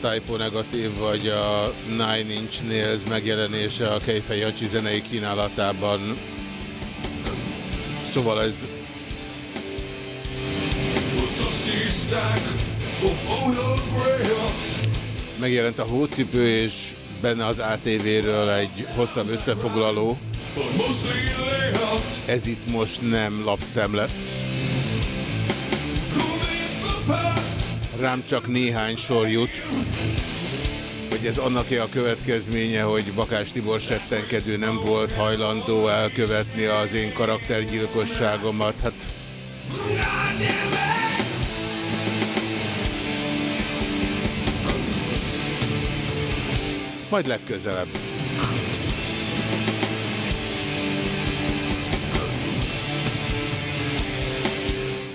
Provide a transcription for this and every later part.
Typo Negatív vagy a Nine Inch Nails megjelenése a Kejfej Jancsi zenei kínálatában. Szóval ez megjelent a hócipő és benne az ATV-ről egy hosszabb összefoglaló. Ez itt most nem lapszemle. Rám csak néhány sor jut, hogy ez annak a következménye, hogy Bakás Tibor settenkedő nem volt hajlandó elkövetni az én karaktergyilkosságomat. Hát majd legközelebb.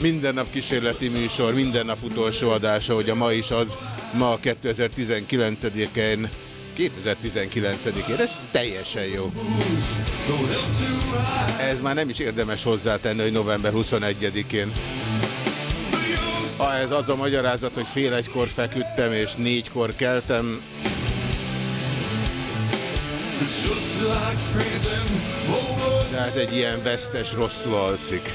Minden nap kísérleti műsor, minden nap utolsó adása, hogy a ma is az, ma 2019-én, 2019-én, ez teljesen jó. Ez már nem is érdemes hozzátenni, hogy november 21-én. Ha ez az a magyarázat, hogy fél egykor feküdtem és négykor keltem, tehát egy ilyen vesztes rosszul alszik.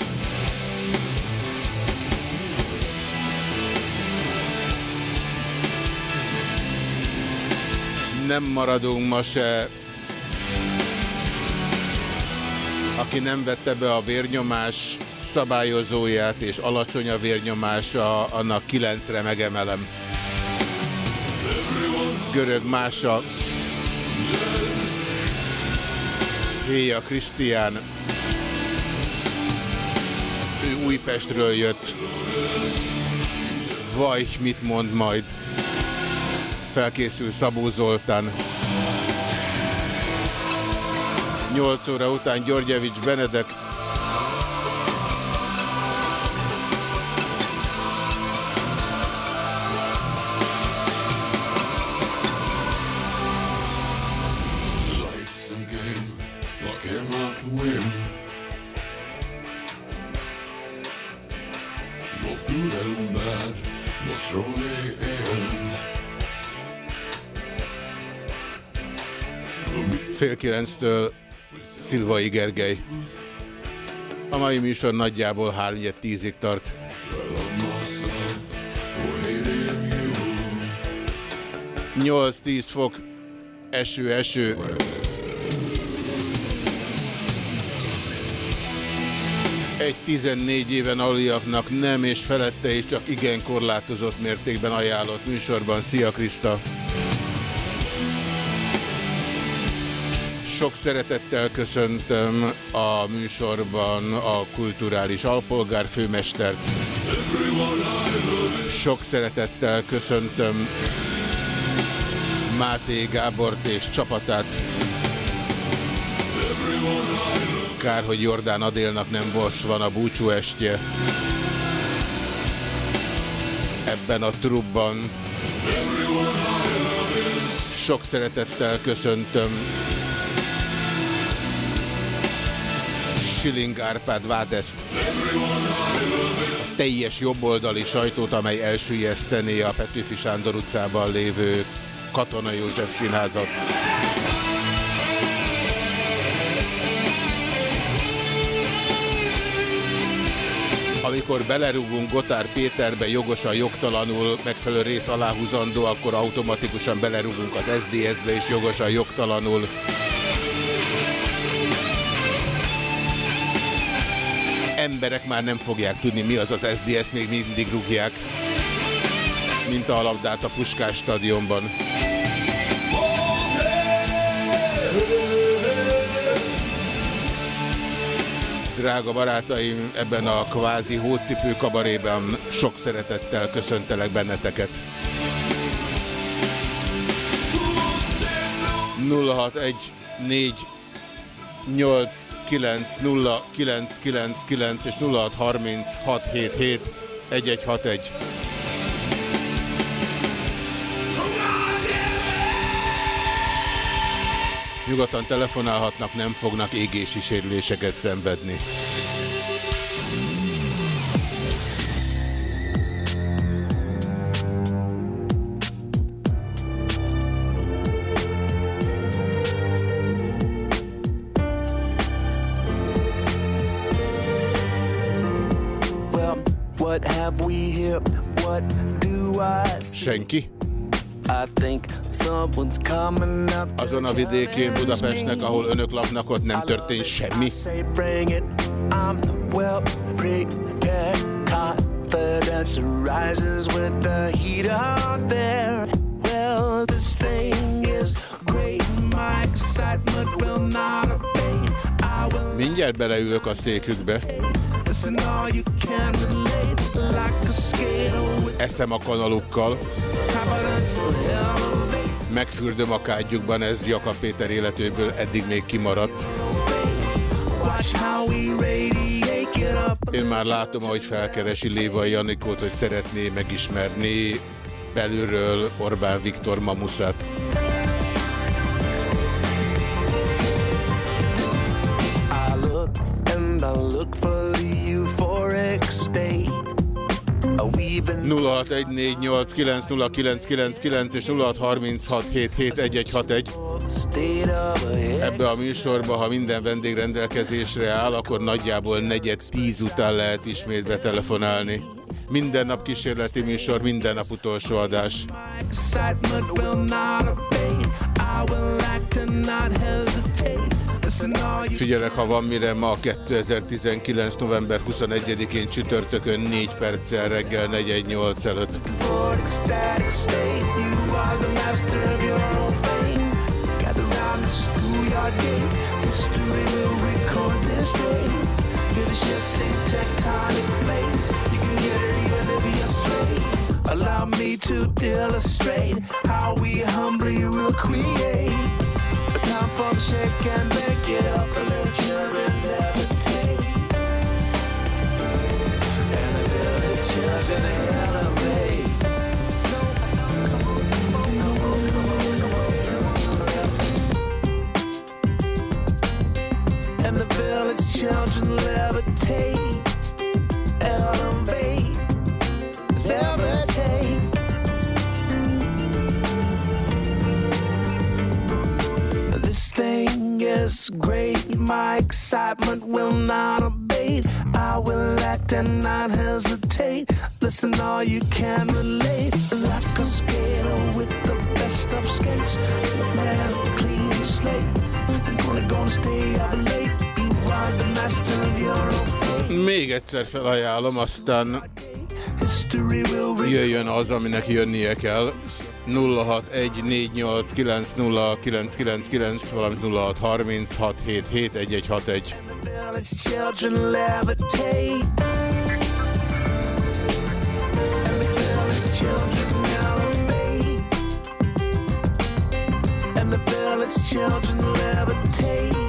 Nem maradunk ma se. Aki nem vette be a vérnyomás szabályozóját és alacsony a vérnyomása, annak kilencre megemelem. Görög Mása. Héja Krisztián. Ő Újpestről jött. Vaj, mit mond majd? Felkészül Szabó Zoltán. 8 óra után Györgyevics Benedek. 9-től Szilvai Gergely. A mai műsor nagyjából 3-10-ig tart. Nyolc, tíz fok, eső, eső. Egy 14 éven aliaknak nem és felette és csak igen korlátozott mértékben ajánlott műsorban. Szia Krista! Sok szeretettel köszöntöm a műsorban a kulturális alpolgárfőmestert. Sok szeretettel köszöntöm Máté Gábort és csapatát. Kár, hogy Jordán Adélnak nem most van a búcsú estje. Ebben a trubban Sok szeretettel köszöntöm Schilling Árpád Vádeszt, a teljes jobboldali sajtót, amely elsüllyesztené a Petőfi Sándor utcában lévő Katona József színházat. amikor belerúgunk Gotár Péterbe jogosan, jogtalanul megfelelő rész aláhúzandó, akkor automatikusan belerúgunk az SDS-be és jogosan, jogtalanul. Emberek már nem fogják tudni, mi az az SDS, még mindig rúgják, mint a labdát a Puskás stadionban. drága barátaim, ebben a kvázi hócipő kabarében sok szeretettel köszöntelek benneteket. 0614 8 9 0 9 9 9 és 0636 77 1161. Nyugodtan telefonálhatnak, nem fognak égési sérüléseket szenvedni. Senki? Azon a vidékén Budapestnek, ahol önök laknak, ott nem történt semmi. confidence rises with the heat out there. Well, Eszem a kanalukkal. Megfürdöm a kádjukban, ez Jakab Péter életőből eddig még kimaradt. Én már látom, ahogy felkeresi Léva Janikót, hogy szeretné megismerni belülről Orbán Viktor mamuszát. I look and I look for 0614890999 és 0636771161. Ebbe a műsorba, ha minden vendég rendelkezésre áll, akkor nagyjából negyed tíz után lehet ismét betelefonálni. Minden nap kísérleti műsor, minden nap utolsó adás. Figyelek, ha van mire ma 2019. november 21-én csütörtökön 4 perccel reggel 418 előtt. Allow me to illustrate how we humbly will create time for the shake and make it up and let children levitate. And the village children elevate. And the village children levitate, elevate, levitate. Thing is great. My excitement will not abate. I will act and not hesitate. Listen, all you can relate. Like a skater with the best of skates. Man, clean slate. I'm only gonna stay up late. You are the master of your own fate. Még egyszer felajánlom, aztán jöjjön az, aminek jönnie kell. 0614890999, valamint 0636771161. And the village children levitate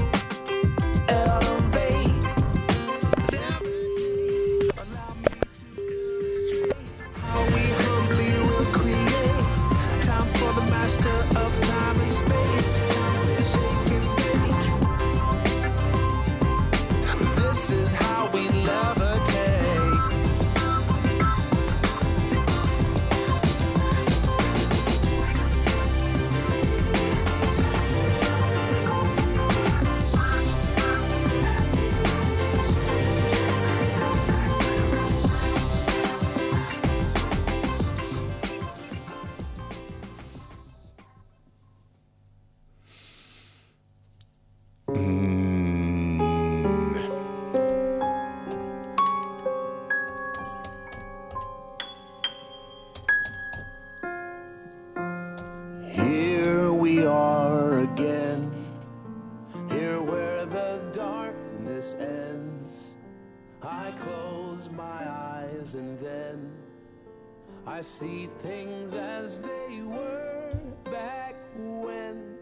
I see things as they were back when.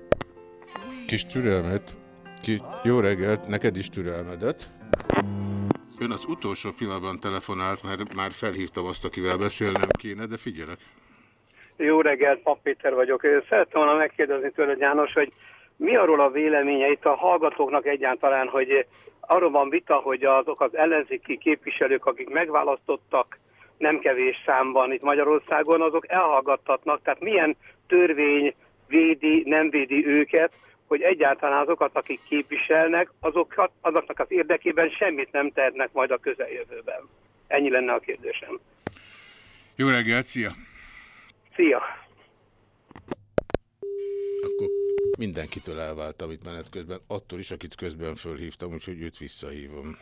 Kis türelmet. Ki... Jó reggelt, neked is türelmedet. Ön az utolsó pillanatban telefonált, mert már felhívtam azt, akivel beszélnem kéne, de figyelek. Jó reggelt, Pap Péter vagyok. Szerettem volna megkérdezni tőled, János, hogy mi arról a véleménye itt a hallgatóknak egyáltalán, hogy arról van vita, hogy azok az ellenzéki képviselők, akik megválasztottak nem kevés számban itt Magyarországon, azok elhallgattatnak, tehát milyen törvény védi, nem védi őket, hogy egyáltalán azokat, akik képviselnek, azokat, azoknak az érdekében semmit nem tehetnek majd a közeljövőben. Ennyi lenne a kérdésem. Jó reggelt, szia! Szia! Akkor mindenkitől elváltam itt menet közben, attól is, akit közben fölhívtam, úgyhogy őt visszahívom.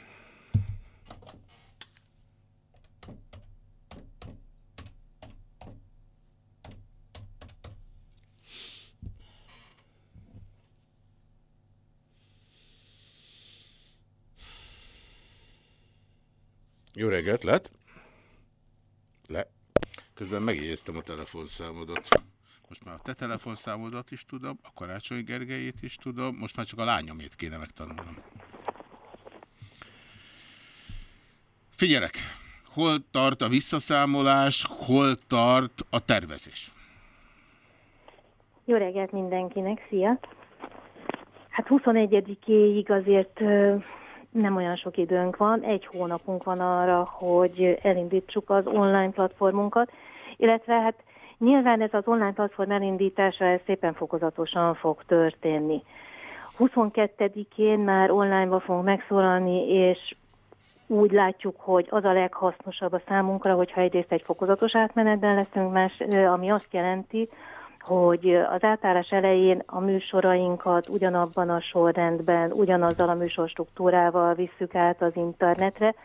Jó reggelt, lett? Le. Közben megjegyeztem a telefonszámodat. Most már a te telefonszámodat is tudom, a Karácsony Gergelyét is tudom, most már csak a lányomét kéne megtanulnom. Figyelek, hol tart a visszaszámolás, hol tart a tervezés? Jó reggelt mindenkinek, szia! Hát 21-éig azért nem olyan sok időnk van, egy hónapunk van arra, hogy elindítsuk az online platformunkat, illetve hát nyilván ez az online platform elindítása ez szépen fokozatosan fog történni. 22-én már online-ba fogunk megszólalni, és úgy látjuk, hogy az a leghasznosabb a számunkra, hogyha egyrészt egy fokozatos átmenetben leszünk, más, ami azt jelenti, hogy az átállás elején a műsorainkat ugyanabban a sorrendben, ugyanazzal a műsorstruktúrával visszük át az internetre,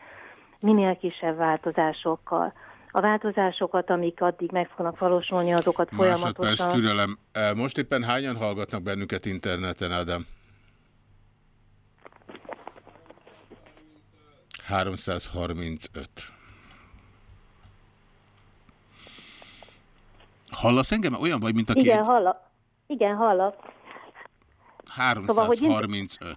minél kisebb változásokkal. A változásokat, amik addig meg fognak valósulni, azokat folyamatosan... Másodperc türelem. Most éppen hányan hallgatnak bennünket interneten, Ádám? 335. Hallasz engem? Olyan vagy, mint aki... Igen, hallak. Igen, hallak. 335. Szóval,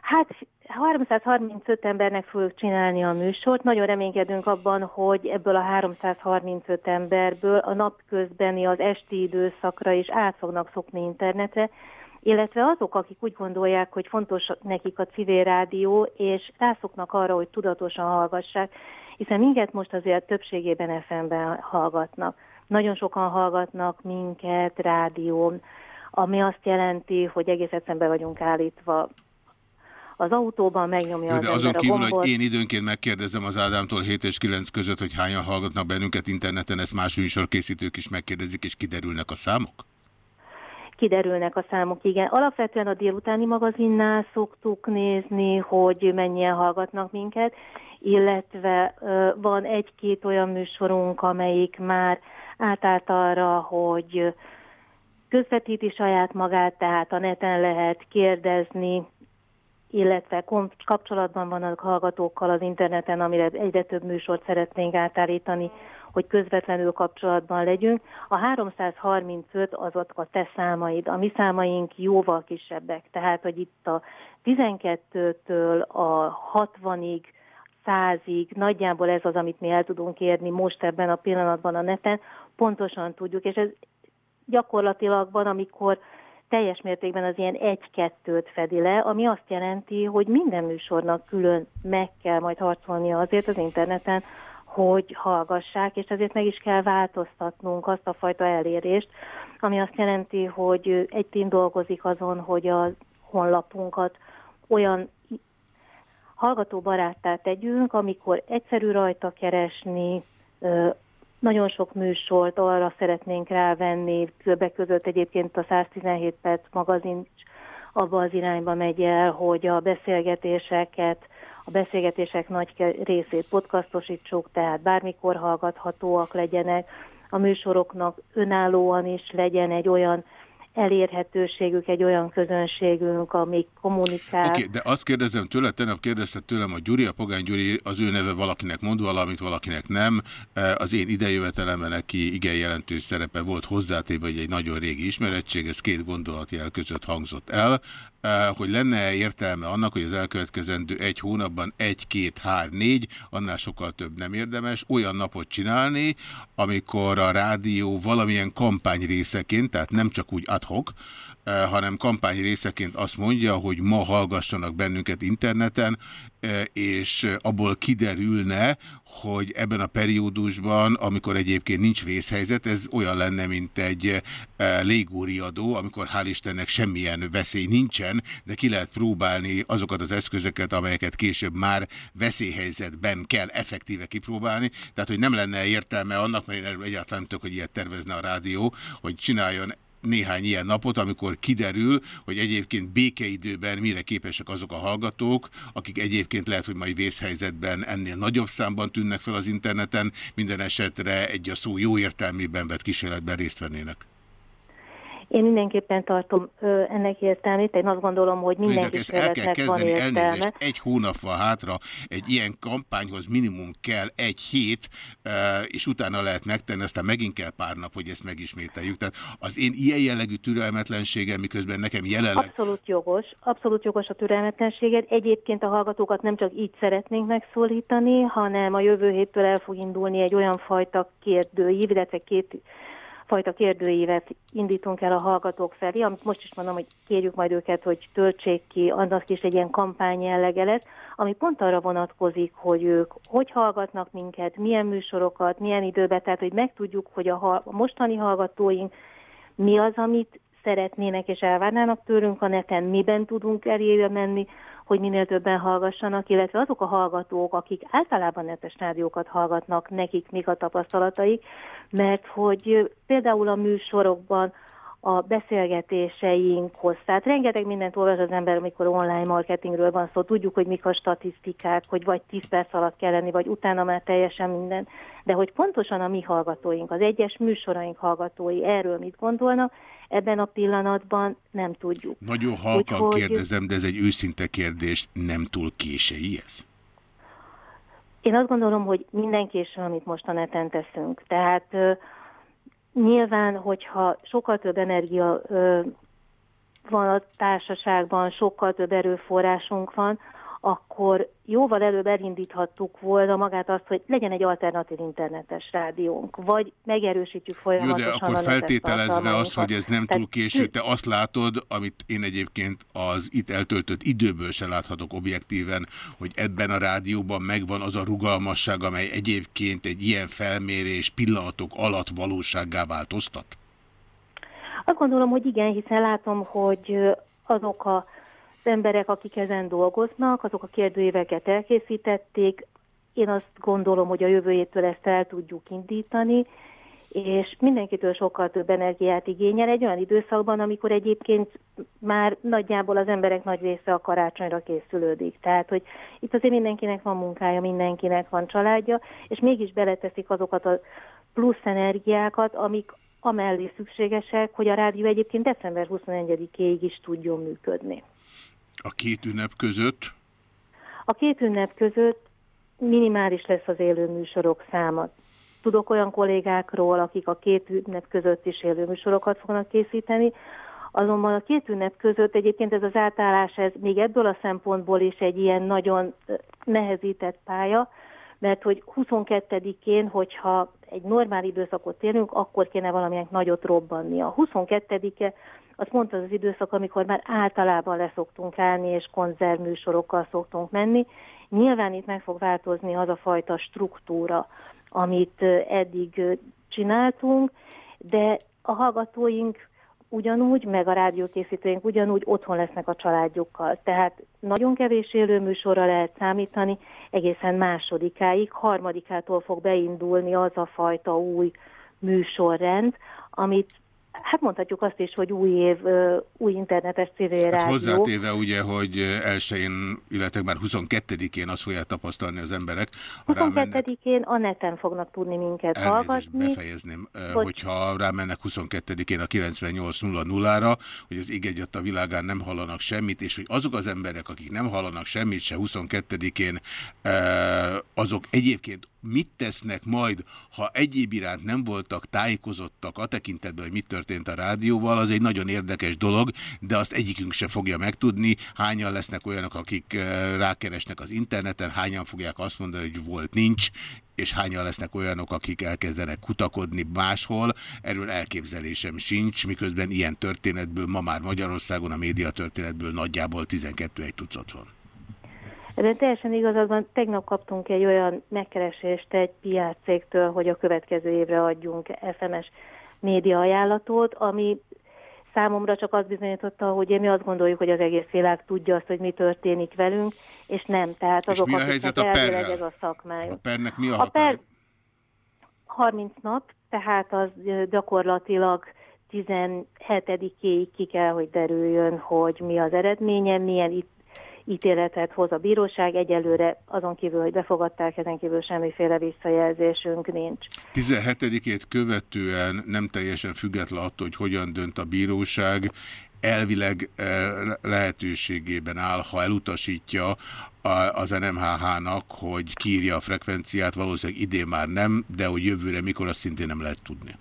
hát 335 embernek fogjuk csinálni a műsort. Nagyon reménykedünk abban, hogy ebből a 335 emberből a napközbeni, az esti időszakra is át fognak szokni internetre, illetve azok, akik úgy gondolják, hogy fontos nekik a civil rádió, és rászoknak arra, hogy tudatosan hallgassák, hiszen minket most azért többségében FM-ben hallgatnak. Nagyon sokan hallgatnak minket rádión, ami azt jelenti, hogy egész egyszerűen vagyunk állítva az autóban megnyomja Jó, de az azon kívül, hogy én időnként megkérdezem az Ádámtól 7 és 9 között, hogy hányan hallgatnak bennünket interneten, ezt más műsorkészítők is megkérdezik, és kiderülnek a számok? Kiderülnek a számok, igen. Alapvetően a délutáni magazinnál szoktuk nézni, hogy mennyien hallgatnak minket, illetve van egy-két olyan műsorunk, amelyik már átállt arra, hogy közvetíti saját magát, tehát a neten lehet kérdezni, illetve kapcsolatban vannak hallgatókkal az interneten, amire egyre több műsort szeretnénk átállítani, hogy közvetlenül kapcsolatban legyünk. A 335 az ott a te számaid, a mi számaink jóval kisebbek, tehát hogy itt a 12-től a 60-ig, 100-ig, nagyjából ez az, amit mi el tudunk érni most ebben a pillanatban a neten, pontosan tudjuk, és ez gyakorlatilag van, amikor teljes mértékben az ilyen egy-kettőt fedi le, ami azt jelenti, hogy minden műsornak külön meg kell majd harcolnia azért az interneten, hogy hallgassák, és ezért meg is kell változtatnunk azt a fajta elérést, ami azt jelenti, hogy egy tím dolgozik azon, hogy a honlapunkat olyan hallgatóbaráttá tegyünk, amikor egyszerű rajta keresni, nagyon sok műsort arra szeretnénk rávenni, többek között egyébként a 117 perc magazin is abba az irányba megy el, hogy a beszélgetéseket, a beszélgetések nagy részét podcastosítsuk, tehát bármikor hallgathatóak legyenek, a műsoroknak önállóan is legyen egy olyan elérhetőségük, egy olyan közönségünk, ami kommunikál. Oké, okay, de azt kérdezem tőle, tegnap kérdezte tőlem a Gyuri, a Pogány Gyuri, az ő neve valakinek mond valamit, valakinek nem. Az én idejövetelemben neki igen jelentős szerepe volt hozzátéve, hogy egy nagyon régi ismerettség, ez két gondolatjel között hangzott el, hogy lenne értelme annak, hogy az elkövetkezendő egy hónapban egy, két, hár, négy, annál sokkal több nem érdemes, olyan napot csinálni, amikor a rádió valamilyen kampány részeként, tehát nem csak úgy adhok, hanem kampány részeként azt mondja, hogy ma hallgassanak bennünket interneten, és abból kiderülne, hogy ebben a periódusban, amikor egyébként nincs vészhelyzet, ez olyan lenne, mint egy légúriadó, amikor hál' Istennek semmilyen veszély nincsen, de ki lehet próbálni azokat az eszközöket, amelyeket később már veszélyhelyzetben kell effektíve kipróbálni. Tehát, hogy nem lenne értelme annak, mert én egyáltalán nem tudok, hogy ilyet tervezne a rádió, hogy csináljon néhány ilyen napot, amikor kiderül, hogy egyébként békeidőben mire képesek azok a hallgatók, akik egyébként lehet, hogy majd vészhelyzetben ennél nagyobb számban tűnnek fel az interneten, minden esetre egy a szó jó értelmében vett kísérletben részt vennének. Én mindenképpen tartom ö, ennek értelmét, én azt gondolom, hogy minden el kell kezdeni, elnézést, egy hónap van hátra, egy ilyen kampányhoz minimum kell egy hét, és utána lehet megtenni, aztán megint kell pár nap, hogy ezt megismételjük. Tehát az én ilyen jellegű türelmetlenségem, miközben nekem jelenleg... Abszolút jogos, abszolút jogos a türelmetlenséged. Egyébként a hallgatókat nem csak így szeretnénk megszólítani, hanem a jövő héttől el fog indulni egy olyan fajta kérdőív, illetve két fajta kérdőívet indítunk el a hallgatók felé, amit most is mondom, hogy kérjük majd őket, hogy töltsék ki, annak is egy ilyen kampány jellege ami pont arra vonatkozik, hogy ők hogy hallgatnak minket, milyen műsorokat, milyen időben, tehát hogy megtudjuk, hogy a, a mostani hallgatóink mi az, amit szeretnének és elvárnának tőlünk a neten, miben tudunk elébe menni, hogy minél többen hallgassanak, illetve azok a hallgatók, akik általában netes rádiókat hallgatnak, nekik még a tapasztalataik, mert hogy például a műsorokban a beszélgetéseink hosszát. Rengeteg mindent olvas az ember, amikor online marketingről van szó. Tudjuk, hogy mik a statisztikák, hogy vagy 10 perc alatt kell lenni, vagy utána már teljesen minden. De hogy pontosan a mi hallgatóink, az egyes műsoraink hallgatói erről mit gondolnak, ebben a pillanatban nem tudjuk. Nagyon halkan Úgyhogy... kérdezem, de ez egy őszinte kérdés, nem túl késői ez? Én azt gondolom, hogy minden késő, amit most a neten teszünk. Tehát uh, nyilván, hogyha sokkal több energia uh, van a társaságban, sokkal több erőforrásunk van, akkor jóval előbb elindíthattuk volna magát azt, hogy legyen egy alternatív internetes rádiónk, vagy megerősítjük folyamatosan Jó, de akkor feltételezve az, hogy ez nem túl késő, te azt látod, amit én egyébként az itt eltöltött időből se láthatok objektíven, hogy ebben a rádióban megvan az a rugalmasság, amely egyébként egy ilyen felmérés pillanatok alatt valósággá változtat? Azt gondolom, hogy igen, hiszen látom, hogy azok a emberek, akik ezen dolgoznak, azok a kérdőíveket elkészítették. Én azt gondolom, hogy a jövő héttől ezt el tudjuk indítani, és mindenkitől sokkal több energiát igényel egy olyan időszakban, amikor egyébként már nagyjából az emberek nagy része a karácsonyra készülődik. Tehát, hogy itt azért mindenkinek van munkája, mindenkinek van családja, és mégis beleteszik azokat a plusz energiákat, amik amellé szükségesek, hogy a rádió egyébként december 21-éig is tudjon működni. A két ünnep között? A két ünnep között minimális lesz az élő műsorok száma. Tudok olyan kollégákról, akik a két ünnep között is élő műsorokat fognak készíteni, azonban a két ünnep között egyébként ez az átállás, ez még ebből a szempontból is egy ilyen nagyon nehezített pálya, mert hogy 22-én, hogyha egy normál időszakot élünk, akkor kéne valamilyen nagyot robbanni. A 22-e az pont az az időszak, amikor már általában leszoktunk állni, és konzervműsorokkal szoktunk menni. Nyilván itt meg fog változni az a fajta struktúra, amit eddig csináltunk, de a hallgatóink ugyanúgy, meg a rádiókészítőink ugyanúgy otthon lesznek a családjukkal. Tehát nagyon kevés élőműsorra lehet számítani, egészen másodikáig, harmadikától fog beindulni az a fajta új műsorrend, amit hát mondhatjuk azt is, hogy új év, új internetes civil hát rádió. Hozzátéve ugye, hogy elsőjén, illetve már 22-én azt fogják tapasztalni az emberek. 22-én a neten fognak tudni minket hallgatni. befejezném, hogy... hogyha rámennek 22-én a 98.00-ra, hogy az ég a világán nem hallanak semmit, és hogy azok az emberek, akik nem hallanak semmit se 22-én, azok egyébként mit tesznek majd, ha egyéb iránt nem voltak tájékozottak a tekintetben, hogy mit történt a rádióval, az egy nagyon érdekes dolog, de azt egyikünk se fogja megtudni. Hányan lesznek olyanok, akik eh, rákeresnek az interneten, hányan fogják azt mondani, hogy volt, nincs, és hányan lesznek olyanok, akik elkezdenek kutakodni máshol. Erről elképzelésem sincs, miközben ilyen történetből ma már Magyarországon a média történetből nagyjából 12 egy tucat van. De teljesen igazad van, tegnap kaptunk egy olyan megkeresést egy PR cégtől, hogy a következő évre adjunk SMS média ajánlatot, ami számomra csak azt bizonyította, hogy mi azt gondoljuk, hogy az egész világ tudja azt, hogy mi történik velünk, és nem. Tehát azok, és mi a helyzet a perrel? ez a. A pernek mi a, a per 30 nap, tehát az gyakorlatilag 17-éig ki kell, hogy derüljön, hogy mi az eredménye, milyen itt ítéletet hoz a bíróság, egyelőre azon kívül, hogy befogadták, ezen kívül semmiféle visszajelzésünk nincs. 17-ét követően nem teljesen független attól, hogy hogyan dönt a bíróság, elvileg eh, lehetőségében áll, ha elutasítja az NMHH-nak, hogy kírja a frekvenciát, valószínűleg idén már nem, de hogy jövőre mikor, azt szintén nem lehet tudni.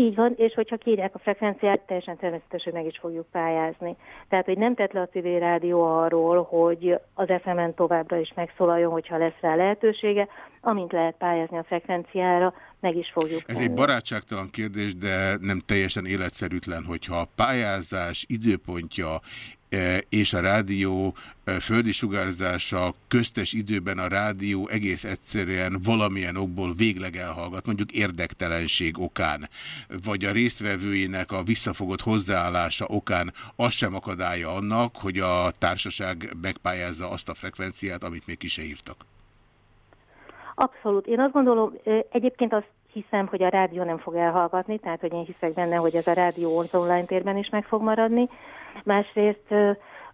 Így van, és hogyha kérják a frekvenciát, teljesen természetes, hogy meg is fogjuk pályázni. Tehát, hogy nem tett le a civil rádió arról, hogy az FM-en továbbra is megszólaljon, hogyha lesz rá lehetősége, amint lehet pályázni a frekvenciára, meg is fogjuk Ez tenni. egy barátságtalan kérdés, de nem teljesen életszerűtlen, hogyha a pályázás időpontja és a rádió e, földi sugárzása köztes időben a rádió egész egyszerűen valamilyen okból végleg elhallgat, mondjuk érdektelenség okán, vagy a résztvevőinek a visszafogott hozzáállása okán, az sem akadálya annak, hogy a társaság megpályázza azt a frekvenciát, amit még ki se írtak. Abszolút. Én azt gondolom, egyébként azt hiszem, hogy a rádió nem fog elhallgatni, tehát hogy én hiszek benne, hogy ez a rádió online térben is meg fog maradni. Másrészt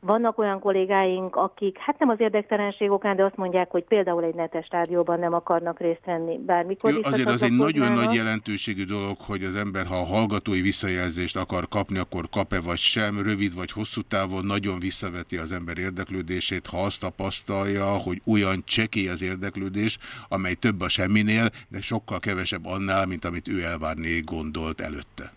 vannak olyan kollégáink, akik hát nem az érdektelenség okán, de azt mondják, hogy például egy netes rádióban nem akarnak részt venni bármikor Jó, is. Azért az egy nagyon nagy jelentőségű dolog, hogy az ember, ha a hallgatói visszajelzést akar kapni, akkor kap-e vagy sem, rövid vagy hosszú távon nagyon visszaveti az ember érdeklődését, ha azt tapasztalja, hogy olyan csekély az érdeklődés, amely több a semminél, de sokkal kevesebb annál, mint amit ő elvárni gondolt előtte.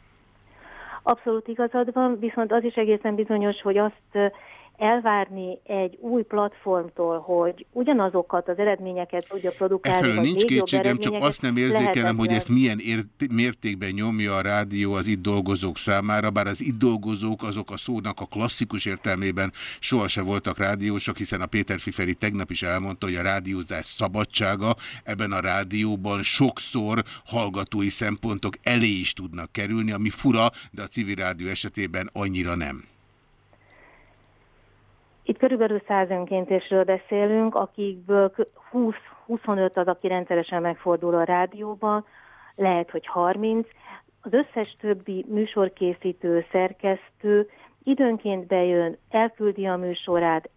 Abszolút igazad van, viszont az is egészen bizonyos, hogy azt elvárni egy új platformtól, hogy ugyanazokat az eredményeket tudja produkálni. Efelől nincs kétségem, csak azt nem érzékelem, hogy ezt milyen mértékben nyomja a rádió az itt dolgozók számára, bár az itt dolgozók azok a szónak a klasszikus értelmében sohasem voltak rádiósok, hiszen a Péter Fiferi tegnap is elmondta, hogy a rádiózás szabadsága ebben a rádióban sokszor hallgatói szempontok elé is tudnak kerülni, ami fura, de a civil rádió esetében annyira nem. Itt körülbelül 100 önkéntésről beszélünk, akikből 20-25 az, aki rendszeresen megfordul a rádióban, lehet, hogy 30. Az összes többi műsorkészítő, szerkesztő időnként bejön, elküldi a műsorát,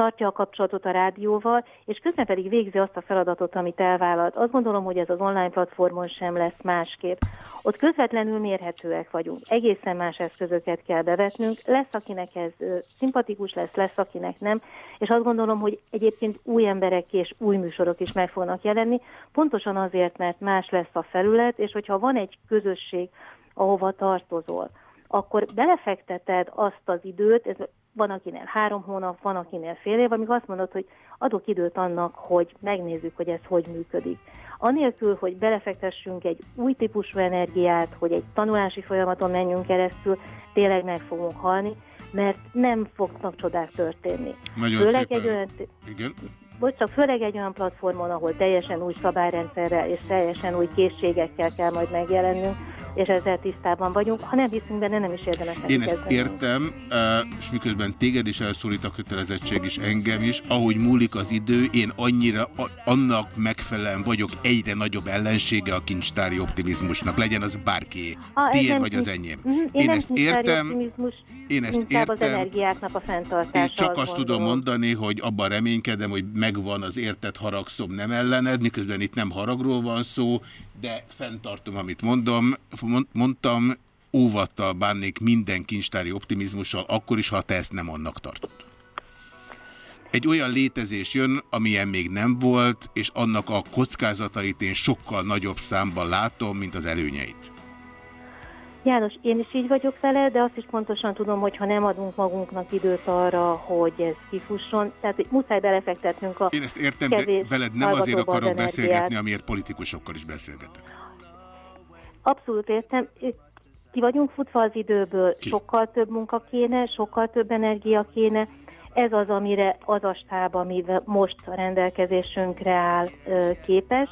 tartja a kapcsolatot a rádióval, és közben pedig végzi azt a feladatot, amit elvállalt. Azt gondolom, hogy ez az online platformon sem lesz másképp. Ott közvetlenül mérhetőek vagyunk. Egészen más eszközöket kell bevetnünk. Lesz, akinek ez szimpatikus lesz, lesz, akinek nem. És azt gondolom, hogy egyébként új emberek és új műsorok is meg fognak jelenni, pontosan azért, mert más lesz a felület, és hogyha van egy közösség, ahova tartozol, akkor belefekteted azt az időt, ez van akinél három hónap, van akinél fél év, amíg azt mondod, hogy adok időt annak, hogy megnézzük, hogy ez hogy működik. Anélkül, hogy belefektessünk egy új típusú energiát, hogy egy tanulási folyamaton menjünk keresztül, tényleg meg fogunk halni, mert nem fognak csodák történni. Nagyon főleg szépen. egy olyan... Igen. Bocs, csak főleg egy olyan platformon, ahol teljesen új szabályrendszerrel és teljesen új készségekkel kell majd megjelennünk, és ezzel tisztában vagyunk. Ha nem hiszünk benne, nem is érdemes Én ezt kezdeni. értem, és miközben téged is elszólít a kötelezettség, és engem is, ahogy múlik az idő, én annyira annak megfelelően vagyok egyre nagyobb ellensége a kincstári optimizmusnak, legyen az bárki, tiéd vagy az enyém. Mhm, Én nem ezt értem, én ezt inkább az értem. energiáknak a fenntartása. Én csak azt tudom gondolom. mondani, hogy abban reménykedem, hogy megvan az értett haragszom nem ellened, miközben itt nem haragról van szó, de fenntartom, amit mondom, mond- mondtam, óvattal bánnék minden kincstári optimizmussal, akkor is, ha te ezt nem annak tartod. Egy olyan létezés jön, amilyen még nem volt, és annak a kockázatait én sokkal nagyobb számban látom, mint az előnyeit. János, én is így vagyok vele, de azt is pontosan tudom, hogy ha nem adunk magunknak időt arra, hogy ez kifusson, tehát muszáj belefektetnünk a Én ezt értem, de veled nem azért az akarok energiát. beszélgetni, amiért politikusokkal is beszélgetek. Abszolút értem. Ki vagyunk futva az időből, Ki? sokkal több munka kéne, sokkal több energia kéne. Ez az, amire az a stáb, amivel most a rendelkezésünkre áll képes.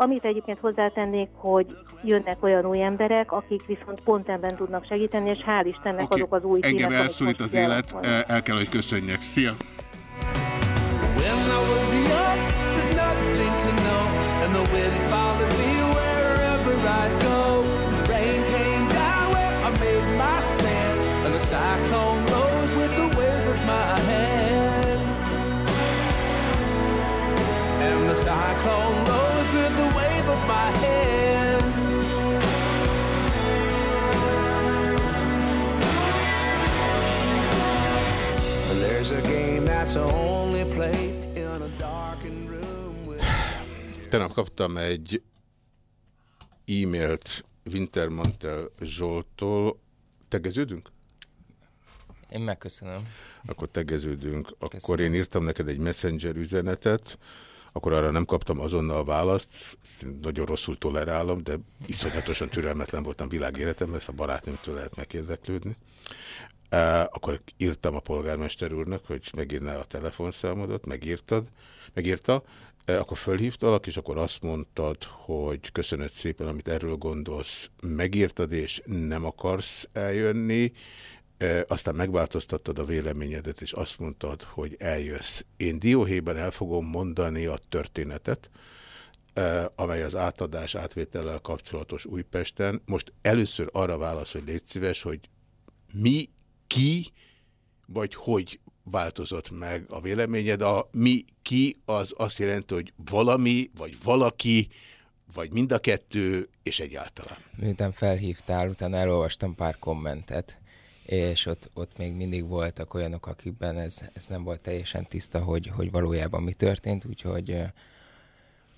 Amit egyébként hozzátennék, hogy jönnek olyan új emberek, akik viszont pont ebben tudnak segíteni, és hál' Istennek Oké, azok az új Engem elszólít most az élet, kialakulnak. el kell, hogy köszönjek. Szia! Cyclone rose with the wave of my hand. And the cyclone rose with the my hand. There's a game that's only played in a darkened room with Tegnap kaptam egy e-mailt Wintermantel Zsoltól. Tegeződünk? Én megköszönöm. Akkor tegeződünk. Akkor Köszönöm. én írtam neked egy messenger üzenetet, akkor arra nem kaptam azonnal választ, nagyon rosszul tolerálom, de iszonyatosan türelmetlen voltam világéletemben, ezt a barátnőmtől lehet megérdeklődni. Akkor írtam a polgármester úrnak, hogy megírná a telefonszámodat, megírtad, megírta, akkor fölhívtalak, és akkor azt mondtad, hogy köszönöd szépen, amit erről gondolsz, megírtad, és nem akarsz eljönni, aztán megváltoztattad a véleményedet, és azt mondtad, hogy eljössz. Én dióhéjban el fogom mondani a történetet, amely az átadás átvétellel kapcsolatos Újpesten. Most először arra válasz, hogy légy szíves, hogy mi, ki, vagy hogy változott meg a véleményed. A mi, ki, az azt jelenti, hogy valami, vagy valaki, vagy mind a kettő, és egyáltalán. Miután felhívtál, utána elolvastam pár kommentet, és ott, ott még mindig voltak olyanok, akikben ez, ez nem volt teljesen tiszta, hogy, hogy valójában mi történt, úgyhogy,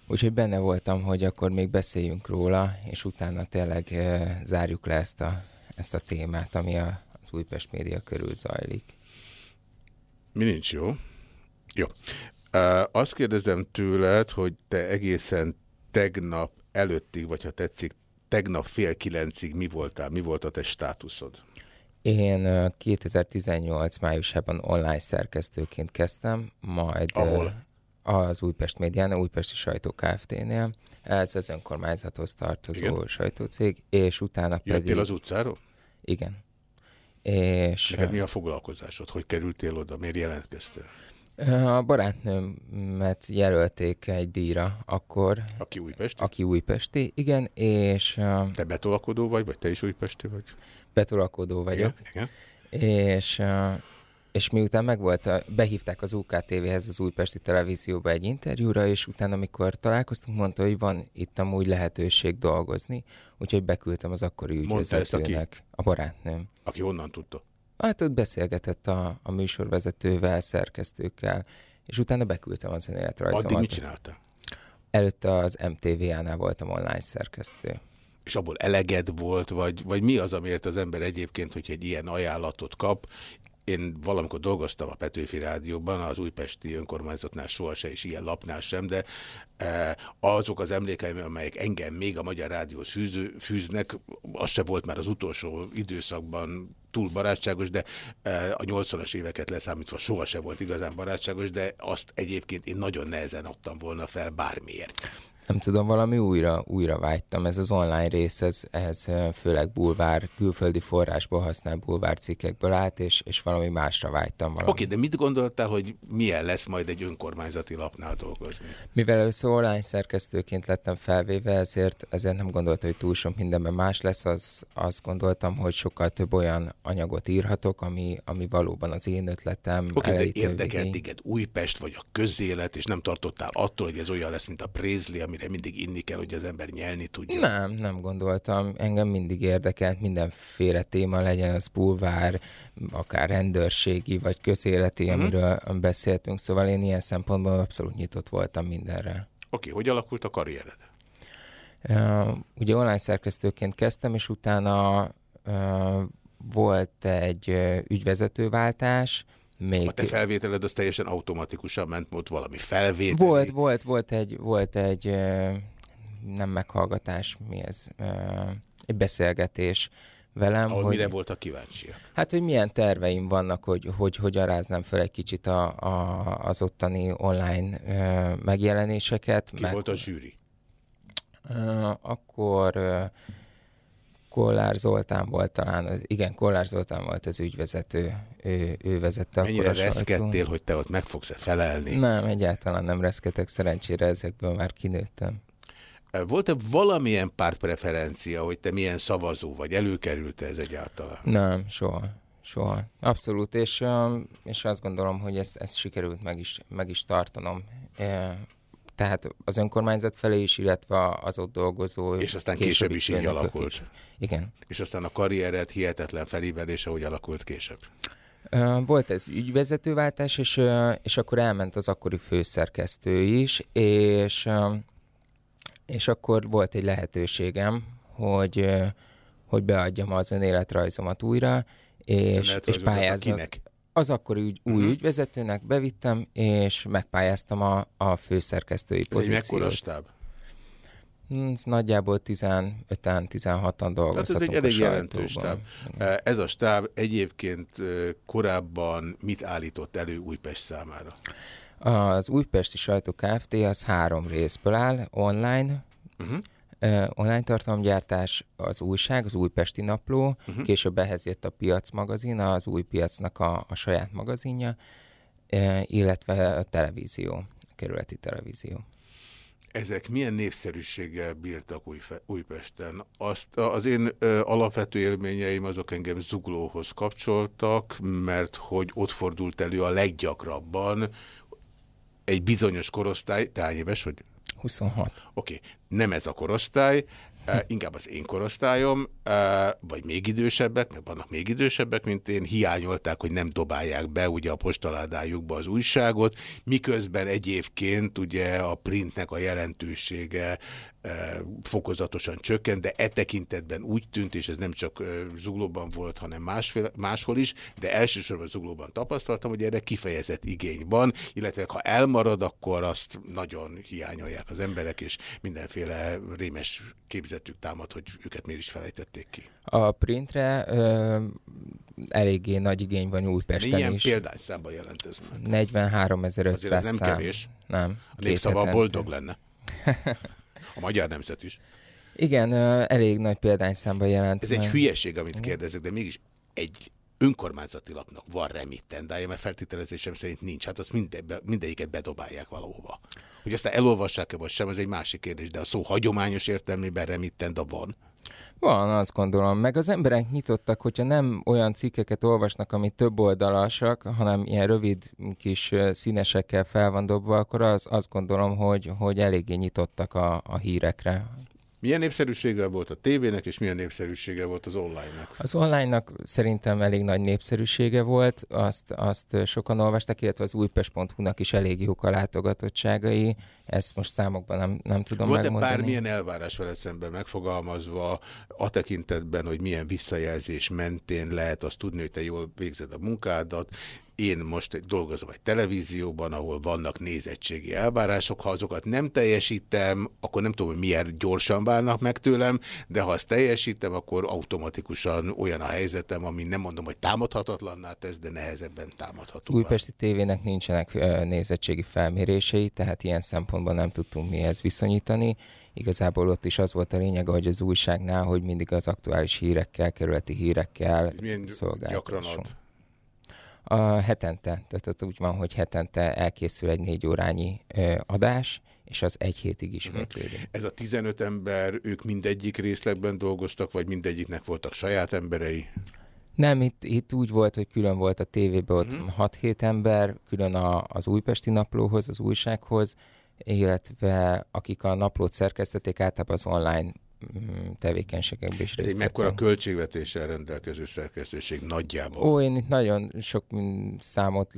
úgyhogy benne voltam, hogy akkor még beszéljünk róla, és utána tényleg zárjuk le ezt a, ezt a témát, ami a, az Újpest média körül zajlik. Mi nincs jó? Jó. Azt kérdezem tőled, hogy te egészen tegnap előttig, vagy ha tetszik, tegnap fél kilencig mi voltál? Mi volt a te státuszod? Én ö, 2018 májusában online szerkesztőként kezdtem, majd Ahol? az Újpest médiánál, Újpesti Sajtó Kft-nél. Ez az önkormányzathoz tartozó Igen. Sajtócég, és utána pedig... Jöttél az utcáról? Igen. És Neked mi a foglalkozásod? Hogy kerültél oda? Miért jelentkeztél? a barátnőmet jelölték egy díjra akkor, Aki Újpesti? aki újpesti, igen, és Te betolakodó vagy, vagy te is Újpesti vagy? Betolakodó vagyok. Igen? Igen? És, és miután megvolt, a, behívták az UKTV-hez az Újpesti Televízióba egy interjúra, és utána, amikor találkoztunk, mondta, hogy van itt amúgy lehetőség dolgozni, úgyhogy beküldtem az akkori ügyvezetőnek, a barátnőm. Aki honnan tudta? Hát ott beszélgetett a, a műsorvezetővel, szerkesztőkkel, és utána beküldtem az önéletrajzomat. Addig mit csináltál? Előtte az MTV-nál voltam online szerkesztő. És abból eleged volt, vagy, vagy mi az, amiért az ember egyébként, hogy egy ilyen ajánlatot kap, én valamikor dolgoztam a Petőfi Rádióban, az újpesti önkormányzatnál sohasem, és ilyen lapnál sem, de e, azok az emlékeim, amelyek engem még a Magyar Rádióhoz fűző, fűznek, az se volt már az utolsó időszakban túl barátságos, de e, a 80-as éveket leszámítva sohasem volt igazán barátságos, de azt egyébként én nagyon nehezen adtam volna fel bármiért. Nem tudom, valami újra, újra vágytam. Ez az online rész, ez, ez főleg bulvár, külföldi forrásból használ bulvár cikkekből állt, és, és valami másra vágytam. Valami. Oké, de mit gondoltál, hogy milyen lesz majd egy önkormányzati lapnál dolgozni? Mivel először online szerkesztőként lettem felvéve, ezért, ezért nem gondoltam, hogy túl sok mindenben más lesz, az, azt gondoltam, hogy sokkal több olyan anyagot írhatok, ami, ami valóban az én ötletem. Oké, de érdekel téged Újpest vagy a közélet, és nem tartottál attól, hogy ez olyan lesz, mint a Prézli, amire mindig inni kell, hogy az ember nyelni tudja? Nem, nem gondoltam. Engem mindig érdekelt mindenféle téma legyen, az bulvár, akár rendőrségi, vagy közéleti, uh-huh. amiről beszéltünk, szóval én ilyen szempontból abszolút nyitott voltam mindenre. Oké, okay, hogy alakult a karriered? Uh, ugye online szerkesztőként kezdtem, és utána uh, volt egy uh, ügyvezetőváltás, még... A te felvételed az teljesen automatikusan ment, volt valami felvétel. Volt, volt, volt egy, volt egy nem meghallgatás, mi ez, egy beszélgetés velem. Ahol hogy, mire voltak kíváncsiak? Hát, hogy milyen terveim vannak, hogy hogy, hogy aráznám fel egy kicsit a, a, az ottani online megjelenéseket. Ki meg, volt a zsűri? Akkor Kollár Zoltán volt talán, igen, Kollár Zoltán volt az ügyvezető, ő, ő vezette Mennyire akkor a reszkedtél, hogy te ott meg fogsz -e felelni? Nem, egyáltalán nem reszketek, szerencsére ezekből már kinőttem. Volt-e valamilyen pártpreferencia, hogy te milyen szavazó vagy? Előkerült -e ez egyáltalán? Nem, soha. Soha. Abszolút, és, és azt gondolom, hogy ezt, ezt sikerült meg is, meg is tartanom tehát az önkormányzat felé is, illetve az ott dolgozó. És aztán később is így alakult. Is. Igen. És aztán a karriered hihetetlen felívelése, hogy alakult később. Volt ez ügyvezetőváltás, és, és akkor elment az akkori főszerkesztő is, és, és akkor volt egy lehetőségem, hogy, hogy beadjam az önéletrajzomat újra, és, és pályázzak az akkori ügy, új uh-huh. ügyvezetőnek bevittem, és megpályáztam a, a főszerkesztői pozíciót. Ez egy mekkora stáb? Hmm, nagyjából 15-en, 16-an dolgozhatunk Tehát ez egy elég jelentős stáb. Ez a stáb egyébként korábban mit állított elő Újpest számára? Az Újpesti Sajtó Kft. az három részből áll, online, uh-huh online tartalomgyártás, az újság, az Újpesti Napló, uh-huh. később ehhez jött a Piac magazin, az új piacnak a, a saját magazinja, illetve a televízió, a kerületi televízió. Ezek milyen népszerűséggel bírtak Újfe Újpesten? Azt, az én ö, alapvető élményeim azok engem zuglóhoz kapcsoltak, mert hogy ott fordult elő a leggyakrabban egy bizonyos korosztály, te hány éves, hogy 26. Oké, okay. nem ez a korosztály, inkább az én korosztályom, vagy még idősebbek, mert vannak még idősebbek, mint én, hiányolták, hogy nem dobálják be ugye a postaládájukba az újságot, miközben egyébként ugye a printnek a jelentősége fokozatosan csökkent, de e tekintetben úgy tűnt, és ez nem csak zuglóban volt, hanem másféle, máshol is, de elsősorban zuglóban tapasztaltam, hogy erre kifejezett igény van, illetve ha elmarad, akkor azt nagyon hiányolják az emberek, és mindenféle rémes képzetük támad, hogy őket miért is felejtették ki. A printre ö, eléggé nagy igény van Újpesten Milyen is. Milyen példányszámban jelent ez meg? 43.500 Azért ez nem szám. kevés. Nem. A népszava boldog lenne. A magyar nemzet is. Igen, elég nagy példányszámban jelent. Ez egy hülyeség, amit Igen. kérdezek, de mégis egy önkormányzati lapnak van remittendája, mert feltételezésem szerint nincs. Hát azt minde, mindegyiket bedobálják valahova. Hogy aztán elolvassák-e vagy sem, ez egy másik kérdés, de a szó hagyományos értelmében remittenda van. Van, azt gondolom. Meg az emberek nyitottak, hogyha nem olyan cikkeket olvasnak, ami több oldalasak, hanem ilyen rövid kis színesekkel fel van dobva, akkor az, azt gondolom, hogy, hogy eléggé nyitottak a, a hírekre. Milyen népszerűsége volt a tévének, és milyen népszerűsége volt az online-nak? Az online-nak szerintem elég nagy népszerűsége volt, azt, azt sokan olvasták, illetve az újpest.hu-nak is elég jók a látogatottságai, ezt most számokban nem, nem tudom volt megmondani. Volt-e bármilyen elvárás veled szemben megfogalmazva a tekintetben, hogy milyen visszajelzés mentén lehet azt tudni, hogy te jól végzed a munkádat, én most dolgozom egy televízióban, ahol vannak nézettségi elvárások, ha azokat nem teljesítem, akkor nem tudom, hogy milyen gyorsan válnak meg tőlem, de ha azt teljesítem, akkor automatikusan olyan a helyzetem, ami nem mondom, hogy támadhatatlanná tesz, de nehezebben támadható. Újpesti tévének nincsenek nézettségi felmérései, tehát ilyen szempontból nem tudtunk mihez viszonyítani. Igazából ott is az volt a lényeg, hogy az újságnál, hogy mindig az aktuális hírekkel, kerületi hírekkel ad? A hetente, tehát ott úgy van, hogy hetente elkészül egy négy órányi ö, adás, és az egy hétig ismétlődik. Ez a 15 ember, ők mindegyik részlegben dolgoztak, vagy mindegyiknek voltak saját emberei? Nem, itt, itt úgy volt, hogy külön volt a tévében ott Mhm. 6-7 ember, külön a, az újpesti naplóhoz, az újsághoz, illetve akik a naplót szerkesztették, általában az online mm, tevékenységekben is Ez egy mekkora költségvetéssel rendelkező szerkesztőség nagyjából? Ó, én itt nagyon sok mm, számot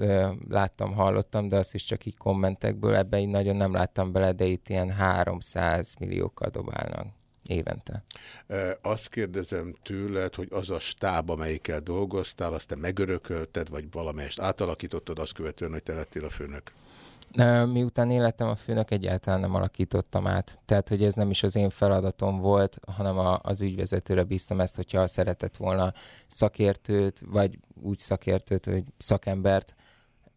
láttam, hallottam, de azt is csak így kommentekből, ebbe így nagyon nem láttam bele, de itt ilyen 300 milliókkal dobálnak évente. Azt kérdezem tőled, hogy az a stáb, amelyikkel dolgoztál, azt te megörökölted, vagy valamelyest átalakítottad, azt követően, hogy te lettél a főnök? Miután életem a főnök, egyáltalán nem alakítottam át. Tehát, hogy ez nem is az én feladatom volt, hanem a, az ügyvezetőre bíztam ezt, hogyha szeretett volna szakértőt, vagy úgy szakértőt, hogy szakembert,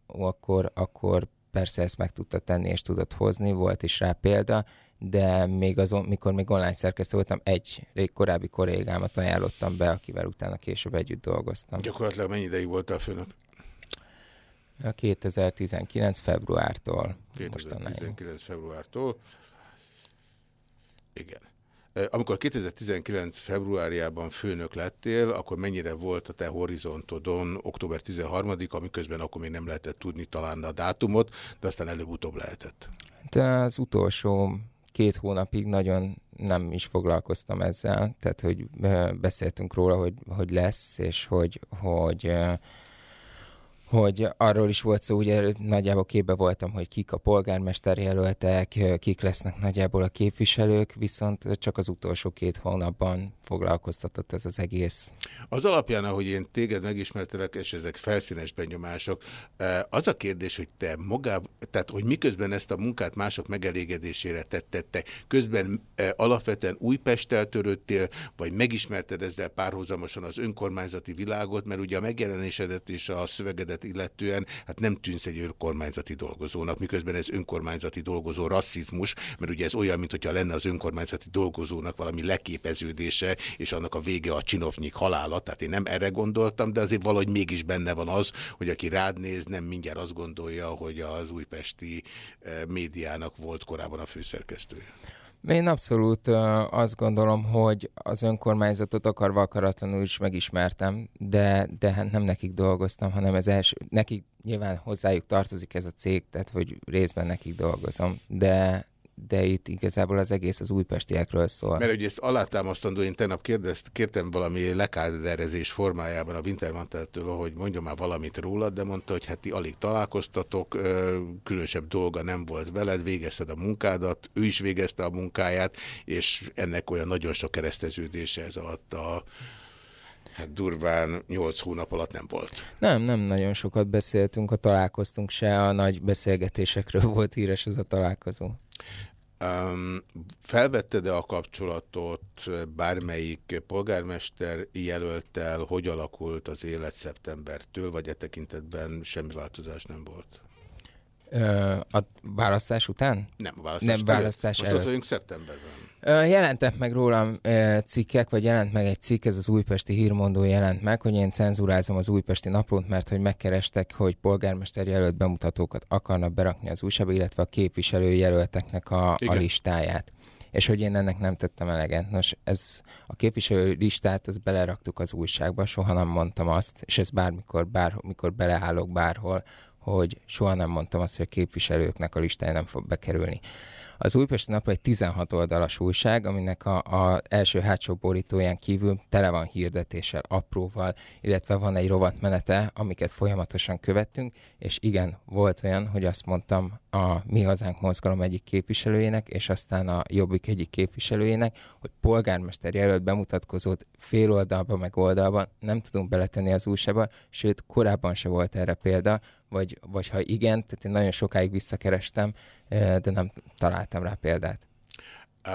akkor, akkor persze ezt meg tudta tenni és tudott hozni, volt is rá példa, de még azon, mikor még online szerkesztő voltam, egy rég korábbi kollégámat ajánlottam be, akivel utána később együtt dolgoztam. Gyakorlatilag mennyi ideig voltál főnök? A 2019. februártól mostanáig. 2019. februártól. Igen. Amikor 2019. februárjában főnök lettél, akkor mennyire volt a te horizontodon október 13-a, miközben akkor még nem lehetett tudni talán a dátumot, de aztán előbb-utóbb lehetett. De az utolsó két hónapig nagyon nem is foglalkoztam ezzel, tehát hogy beszéltünk róla, hogy, hogy lesz, és hogy, hogy hogy arról is volt szó, ugye nagyjából képbe voltam, hogy kik a polgármester jelöltek, kik lesznek nagyjából a képviselők, viszont csak az utolsó két hónapban foglalkoztatott ez az egész. Az alapján, ahogy én téged megismertelek, és ezek felszínes benyomások, eh, az a kérdés, hogy te magában, tehát hogy miközben ezt a munkát mások megelégedésére tetted te, közben eh, alapvetően Újpesttel törődtél, vagy megismerted ezzel párhuzamosan az önkormányzati világot, mert ugye a megjelenésedet és a szövegedet illetően, hát nem tűnsz egy önkormányzati dolgozónak, miközben ez önkormányzati dolgozó rasszizmus, mert ugye ez olyan, mintha lenne az önkormányzati dolgozónak valami leképeződése, és annak a vége a csinovnyik halála, tehát én nem erre gondoltam, de azért valahogy mégis benne van az, hogy aki rád néz, nem mindjárt azt gondolja, hogy az újpesti eh, médiának volt korábban a főszerkesztője. Én abszolút azt gondolom, hogy az önkormányzatot akarva akaratlanul is megismertem, de, de hát nem nekik dolgoztam, hanem ez első, nekik nyilván hozzájuk tartozik ez a cég, tehát hogy részben nekik dolgozom, de, de itt igazából az egész az újpestiekről szól. Mert ugye ezt alátámasztandó, én tegnap kérdezt, kértem valami lekáderezés formájában a Wintermanteltől, hogy mondjon már valamit rólad, de mondta, hogy hát ti alig találkoztatok, különösebb dolga nem volt veled, végezted a munkádat, ő is végezte a munkáját, és ennek olyan nagyon sok kereszteződése ez alatt a Hát durván 8 hónap alatt nem volt. Nem, nem nagyon sokat beszéltünk, ha találkoztunk se, a nagy beszélgetésekről volt híres ez a találkozó. Um, felvetted-e a kapcsolatot bármelyik polgármester jelöltel, hogy alakult az élet szeptembertől, vagy e tekintetben semmi változás nem volt? A választás után? Nem, a választás, Nem, előtt. választás Most előtt. ott vagyunk szeptemberben. Jelentek meg rólam cikkek, vagy jelent meg egy cikk, ez az újpesti hírmondó jelent meg, hogy én cenzúrázom az újpesti naplót, mert hogy megkerestek, hogy polgármester jelölt bemutatókat akarnak berakni az újságba, illetve a képviselő jelölteknek a, a listáját. És hogy én ennek nem tettem eleget. Nos, ez a képviselő listát, azt beleraktuk az újságba, soha nem mondtam azt, és ez bármikor, bármikor beleállok bárhol, hogy soha nem mondtam azt, hogy a képviselőknek a listája nem fog bekerülni. Az Újpesti Nap egy 16 oldalas újság, aminek a, a első hátsó borítóján kívül tele van hirdetéssel, apróval, illetve van egy rovatmenete, amiket folyamatosan követtünk, és igen, volt olyan, hogy azt mondtam a Mi Hazánk mozgalom egyik képviselőjének, és aztán a Jobbik egyik képviselőjének, hogy polgármester jelölt bemutatkozót fél oldalba meg oldalban nem tudunk beletenni az újságba, sőt, korábban se volt erre példa, vagy, vagy ha igen, tehát én nagyon sokáig visszakerestem, de nem találtam rá példát. Uh,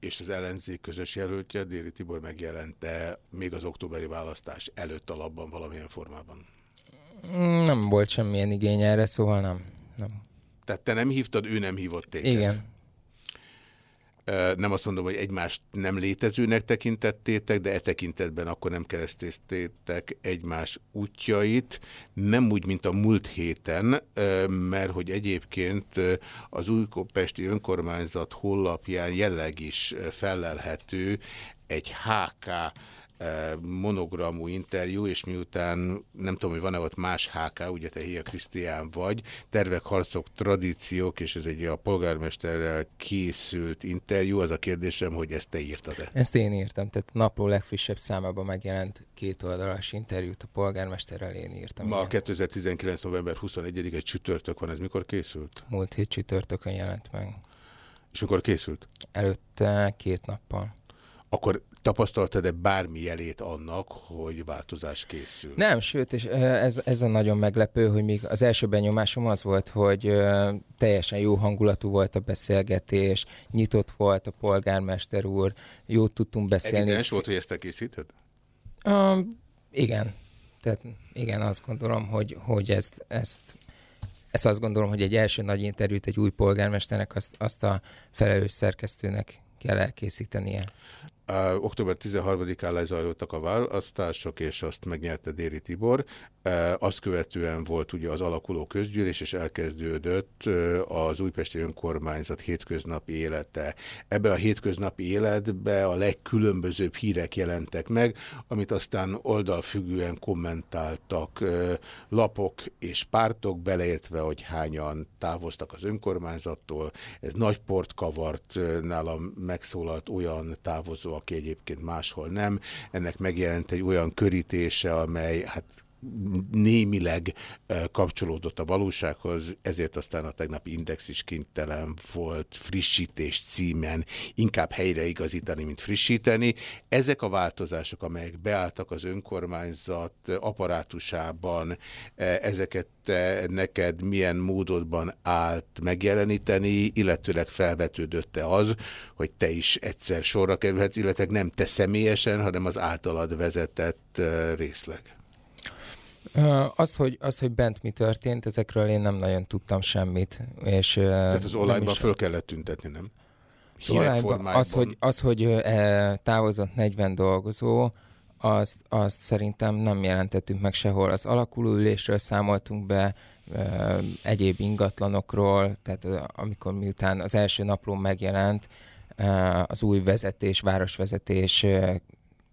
és az ellenzék közös jelöltje, Déri Tibor megjelente még az októberi választás előtt alapban valamilyen formában? Nem volt semmilyen igény erre, szóval nem. nem. Tehát te nem hívtad, ő nem hívott téged? Igen. Nem azt mondom, hogy egymást nem létezőnek tekintettétek, de e tekintetben akkor nem keresztéztétek egymás útjait. Nem úgy, mint a múlt héten, mert hogy egyébként az Újkopesti Önkormányzat hollapján jelleg is fellelhető egy HK monogramú interjú, és miután nem tudom, hogy van-e ott más HK, ugye te Hia Krisztián vagy, tervek, harcok, tradíciók, és ez egy a polgármesterrel készült interjú, az a kérdésem, hogy ezt te írtad-e? Ezt én írtam, tehát napló legfrissebb számában megjelent két oldalas interjút a polgármesterrel én írtam. Ma igen. 2019. november 21 egy csütörtök van, ez mikor készült? Múlt hét csütörtökön jelent meg. És mikor készült? Előtte két nappal. Akkor tapasztaltad-e bármi jelét annak, hogy változás készül? Nem, sőt, és ez, ez a nagyon meglepő, hogy még az első benyomásom az volt, hogy teljesen jó hangulatú volt a beszélgetés, nyitott volt a polgármester úr, jót tudtunk beszélni. Evidens volt, hogy ezt készíted? Uh, igen. Tehát igen, azt gondolom, hogy, hogy ezt, ezt ezt azt gondolom, hogy egy első nagy interjút egy új polgármesternek azt, azt a felelős szerkesztőnek kell elkészítenie. Október 13-án lezajlottak a választások, és azt megnyerte Déri Tibor. Azt követően volt ugye az alakuló közgyűlés, és elkezdődött az újpesti önkormányzat hétköznapi élete. Ebbe a hétköznapi életbe a legkülönbözőbb hírek jelentek meg, amit aztán oldalfüggően kommentáltak lapok és pártok, beleértve, hogy hányan távoztak az önkormányzattól. Ez nagy port kavart, nálam megszólalt olyan távozó, aki egyébként máshol nem. Ennek megjelent egy olyan körítése, amely hát némileg kapcsolódott a valósághoz, ezért aztán a tegnapi index is kintelen volt frissítés címen inkább helyreigazítani, mint frissíteni. Ezek a változások, amelyek beálltak az önkormányzat apparátusában, ezeket neked milyen módodban állt megjeleníteni, illetőleg felvetődötte az, hogy te is egyszer sorra kerülhetsz, illetve nem te személyesen, hanem az általad vezetett részleg. Az hogy, az, hogy bent mi történt, ezekről én nem nagyon tudtam semmit. És, Tehát az online-ban föl kellett tüntetni, nem? online az, hogy, az, hogy e, távozott 40 dolgozó, azt, azt szerintem nem jelentettünk meg sehol. Az alakuló ülésről számoltunk be, e, egyéb ingatlanokról, tehát amikor miután az első napról megjelent, e, az új vezetés, városvezetés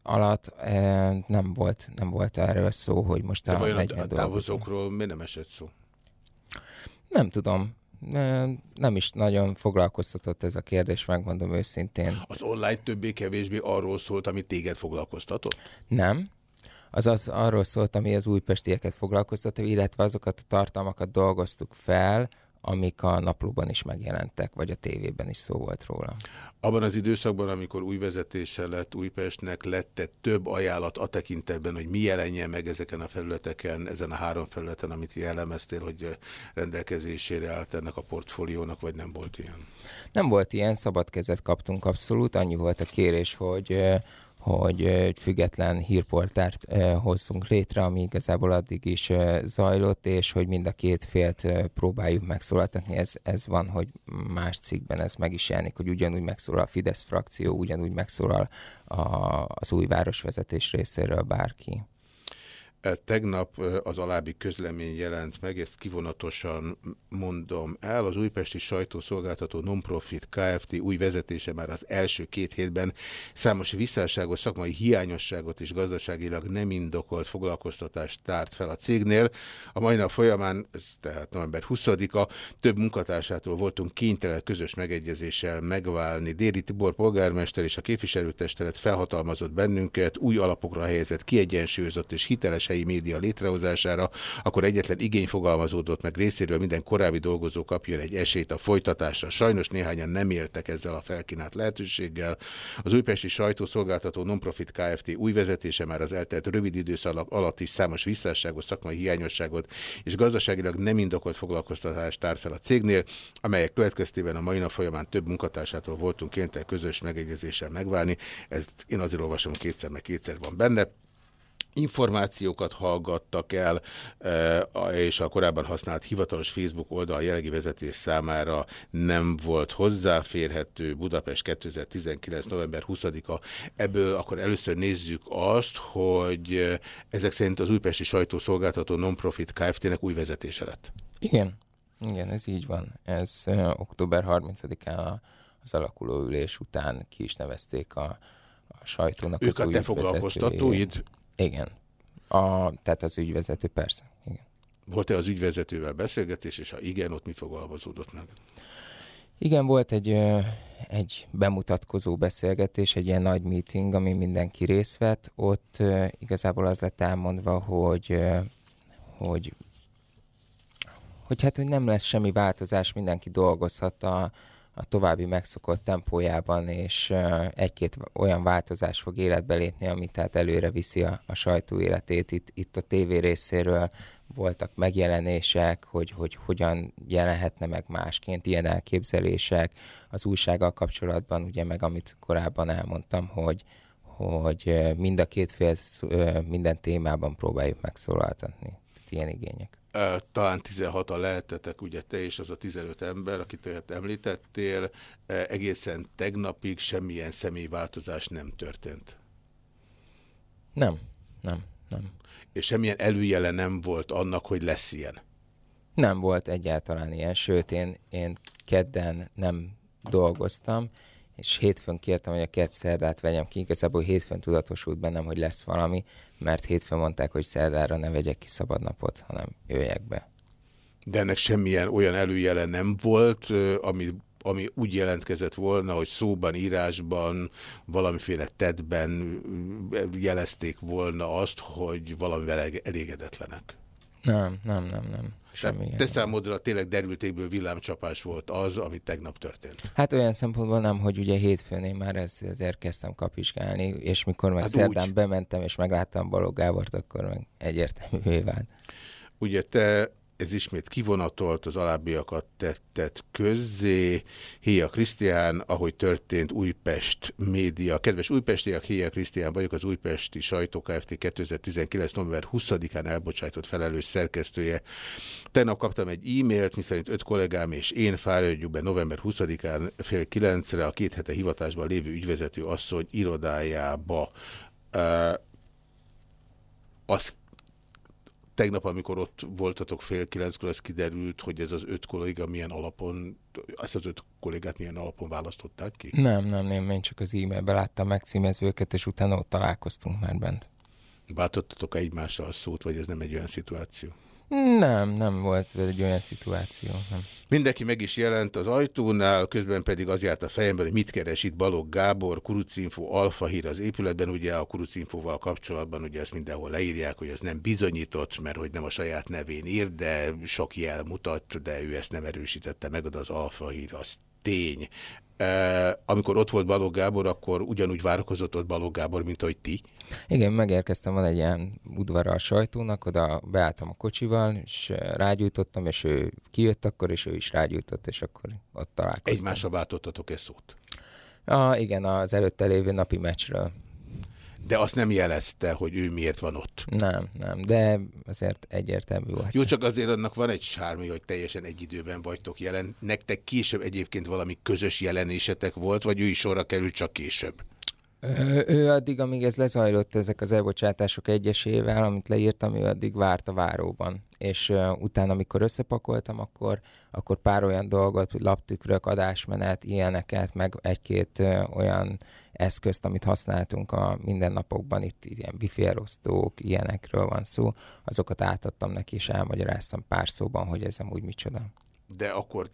alatt e, nem volt, nem volt erről szó, hogy most De a vajon a távozókról miért nem esett szó? Nem tudom. Nem is nagyon foglalkoztatott ez a kérdés, megmondom őszintén. Az online többé-kevésbé arról szólt, ami téged foglalkoztatott? Nem. Az, az arról szólt, ami az újpestieket foglalkoztatott, illetve azokat a tartalmakat dolgoztuk fel, amik a naplóban is megjelentek, vagy a tévében is szó volt róla. Abban az időszakban, amikor új vezetése lett Újpestnek, lett -e több ajánlat a tekintetben, hogy mi jelenjen meg ezeken a felületeken, ezen a három felületen, amit jellemeztél, hogy rendelkezésére állt ennek a portfóliónak, vagy nem volt ilyen? Nem volt ilyen, szabad kezet kaptunk abszolút. Annyi volt a kérés, hogy hogy egy független hírportárt hozzunk létre, ami igazából addig is zajlott, és hogy mind a két félt próbáljuk megszólaltatni. Ez, ez van, hogy más cikkben ez meg is jelenik, hogy ugyanúgy megszólal a Fidesz frakció, ugyanúgy megszólal a, az új városvezetés részéről bárki. E, Tegnap e, az alábbi közlemény jelent meg, ezt kivonatosan mondom el. Az újpesti sajtószolgáltató Nonprofit Kft. új vezetése már az első két hétben számos visszásságos szakmai hiányosságot és gazdaságilag nem indokolt foglalkoztatást tárt fel a cégnél. A mai nap folyamán, ez tehát november 20-a, több munkatársától voltunk kénytelen közös megegyezéssel megválni. Déri Tibor polgármester és a képviselőtestelet felhatalmazott bennünket, új alapokra helyezett kiegyensúlyozott és hiteles helyi média létrehozására, akkor egyetlen igény fogalmazódott meg részéről minden korábbi dolgozó kapjon egy esélyt a folytatásra. Sajnos néhányan nem éltek ezzel a felkínált lehetőséggel. Az újpesti sajtószolgáltató Nonprofit Kft. új vezetése már az eltelt rövid időszak alatt is számos visszásságos szakmai hiányosságot és gazdaságilag nem indokolt foglalkoztatást tárt fel a cégnél, amelyek következtében a mai nap folyamán több munkatársától voltunk kénytel közös megegyezéssel megválni. Ezt én azért olvasom kétszer, meg kétszer van benne információkat hallgattak el, e, és a korábban használt hivatalos Facebook oldal jelenlegi vezetés számára nem volt hozzáférhető. Budapest 2019. november 20-a. Ebből akkor először nézzük azt, hogy ezek szerint az újpesti sajtószolgáltató non-profit Kft-nek új vezetése lett. Igen, igen, ez így van. Ez uh, október 30-án az alakuló ülés után ki is nevezték a, a sajtónak ők az új te foglalkoztatóid? Igen. A, tehát az ügyvezető, persze. Igen. Volt-e az ügyvezetővel beszélgetés, és ha igen, ott mi fogalmazódott meg? Igen, volt egy, egy bemutatkozó beszélgetés, egy ilyen nagy meeting, ami mindenki részt vett. Ott igazából az lett elmondva, hogy, hogy hogy hát, hogy nem lesz semmi változás, mindenki dolgozhat a, a további megszokott tempójában, és egy-két olyan változás fog életbe lépni, ami tehát előre viszi a, a sajtó életét. Itt, itt a tévé részéről voltak megjelenések, hogy, hogy hogyan jelenhetne meg másként ilyen elképzelések. Az újsággal kapcsolatban, ugye meg amit korábban elmondtam, hogy, hogy mind a két fél minden témában próbáljuk megszólaltatni. Tehát ilyen igények talán 16 a lehetetek, ugye te és az a 15 ember, akit említettél, egészen tegnapig semmilyen személyváltozás nem történt. Nem, nem, nem. És semmilyen előjele nem volt annak, hogy lesz ilyen? Nem volt egyáltalán ilyen, sőt én, én kedden nem dolgoztam, és hétfőn kértem, hogy a két szerdát vegyem ki. Igazából hétfőn tudatosult bennem, hogy lesz valami, mert hétfőn mondták, hogy szerdára ne vegyek ki szabadnapot, hanem jöjjek be. De ennek semmilyen olyan előjele nem volt, ami, ami úgy jelentkezett volna, hogy szóban, írásban, valamiféle tedben jelezték volna azt, hogy valamivel elégedetlenek. Nem, nem, nem, nem. Semmi. Te számodra tényleg derültékből villámcsapás volt az, ami tegnap történt? Hát olyan szempontból nem, hogy ugye hétfőn én már ezt ezért kezdtem kapizsgálni, és mikor meg hát szerdán úgy. bementem, és megláttam Balogh Gábort, akkor meg egyértelművé vált. Ugye te ez ismét kivonatolt, az alábbiakat tettet közzé. Héja Krisztián, ahogy történt Újpest média. Kedves újpestiak, Héja Krisztián vagyok, az Újpesti Sajtó Kft. 2019. november 20-án elbocsájtott felelős szerkesztője. Tegnap kaptam egy e-mailt, miszerint öt kollégám és én fáradjuk be november 20-án fél kilencre a két hete hivatásban lévő ügyvezető asszony irodájába. Uh, azt tegnap, amikor ott voltatok fél kilenckor, az kiderült, hogy ez az öt kolléga milyen alapon, ezt az öt kollégát milyen alapon választották ki? Nem, nem, nem, én csak az e-mailben láttam megcímezőket, és utána ott találkoztunk már bent. Váltottatok -e egymással szót, vagy ez nem egy olyan szituáció? Nem, nem volt egy olyan szituáció. Nem. Mindenki meg is jelent az ajtónál, közben pedig az járt a fejemben, hogy mit keres itt Balogh Gábor, Kurucinfo, Alfa hír az épületben, ugye a Kurucinfoval kapcsolatban ugye ezt mindenhol leírják, hogy ez nem bizonyított, mert hogy nem a saját nevén ír, de sok jel mutat, de ő ezt nem erősítette meg, de az Alfa hír az tény. Amikor ott volt Balogh Gábor, akkor ugyanúgy várakozott ott Balogh Gábor, mint hogy ti? Igen, megérkeztem, van egy ilyen udvara a sajtónak, oda beálltam a kocsival, és rágyújtottam, és ő kijött akkor, és ő is rágyújtott, és akkor ott találkoztam. Egymásra váltottatok-e szót? Ah, igen, az előtte lévő napi meccsről. De azt nem jelezte, hogy ő miért van ott. Nem, nem, de azért egyértelmű volt. Jó, csak azért annak van egy sármi, hogy teljesen egy időben vagytok jelen. Nektek később egyébként valami közös jelenésetek volt, vagy ő is sorra került csak később? Ö, ő addig, amíg ez lezajlott, ezek az elbocsátások egyesével, amit leírtam, ő addig várt a váróban. És uh, utána, amikor összepakoltam, akkor, akkor pár olyan dolgot, hogy laptükrök, adásmenet, ilyeneket, meg egy-két uh, olyan eszközt, amit használtunk a mindennapokban, itt ilyen wifi elosztók, ilyenekről van szó, azokat átadtam neki, és elmagyaráztam pár szóban, hogy ez amúgy micsoda. De akkor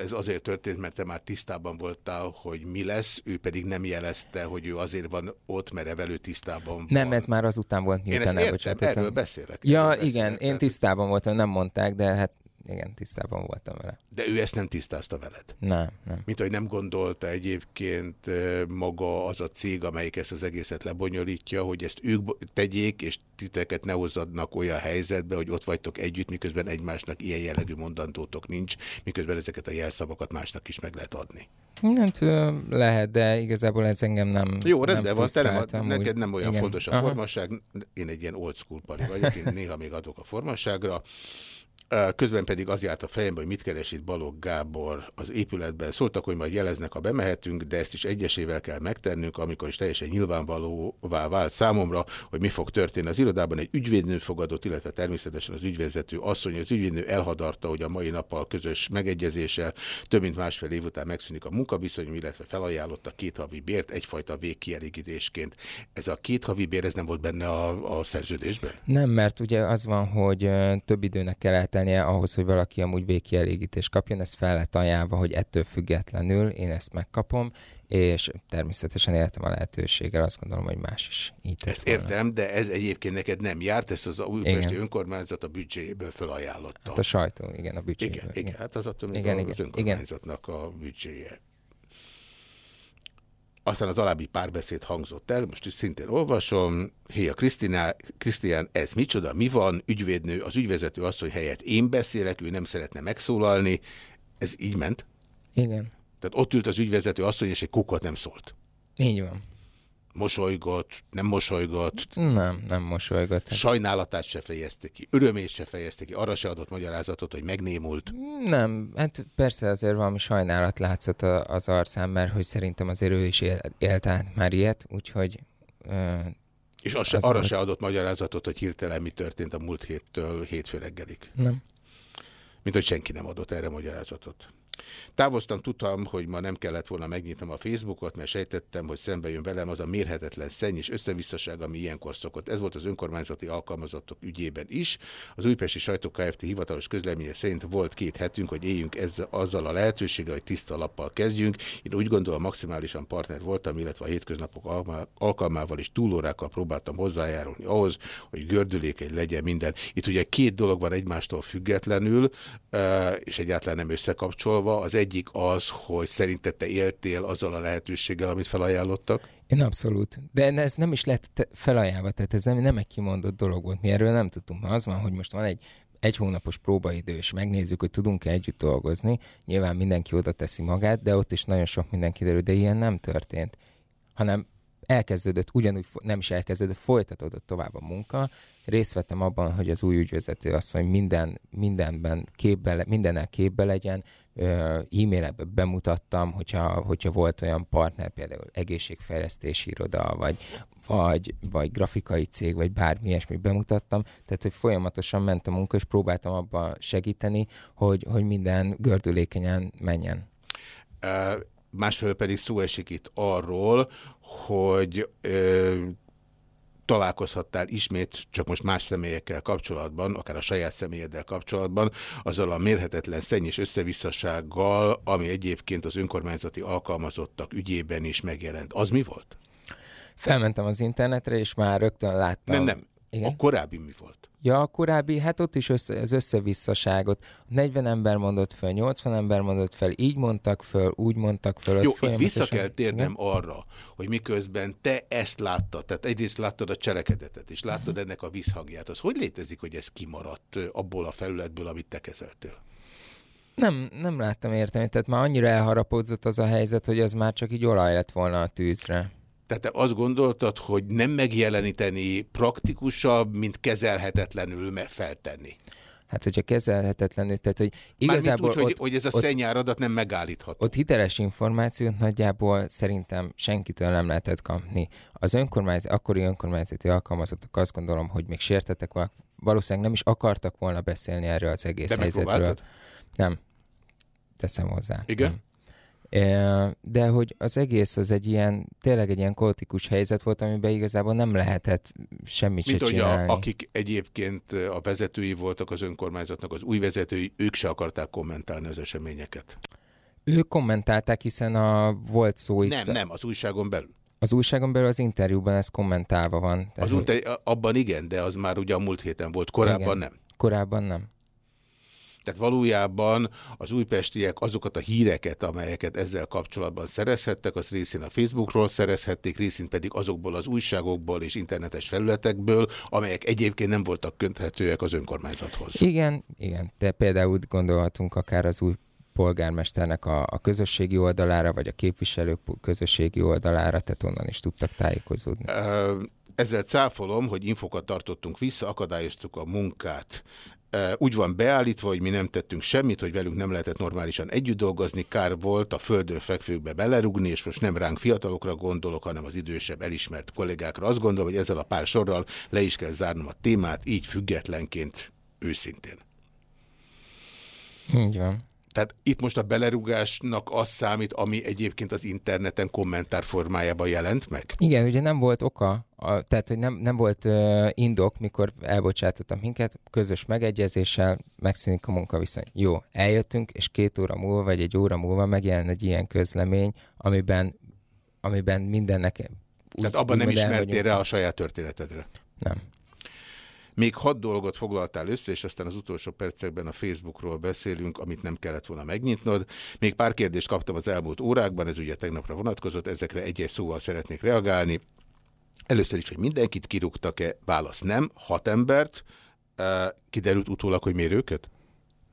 ez azért történt, mert te már tisztában voltál, hogy mi lesz, ő pedig nem jelezte, hogy ő azért van ott, mert evelő tisztában van. Nem, ez már azután volt, Én ezt miután értem, erről beszélek. Ja, erről beszélek. igen, én Tehát- tisztában voltam, nem mondták, de hát igen, tisztában voltam vele. De ő ezt nem tisztázta veled. Nem, nem. Mint hogy nem gondolta egyébként maga az a cég, amelyik ezt az egészet lebonyolítja, hogy ezt ők tegyék, és titeket ne hozzadnak olyan helyzetbe, hogy ott vagytok együtt, miközben egymásnak ilyen jellegű mondandótok nincs, miközben ezeket a jelszavakat másnak is meg lehet adni. Hát lehet, de igazából ez engem nem Jó, nem rendben van, te nem, neked nem olyan Igen. fontos a Aha. formaság, én egy ilyen old school vagyok, én néha még adok a formaságra. Közben pedig az járt a fejembe, hogy mit keres itt Balogh Gábor az épületben. Szóltak, hogy majd jeleznek, ha bemehetünk, de ezt is egyesével kell megtennünk, amikor is teljesen nyilvánvalóvá vált számomra, hogy mi fog történni. Az irodában egy ügyvédnő fogadott, illetve természetesen az ügyvezető asszony. Az ügyvédnő elhadarta, hogy a mai nappal közös megegyezéssel több mint másfél év után megszűnik a munkaviszony, illetve felajánlotta két havi bért egyfajta végkielégítésként. Ez a két havi bér, ez nem volt benne a, a szerződésben? Nem, mert ugye az van, hogy több időnek kell eltelnie ahhoz, hogy valaki amúgy végkielégítést kapjon, ez fel lett ajánlva, hogy ettől függetlenül én ezt megkapom, és természetesen éltem a lehetőséggel, azt gondolom, hogy más is így tett Ezt volna. értem, de ez egyébként neked nem járt, ezt az újpesti Igen. önkormányzat a büdzséjéből felajánlotta. Hát a sajtó, igen, a büdzséből. Igen, igen, hát az attól Igen, az igen, igen. önkormányzatnak a büdzséje. Aztán az alábbi párbeszéd hangzott el, most is szintén olvasom. Héja Krisztián, ez micsoda, mi van? Ügyvédnő, az ügyvezető asszony helyett én beszélek, ő nem szeretne megszólalni. Ez így ment? Igen, Tehát ott ült az ügyvezető asszony, és egy kukot nem szólt. így van. Mosolygott, nem mosolygott, Nem, nem mosolygott. Sajnálatát se fejezte ki, örömét se fejezte ki, arra se adott magyarázatot, hogy megnémult. Nem, hát persze azért valami sajnálat látszott az arcán, mert hogy szerintem azért ő is él, élt át már ilyet, úgyhogy ö, És az se, arra se adott magyarázatot, hogy hirtelen mi történt a múlt héttől hétfő reggelig. nem. Mint hogy senki nem adott erre magyarázatot. Távoztam, tudtam, hogy ma nem kellett volna megnyitnom a Facebookot, mert sejtettem, hogy szembe jön velem az a mérhetetlen szenny és összevisszaság, ami ilyenkor szokott. Ez volt az önkormányzati alkalmazottok ügyében is. Az Újpesti Sajtó Kft. hivatalos közleménye szerint volt két hetünk, hogy éljünk ezzel, azzal a lehetőséggel, hogy tiszta lappal kezdjünk. Én úgy gondolom, maximálisan partner voltam, illetve a hétköznapok alkalmával és túlórákkal próbáltam hozzájárulni ahhoz, hogy gördülékeny legyen minden. Itt ugye két dolog van egymástól függetlenül, és egyáltalán nem összekapcsolva. Az egyik az, hogy szerinted te éltél azzal a lehetőséggel, amit felajánlottak. Én abszolút. De ez nem is lett felajánlva, tehát ez nem, nem egy kimondott dolog volt. Mi erről nem tudtunk. Ma az van, hogy most van egy egy hónapos próbaidő, és megnézzük, hogy tudunk-e együtt dolgozni. Nyilván mindenki oda teszi magát, de ott is nagyon sok minden kiderül, de ilyen nem történt. Hanem elkezdődött, ugyanúgy nem is elkezdődött, folytatódott tovább a munka. Részt vettem abban, hogy az új ügyvezető asszony minden, mindenben képbe, mindennel képbe legyen, e-mailekbe bemutattam, hogyha, hogyha volt olyan partner, például egészségfejlesztési iroda, vagy, vagy, vagy grafikai cég, vagy bármi ilyesmi bemutattam, tehát hogy folyamatosan ment a munka, és próbáltam abban segíteni, hogy, hogy minden gördülékenyen menjen. Másfelől pedig szó esik itt arról, hogy ö, találkozhattál ismét, csak most más személyekkel kapcsolatban, akár a saját személyeddel kapcsolatban, azzal a mérhetetlen szenny és összevisszasággal, ami egyébként az önkormányzati alkalmazottak ügyében is megjelent. Az mi volt? Felmentem az internetre, és már rögtön láttam. Nem, nem. Igen? A korábbi mi volt? Ja, a korábbi, hát ott is össze, az összevisszaságot. 40 ember mondott fel, 80 ember mondott fel, így mondtak föl, úgy mondtak föl. Jó, itt vissza kell térnem Igen? arra, hogy miközben te ezt láttad, tehát egyrészt láttad a cselekedetet, és láttad ennek a visszhangját. Az hogy létezik, hogy ez kimaradt abból a felületből, amit te kezeltél? Nem, nem láttam értelmét, tehát már annyira elharapódzott az a helyzet, hogy az már csak így olaj lett volna a tűzre. Tehát te azt gondoltad, hogy nem megjeleníteni praktikusabb, mint kezelhetetlenül feltenni. Hát, hogyha kezelhetetlenül, tehát, hogy igazából úgy, ott, hogy, hogy ez a ott, szennyáradat nem megállítható. Ott hiteles információt nagyjából szerintem senkitől nem lehetett kapni. Az önkormányzat, akkori önkormányzati alkalmazottak azt gondolom, hogy még sértettek valószínűleg nem is akartak volna beszélni erről az egész De helyzetről. Nem. Teszem hozzá. Igen? Nem. De hogy az egész az egy ilyen, tényleg egy ilyen kaotikus helyzet volt, amiben igazából nem lehetett semmit Mint se csinálni. A, akik egyébként a vezetői voltak az önkormányzatnak, az új vezetői, ők se akarták kommentálni az eseményeket. Ők kommentálták, hiszen a volt szó itt... Nem, nem, az újságon belül. Az újságon belül az interjúban ez kommentálva van. Tehát az hogy... abban igen, de az már ugye a múlt héten volt, korábban igen, nem. Korábban nem. Tehát valójában az újpestiek azokat a híreket, amelyeket ezzel kapcsolatban szerezhettek, az részén a Facebookról szerezhették, részén pedig azokból az újságokból és internetes felületekből, amelyek egyébként nem voltak könthetőek az önkormányzathoz. Igen, igen. De például gondolhatunk akár az új polgármesternek a, a közösségi oldalára, vagy a képviselők közösségi oldalára, tehát onnan is tudtak tájékozódni. Ezzel cáfolom, hogy infokat tartottunk vissza, akadályoztuk a munkát úgy van beállítva, hogy mi nem tettünk semmit, hogy velünk nem lehetett normálisan együtt dolgozni, kár volt a földön fekvőkbe belerugni, és most nem ránk fiatalokra gondolok, hanem az idősebb elismert kollégákra. Azt gondolom, hogy ezzel a pár sorral le is kell zárnom a témát, így függetlenként, őszintén. Így van. Tehát itt most a belerugásnak az számít, ami egyébként az interneten kommentár formájában jelent meg? Igen, ugye nem volt oka, a, tehát hogy nem, nem volt uh, indok, mikor elbocsátottam minket, közös megegyezéssel megszűnik a munkaviszony. Jó, eljöttünk, és két óra múlva, vagy egy óra múlva megjelen egy ilyen közlemény, amiben, amiben mindennek... Úgy, tehát abban nem ismertél rá a saját történetedre? Nem. Még hat dolgot foglaltál össze, és aztán az utolsó percekben a Facebookról beszélünk, amit nem kellett volna megnyitnod. Még pár kérdést kaptam az elmúlt órákban, ez ugye tegnapra vonatkozott, ezekre egy-egy szóval szeretnék reagálni. Először is, hogy mindenkit kirúgtak-e? Válasz nem. Hat embert. Kiderült utólag, hogy miért őket?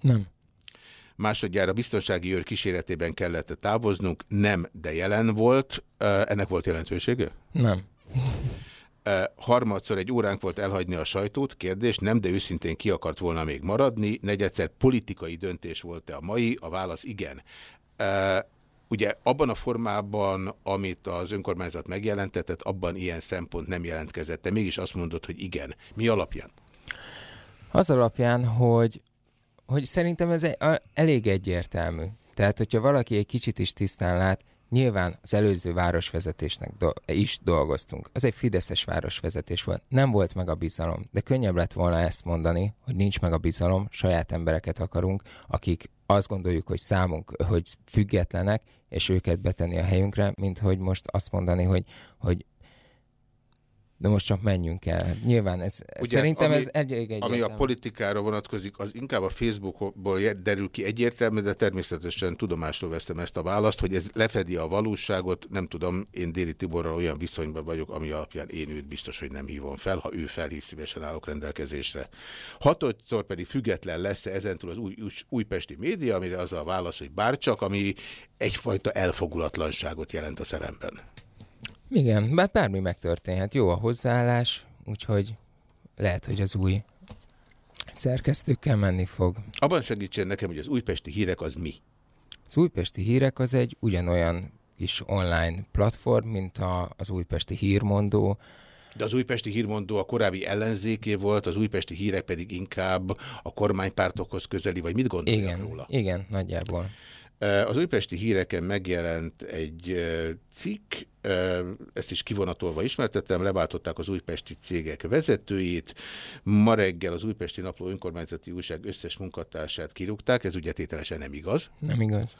Nem. Másodjára biztonsági őr kíséretében kellett távoznunk. Nem, de jelen volt. Ennek volt jelentősége? Nem. Harmadszor egy óránk volt elhagyni a sajtót, kérdés, nem, de őszintén ki akart volna még maradni. Negyedszer politikai döntés volt-e a mai? A válasz igen. Ugye abban a formában, amit az önkormányzat megjelentetett, abban ilyen szempont nem jelentkezett. Te mégis azt mondod, hogy igen. Mi alapján? Az alapján, hogy, hogy szerintem ez a, elég egyértelmű. Tehát, hogyha valaki egy kicsit is tisztán lát, Nyilván az előző városvezetésnek do- is dolgoztunk. Az egy fideszes városvezetés volt. Nem volt meg a bizalom, de könnyebb lett volna ezt mondani, hogy nincs meg a bizalom, saját embereket akarunk, akik azt gondoljuk, hogy számunk, hogy függetlenek, és őket betenni a helyünkre, mint hogy most azt mondani, hogy, hogy de most csak menjünk el. Nyilván ez, Ugye, szerintem ami, ez egy, egy Ami a politikára vonatkozik, az inkább a Facebookból derül ki egyértelmű, de természetesen tudomásról veszem ezt a választ, hogy ez lefedi a valóságot. Nem tudom, én Déli Tiborral olyan viszonyban vagyok, ami alapján én őt biztos, hogy nem hívom fel. Ha ő felhív, szívesen állok rendelkezésre. Hatodszor pedig független lesz -e ezentúl az új, újpesti média, amire az a válasz, hogy bárcsak, ami egyfajta elfogulatlanságot jelent a szememben. Igen, mert bármi megtörténhet. Jó a hozzáállás, úgyhogy lehet, hogy az új szerkesztőkkel menni fog. Abban segítsen nekem, hogy az újpesti hírek az mi? Az újpesti hírek az egy ugyanolyan is online platform, mint a, az újpesti hírmondó. De az újpesti hírmondó a korábbi ellenzéké volt, az újpesti hírek pedig inkább a kormánypártokhoz közeli, vagy mit gondolnak igen, róla? Igen, nagyjából. Az újpesti híreken megjelent egy cikk, ezt is kivonatolva ismertettem, leváltották az újpesti cégek vezetőit, ma reggel az újpesti napló önkormányzati újság összes munkatársát kirúgták, ez ugye tételesen nem igaz. Nem igaz.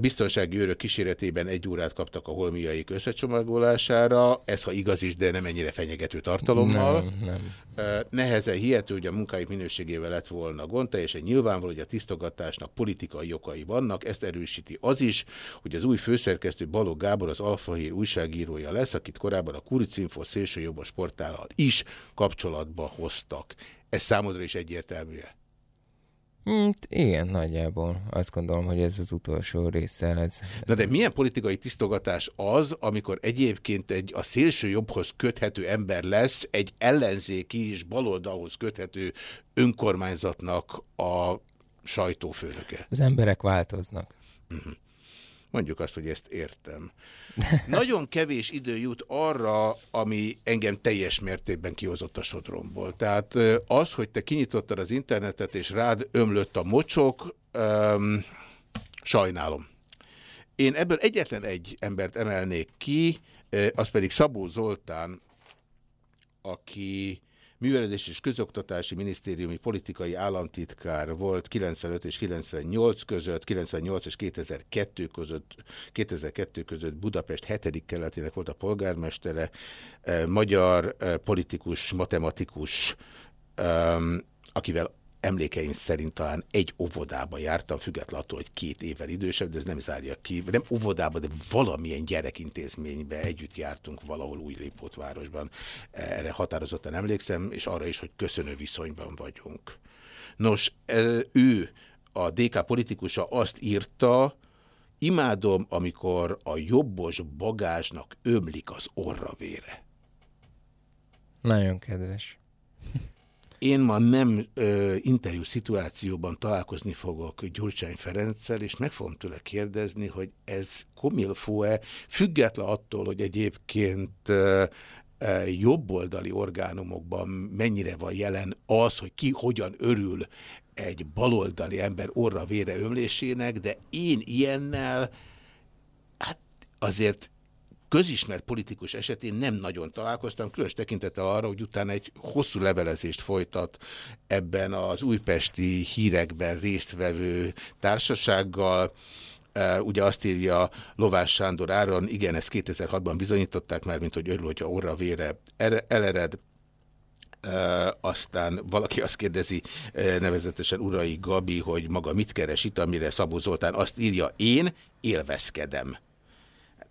Biztonsági őrök kíséretében egy órát kaptak a holmiaik összecsomagolására, ez ha igaz is, de nem ennyire fenyegető tartalommal. Nem, nem. Nehezen hihető, hogy a munkáik minőségével lett volna gond, teljesen nyilvánvaló, hogy a tisztogatásnak politikai okai vannak, ezt erősíti az is, hogy az új főszerkesztő Balog Gábor az Alfahír újságírója lesz, akit korábban a Kuricinfo szélsőjobbos portállal is kapcsolatba hoztak. Ez számodra is egyértelmű -e? Hmm, igen, nagyjából. Azt gondolom, hogy ez az utolsó része lesz. Na de milyen politikai tisztogatás az, amikor egyébként egy a szélső jobbhoz köthető ember lesz, egy ellenzéki és baloldalhoz köthető önkormányzatnak a sajtófőnöke? Az emberek változnak. Uh -huh. Mondjuk azt, hogy ezt értem. Nagyon kevés idő jut arra, ami engem teljes mértékben kihozott a sodromból. Tehát az, hogy te kinyitottad az internetet, és rád ömlött a mocsok, um, sajnálom. Én ebből egyetlen egy embert emelnék ki, az pedig Szabó Zoltán, aki művelődés és közoktatási minisztériumi politikai államtitkár volt 95 és 98 között, 98 és 2002 között, 2002 között Budapest 7. keletének volt a polgármestere, eh, magyar eh, politikus, matematikus, akivel emlékeim szerint talán egy óvodába jártam, függetlenül attól, hogy két évvel idősebb, de ez nem zárja ki. Nem óvodába, de valamilyen gyerekintézménybe együtt jártunk valahol új Lépótvárosban. Erre határozottan emlékszem, és arra is, hogy köszönő viszonyban vagyunk. Nos, ő, a DK politikusa azt írta, imádom, amikor a jobbos bagázsnak ömlik az orra vére. Nagyon kedves. Én ma nem ö, interjú szituációban találkozni fogok Gyurcsány Ferenccel, és meg fogom tőle kérdezni, hogy ez komilfó-e, független attól, hogy egyébként ö, jobboldali orgánumokban mennyire van jelen az, hogy ki hogyan örül egy baloldali ember orra vére ömlésének, de én ilyennel hát azért közismert politikus esetén nem nagyon találkoztam, különös tekintete arra, hogy utána egy hosszú levelezést folytat ebben az újpesti hírekben résztvevő társasággal, ugye azt írja Lovás Sándor Áron, igen, ezt 2006-ban bizonyították már, mint hogy örül, hogyha orra vére elered, Uh, aztán valaki azt kérdezi uh, nevezetesen Urai Gabi, hogy maga mit keres itt, amire Szabó Zoltán azt írja, én élvezkedem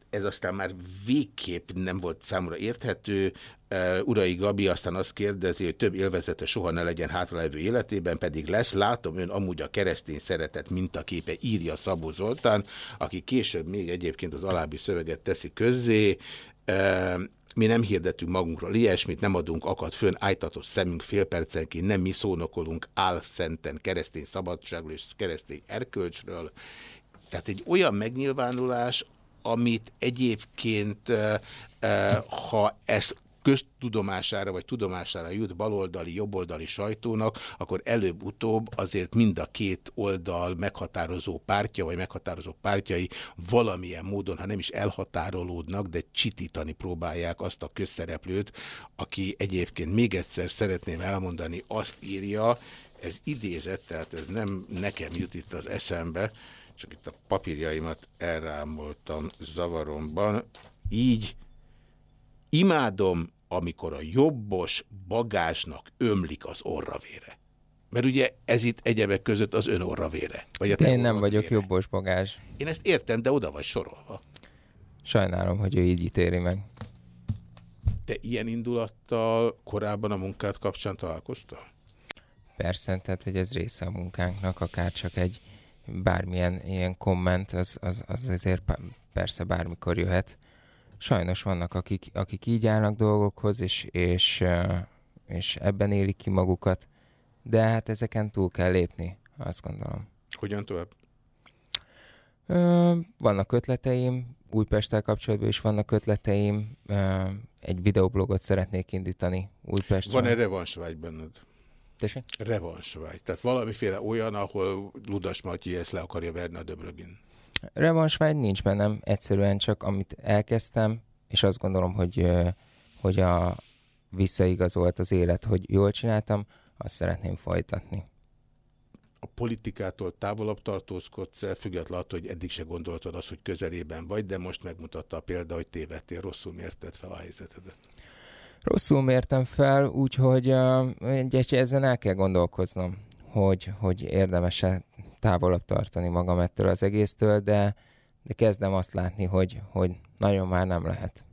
ez aztán már végképp nem volt számomra érthető. Uh, Urai Gabi aztán azt kérdezi, hogy több élvezete soha ne legyen hátralevő életében, pedig lesz. Látom ön amúgy a keresztény szeretet mintaképe, írja Szabó Zoltán, aki később még egyébként az alábbi szöveget teszi közzé. Mi nem hirdetünk magunkról ilyesmit, nem adunk akad fönn ájtatos szemünk fél percenként, nem mi szónokolunk álszenten keresztény szabadságról és keresztény erkölcsről. Tehát egy olyan megnyilvánulás, amit egyébként, ha ez köztudomására vagy tudomására jut baloldali, jobboldali sajtónak, akkor előbb-utóbb azért mind a két oldal meghatározó pártja, vagy meghatározó pártjai valamilyen módon, ha nem is elhatárolódnak, de csitítani próbálják azt a közszereplőt, aki egyébként még egyszer szeretném elmondani, azt írja, ez idézett, tehát ez nem nekem jut itt az eszembe, csak itt a papírjaimat elrámoltam zavaromban. Így imádom, amikor a jobbos bagásnak ömlik az orravére. Mert ugye ez itt egyebek között az ön orravére. Vagy a Én nem vagyok vére. jobbos bagás. Én ezt értem, de oda vagy sorolva. Sajnálom, hogy ő így ítéli meg. Te ilyen indulattal korábban a munkát kapcsán találkoztál? Persze, tehát hogy ez része a munkánknak, akár csak egy bármilyen ilyen komment, az, az, az azért persze bármikor jöhet. Sajnos vannak, akik, akik így állnak dolgokhoz, és, és, és ebben élik ki magukat, de hát ezeken túl kell lépni, azt gondolom. Hogyan tovább? Vannak ötleteim, Újpesttel kapcsolatban is vannak ötleteim, egy videoblogot szeretnék indítani Újpestről. Van-e revansvágy benned? Tessék? Revansvágy. Tehát valamiféle olyan, ahol Ludas Matyi ezt le akarja verni a Döbrögin. Revansvágy nincs bennem, egyszerűen csak amit elkezdtem, és azt gondolom, hogy, hogy a visszaigazolt az élet, hogy jól csináltam, azt szeretném folytatni. A politikától távolabb tartózkodsz el, függetlenül attól, hogy eddig se gondoltad azt, hogy közelében vagy, de most megmutatta a példa, hogy tévedtél, rosszul mérted fel a helyzetedet rosszul mértem fel, úgyhogy uh, ezen el kell gondolkoznom, hogy, hogy érdemes-e távolabb tartani magam ettől az egésztől, de, de kezdem azt látni, hogy, hogy nagyon már nem lehet.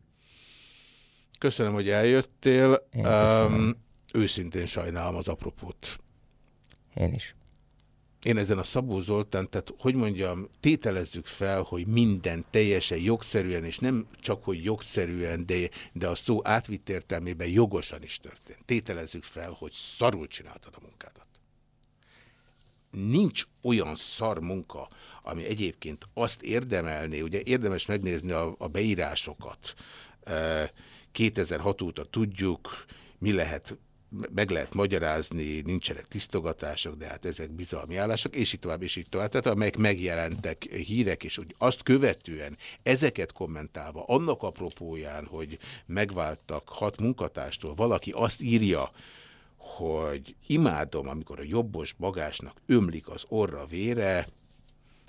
Köszönöm, hogy eljöttél. Um, őszintén sajnálom az apropót. Én is. Én ezen a Szabó Zoltán, tehát hogy mondjam, tételezzük fel, hogy minden teljesen jogszerűen, és nem csak, hogy jogszerűen, de, de a szó átvitt értelmében jogosan is történt. Tételezzük fel, hogy szarul csináltad a munkádat. Nincs olyan szar munka, ami egyébként azt érdemelné, ugye érdemes megnézni a, a beírásokat. 2006 óta tudjuk, mi lehet meg lehet magyarázni, nincsenek tisztogatások, de hát ezek bizalmi állások, és így tovább, és így tovább. Tehát amelyek megjelentek hírek, és úgy azt követően ezeket kommentálva, annak apropóján, hogy megváltak hat munkatárstól, valaki azt írja, hogy imádom, amikor a jobbos bagásnak ömlik az orra vére,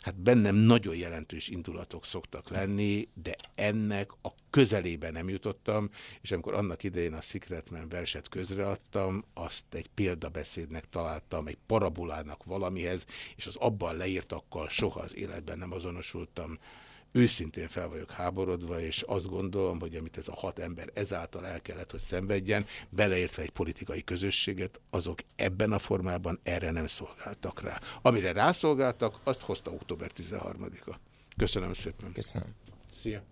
hát bennem nagyon jelentős indulatok szoktak lenni, de ennek a közelében nem jutottam, és amikor annak idején a Secretman verset közreadtam, azt egy példabeszédnek találtam, egy parabolának valamihez, és az abban leírtakkal soha az életben nem azonosultam őszintén fel vagyok háborodva, és azt gondolom, hogy amit ez a hat ember ezáltal el kellett, hogy szenvedjen, beleértve egy politikai közösséget, azok ebben a formában erre nem szolgáltak rá. Amire rászolgáltak, azt hozta október 13-a. Köszönöm szépen. Köszönöm. Szia.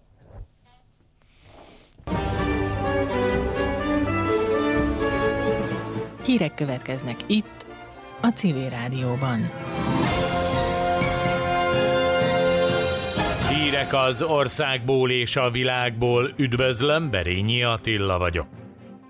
Hírek következnek itt, a Civil Rádióban. Hírek az országból és a világból. Üdvözlöm, Berényi Attila vagyok.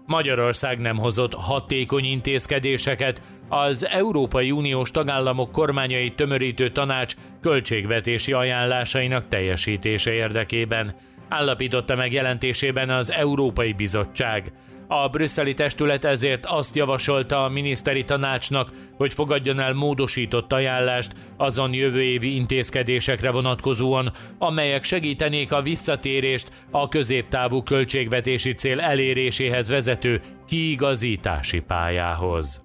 Magyarország nem hozott hatékony intézkedéseket az Európai Uniós tagállamok kormányai tömörítő tanács költségvetési ajánlásainak teljesítése érdekében, állapította meg jelentésében az Európai Bizottság. A brüsszeli testület ezért azt javasolta a miniszteri tanácsnak, hogy fogadjon el módosított ajánlást azon jövő évi intézkedésekre vonatkozóan, amelyek segítenék a visszatérést a középtávú költségvetési cél eléréséhez vezető kiigazítási pályához.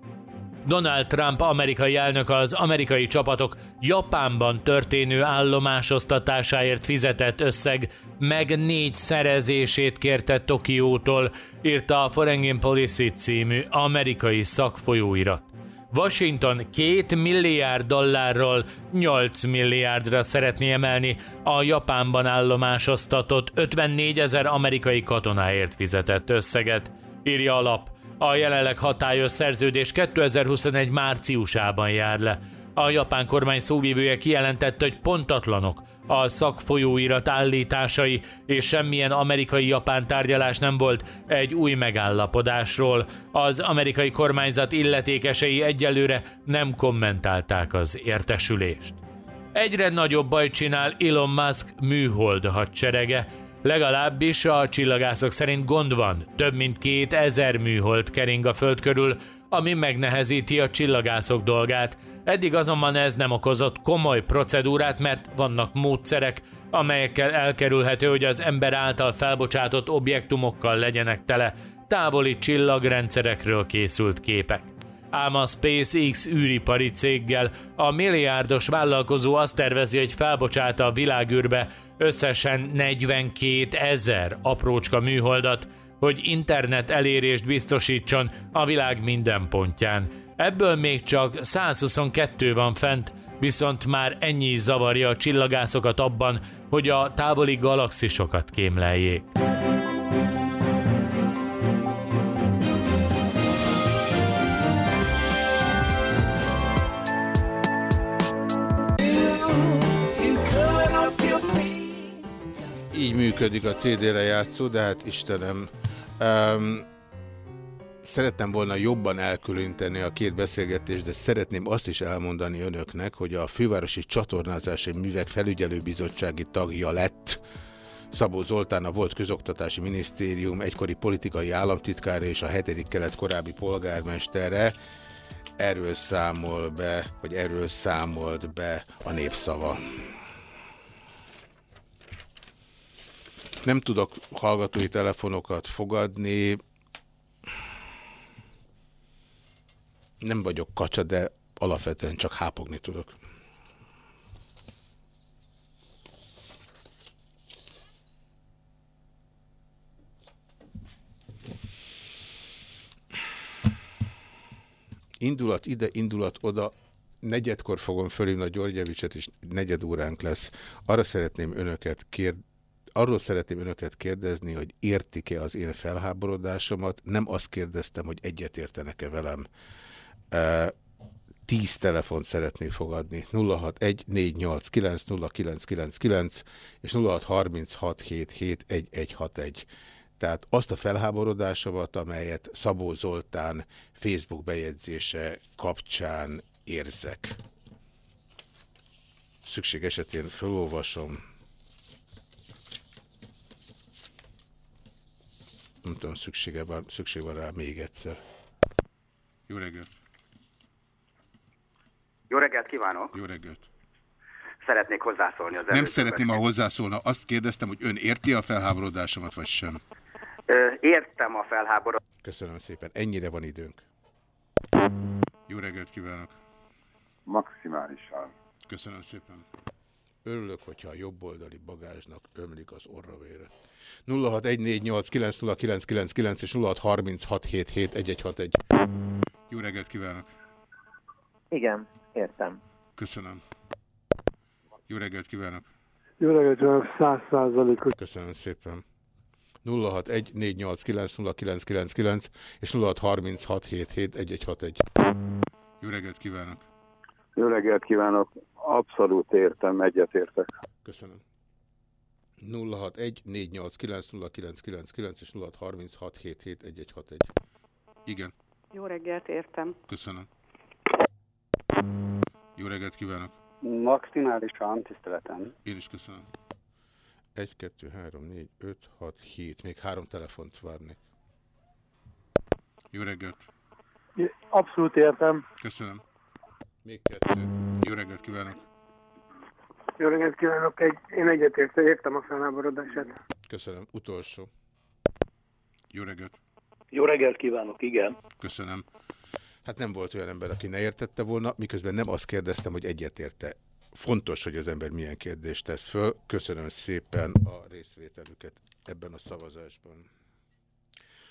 Donald Trump amerikai elnök az amerikai csapatok Japánban történő állomásoztatásáért fizetett összeg meg négy szerezését kérte Tokiótól, írta a Foreign Policy című amerikai szakfolyóirat. Washington 2 milliárd dollárról 8 milliárdra szeretné emelni a Japánban állomásoztatott 54 ezer amerikai katonáért fizetett összeget, írja a lap. A jelenleg hatályos szerződés 2021 márciusában jár le. A japán kormány szóvívője kijelentette, hogy pontatlanok a szakfolyóirat állításai, és semmilyen amerikai-japán tárgyalás nem volt egy új megállapodásról. Az amerikai kormányzat illetékesei egyelőre nem kommentálták az értesülést. Egyre nagyobb baj csinál Elon Musk műhold hadserege, Legalábbis a csillagászok szerint gond van, több mint két ezer műhold kering a föld körül, ami megnehezíti a csillagászok dolgát. Eddig azonban ez nem okozott komoly procedúrát, mert vannak módszerek, amelyekkel elkerülhető, hogy az ember által felbocsátott objektumokkal legyenek tele. Távoli csillagrendszerekről készült képek ám a SpaceX űripari céggel a milliárdos vállalkozó azt tervezi, hogy felbocsáta a világűrbe összesen 42 ezer aprócska műholdat, hogy internet elérést biztosítson a világ minden pontján. Ebből még csak 122 van fent, viszont már ennyi zavarja a csillagászokat abban, hogy a távoli galaxisokat kémleljék. Így működik a CD lejátszó, de hát Istenem, um, szerettem volna jobban elkülöníteni a két beszélgetést, de szeretném azt is elmondani önöknek, hogy a Fővárosi Csatornázási Művek Felügyelőbizottsági tagja lett Szabó Zoltán, a volt közoktatási minisztérium egykori politikai államtitkára és a hetedik kelet korábbi polgármestere. Erről számol be, vagy erről számolt be a népszava. Nem tudok hallgatói telefonokat fogadni. Nem vagyok kacsa, de alapvetően csak hápogni tudok. Indulat ide, indulat oda. negyedkor fogom fölhívni a Györgyevicset, és negyed óránk lesz. Arra szeretném önöket kérdezni, Arról szeretném önöket kérdezni, hogy értik-e az én felháborodásomat. Nem azt kérdeztem, hogy egyetértenek-e velem. E, tíz telefont szeretnék fogadni. 0614890999 és 0636771161. Tehát azt a felháborodásomat, amelyet Szabó Zoltán Facebook bejegyzése kapcsán érzek. Szükség esetén felolvasom. Nem tudom, szüksége van, szükség van rá még egyszer. Jó reggelt! Jó reggelt kívánok! Jó reggelt! Szeretnék hozzászólni az Nem szeretném, ha hozzászólna. Azt kérdeztem, hogy ön érti a felháborodásomat, vagy sem? Ö, értem a felháborodásomat. Köszönöm szépen. Ennyire van időnk. Jó reggelt kívánok! Maximálisan. Köszönöm szépen. Örülök, hogyha a jobboldali bagázsnak ömlik az orravére. 0614890999 és 0636771161. Jó reggelt kívánok! Igen, értem. Köszönöm. Jó reggelt kívánok! Jó reggelt kívánok, száz százalékos. Köszönöm szépen. 0614890999 és 0636771161. Jó reggelt kívánok! Jó reggelt kívánok! Abszolút értem, egyetértek. Köszönöm. 0614890999 és 0636771161. Igen. Jó reggelt, értem. Köszönöm. Jó reggelt kívánok! Maximálisan tiszteletem. Én is köszönöm. 1, 2, 3, 4, 5, 6, 7. Még három telefont várnék. Jó reggelt! Abszolút értem. Köszönöm. Még kettő. Jó reggelt kívánok! Jó reggelt kívánok! Egy, én egyetértek, értem a felháborodását. Köszönöm. Utolsó. Jó reggelt! Jó reggelt kívánok, igen. Köszönöm. Hát nem volt olyan ember, aki ne értette volna, miközben nem azt kérdeztem, hogy egyetérte. Fontos, hogy az ember milyen kérdést tesz föl. Köszönöm szépen a részvételüket ebben a szavazásban.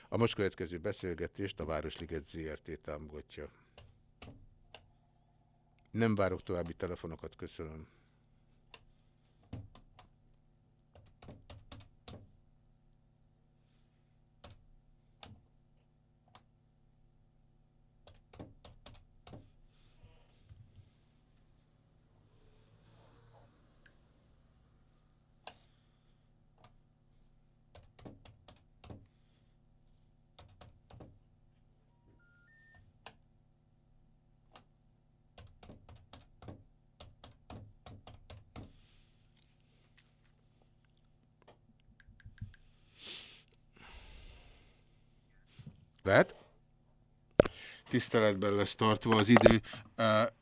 A most következő beszélgetést a Városliget ZRT támogatja. Nem várok további telefonokat, köszönöm. Lehet? Tiszteletben lesz tartva az idő.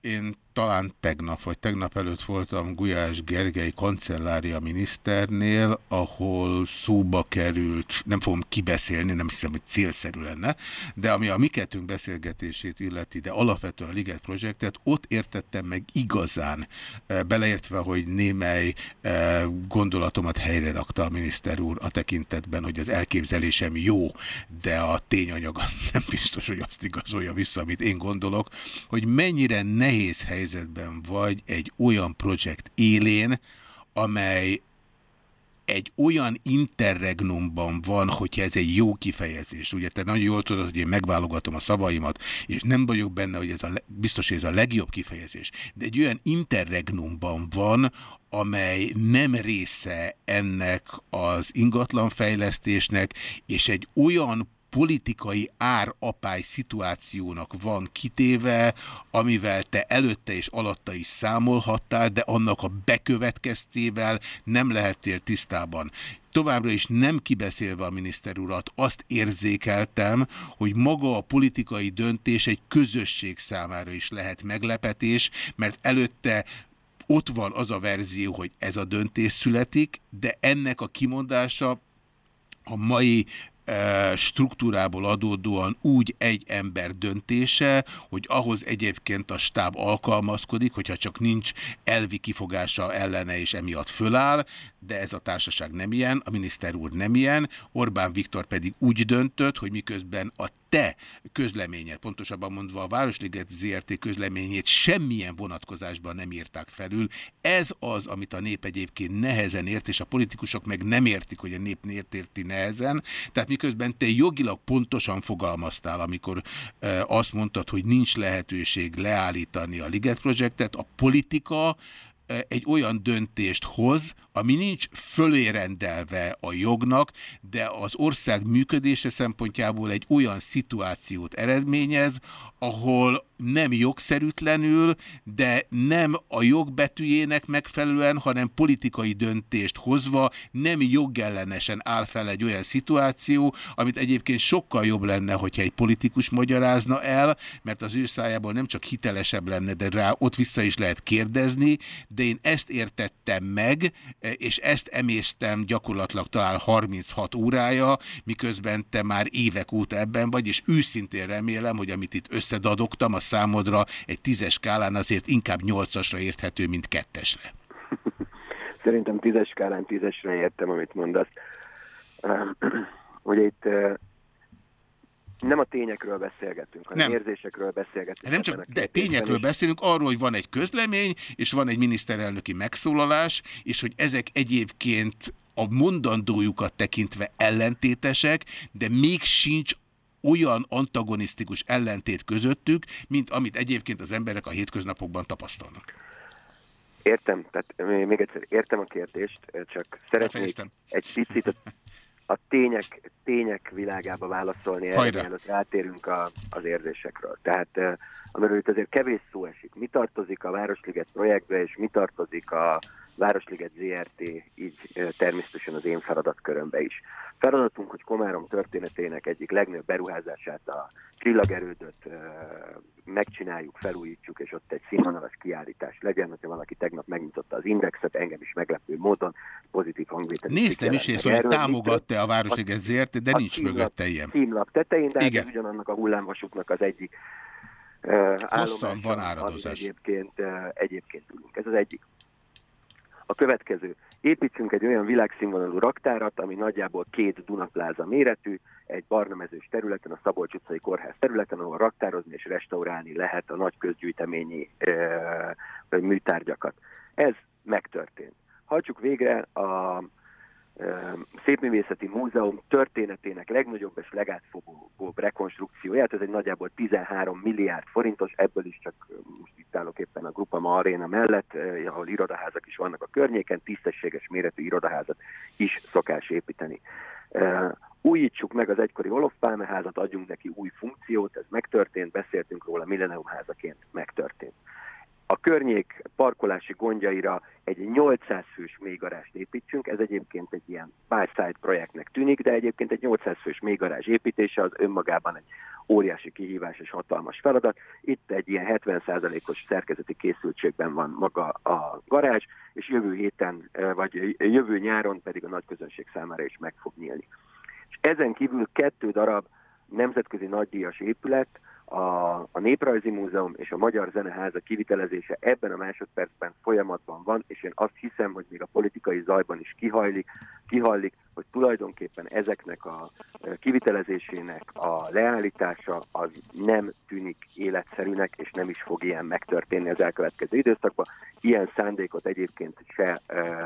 Én talán tegnap, vagy tegnap előtt voltam Gulyás Gergely kancellária miniszternél, ahol szóba került, nem fogom kibeszélni, nem hiszem, hogy célszerű lenne, de ami a mi kettőnk beszélgetését illeti, de alapvetően a Liget projektet, ott értettem meg igazán, eh, beleértve, hogy némely eh, gondolatomat helyre rakta a miniszter úr a tekintetben, hogy az elképzelésem jó, de a tényanyag nem biztos, hogy azt igazolja vissza, amit én gondolok, hogy mennyire nehéz helyzet helyzetben vagy egy olyan projekt élén, amely egy olyan interregnumban van, hogyha ez egy jó kifejezés. Ugye te nagyon jól tudod, hogy én megválogatom a szavaimat, és nem vagyok benne, hogy ez a, biztos, hogy ez a legjobb kifejezés, de egy olyan interregnumban van, amely nem része ennek az ingatlanfejlesztésnek, és egy olyan politikai árapály szituációnak van kitéve, amivel te előtte és alatta is számolhattál, de annak a bekövetkeztével nem lehettél tisztában. Továbbra is nem kibeszélve a miniszter urat, azt érzékeltem, hogy maga a politikai döntés egy közösség számára is lehet meglepetés, mert előtte ott van az a verzió, hogy ez a döntés születik, de ennek a kimondása a mai struktúrából adódóan úgy egy ember döntése, hogy ahhoz egyébként a stáb alkalmazkodik, hogyha csak nincs elvi kifogása ellene és emiatt föláll, de ez a társaság nem ilyen, a miniszter úr nem ilyen, Orbán Viktor pedig úgy döntött, hogy miközben a te közleményed, pontosabban mondva a Városliget ZRT közleményét semmilyen vonatkozásban nem írták felül. Ez az, amit a nép egyébként nehezen ért, és a politikusok meg nem értik, hogy a nép miért érti nehezen. Tehát miközben te jogilag pontosan fogalmaztál, amikor e, azt mondtad, hogy nincs lehetőség leállítani a Liget projektet, a politika egy olyan döntést hoz, ami nincs fölérendelve a jognak, de az ország működése szempontjából egy olyan szituációt eredményez, ahol nem jogszerűtlenül, de nem a jogbetűjének megfelelően, hanem politikai döntést hozva nem jogellenesen áll fel egy olyan szituáció, amit egyébként sokkal jobb lenne, hogyha egy politikus magyarázna el, mert az ő szájából nem csak hitelesebb lenne, de rá ott vissza is lehet kérdezni, de én ezt értettem meg, és ezt emésztem gyakorlatilag talán 36 órája, miközben te már évek óta ebben vagy, és őszintén remélem, hogy amit itt összedadogtam, a számodra egy tízes skálán azért inkább nyolcasra érthető, mint kettesre. Szerintem tízes skálán tízesre értem, amit mondasz. Ugye itt nem a tényekről beszélgetünk, hanem nem. érzésekről beszélgetünk. Nem csak, de tényekről beszélünk, arról, hogy van egy közlemény, és van egy miniszterelnöki megszólalás, és hogy ezek egyébként a mondandójukat tekintve ellentétesek, de még sincs olyan antagonisztikus ellentét közöttük, mint amit egyébként az emberek a hétköznapokban tapasztalnak. Értem, tehát még egyszer értem a kérdést, csak szeretnék egy picit a, tények, tények világába válaszolni, erre, mielőtt rátérünk a, az érzésekről. Tehát amiről itt azért kevés szó esik. Mi tartozik a Városliget projektbe, és mi tartozik a Városliget ZRT, így természetesen az én feladatkörömbe is. Feladatunk, hogy Komárom történetének egyik legnagyobb beruházását, a Krillagerődöt megcsináljuk, felújítsuk, és ott egy színvonalas kiállítás legyen, hogyha valaki tegnap megnyitotta az indexet, engem is meglepő módon, pozitív hangvétel. Néztem is, és hogy támogatta a Városliget ZRT, de nincs címlap, mögötte ilyen. Címlap tetején, de Igen. ugyanannak a hullámvasútnak az egyik Hosszan van áradozás. Egyébként, egyébként ülünk. Ez az egyik. A következő. Építsünk egy olyan világszínvonalú raktárat, ami nagyjából két Dunapláza méretű, egy barnamezős területen, a Szabolcs utcai kórház területen, ahol raktározni és restaurálni lehet a nagy közgyűjteményi e, műtárgyakat. Ez megtörtént. Hajtsuk végre a Szépművészeti Múzeum történetének legnagyobb és legátfogóbb rekonstrukcióját, ez egy nagyjából 13 milliárd forintos, ebből is csak most itt állok éppen a Grupa Aréna mellett, ahol irodaházak is vannak a környéken, tisztességes méretű irodaházat is szokás építeni. Újítsuk meg az egykori Olof házat, adjunk neki új funkciót, ez megtörtént, beszéltünk róla, Millennium házaként megtörtént a környék parkolási gondjaira egy 800 fős mélygarást építsünk, ez egyébként egy ilyen buy-side projektnek tűnik, de egyébként egy 800 fős mélygarázs építése az önmagában egy óriási kihívás és hatalmas feladat. Itt egy ilyen 70%-os szerkezeti készültségben van maga a garázs, és jövő héten, vagy jövő nyáron pedig a nagy közönség számára is meg fog nyílni. És ezen kívül kettő darab nemzetközi nagydíjas épület, a, a Néprajzi Múzeum és a Magyar Zeneháza kivitelezése ebben a másodpercben folyamatban van, és én azt hiszem, hogy még a politikai zajban is kihajlik, kihallik, hogy tulajdonképpen ezeknek a kivitelezésének a leállítása az nem tűnik életszerűnek, és nem is fog ilyen megtörténni az elkövetkező időszakban. Ilyen szándékot egyébként se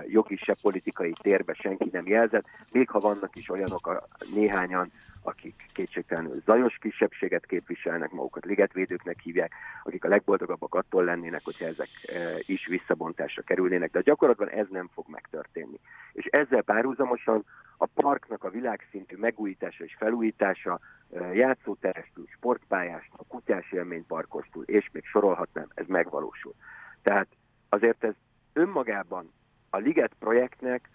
jogi, se politikai térbe senki nem jelzett, még ha vannak is olyanok a, néhányan, akik kétségtelenül zajos kisebbséget képviselnek, magukat ligetvédőknek hívják, akik a legboldogabbak attól lennének, hogyha ezek is visszabontásra kerülnének, de gyakorlatban ez nem fog megtörténni. És ezzel párhuzamosan a parknak a világszintű megújítása és felújítása játszóterestül, sportpályástól, kutyás élményparkostól, és még sorolhatnám, ez megvalósul. Tehát azért ez önmagában a Liget projektnek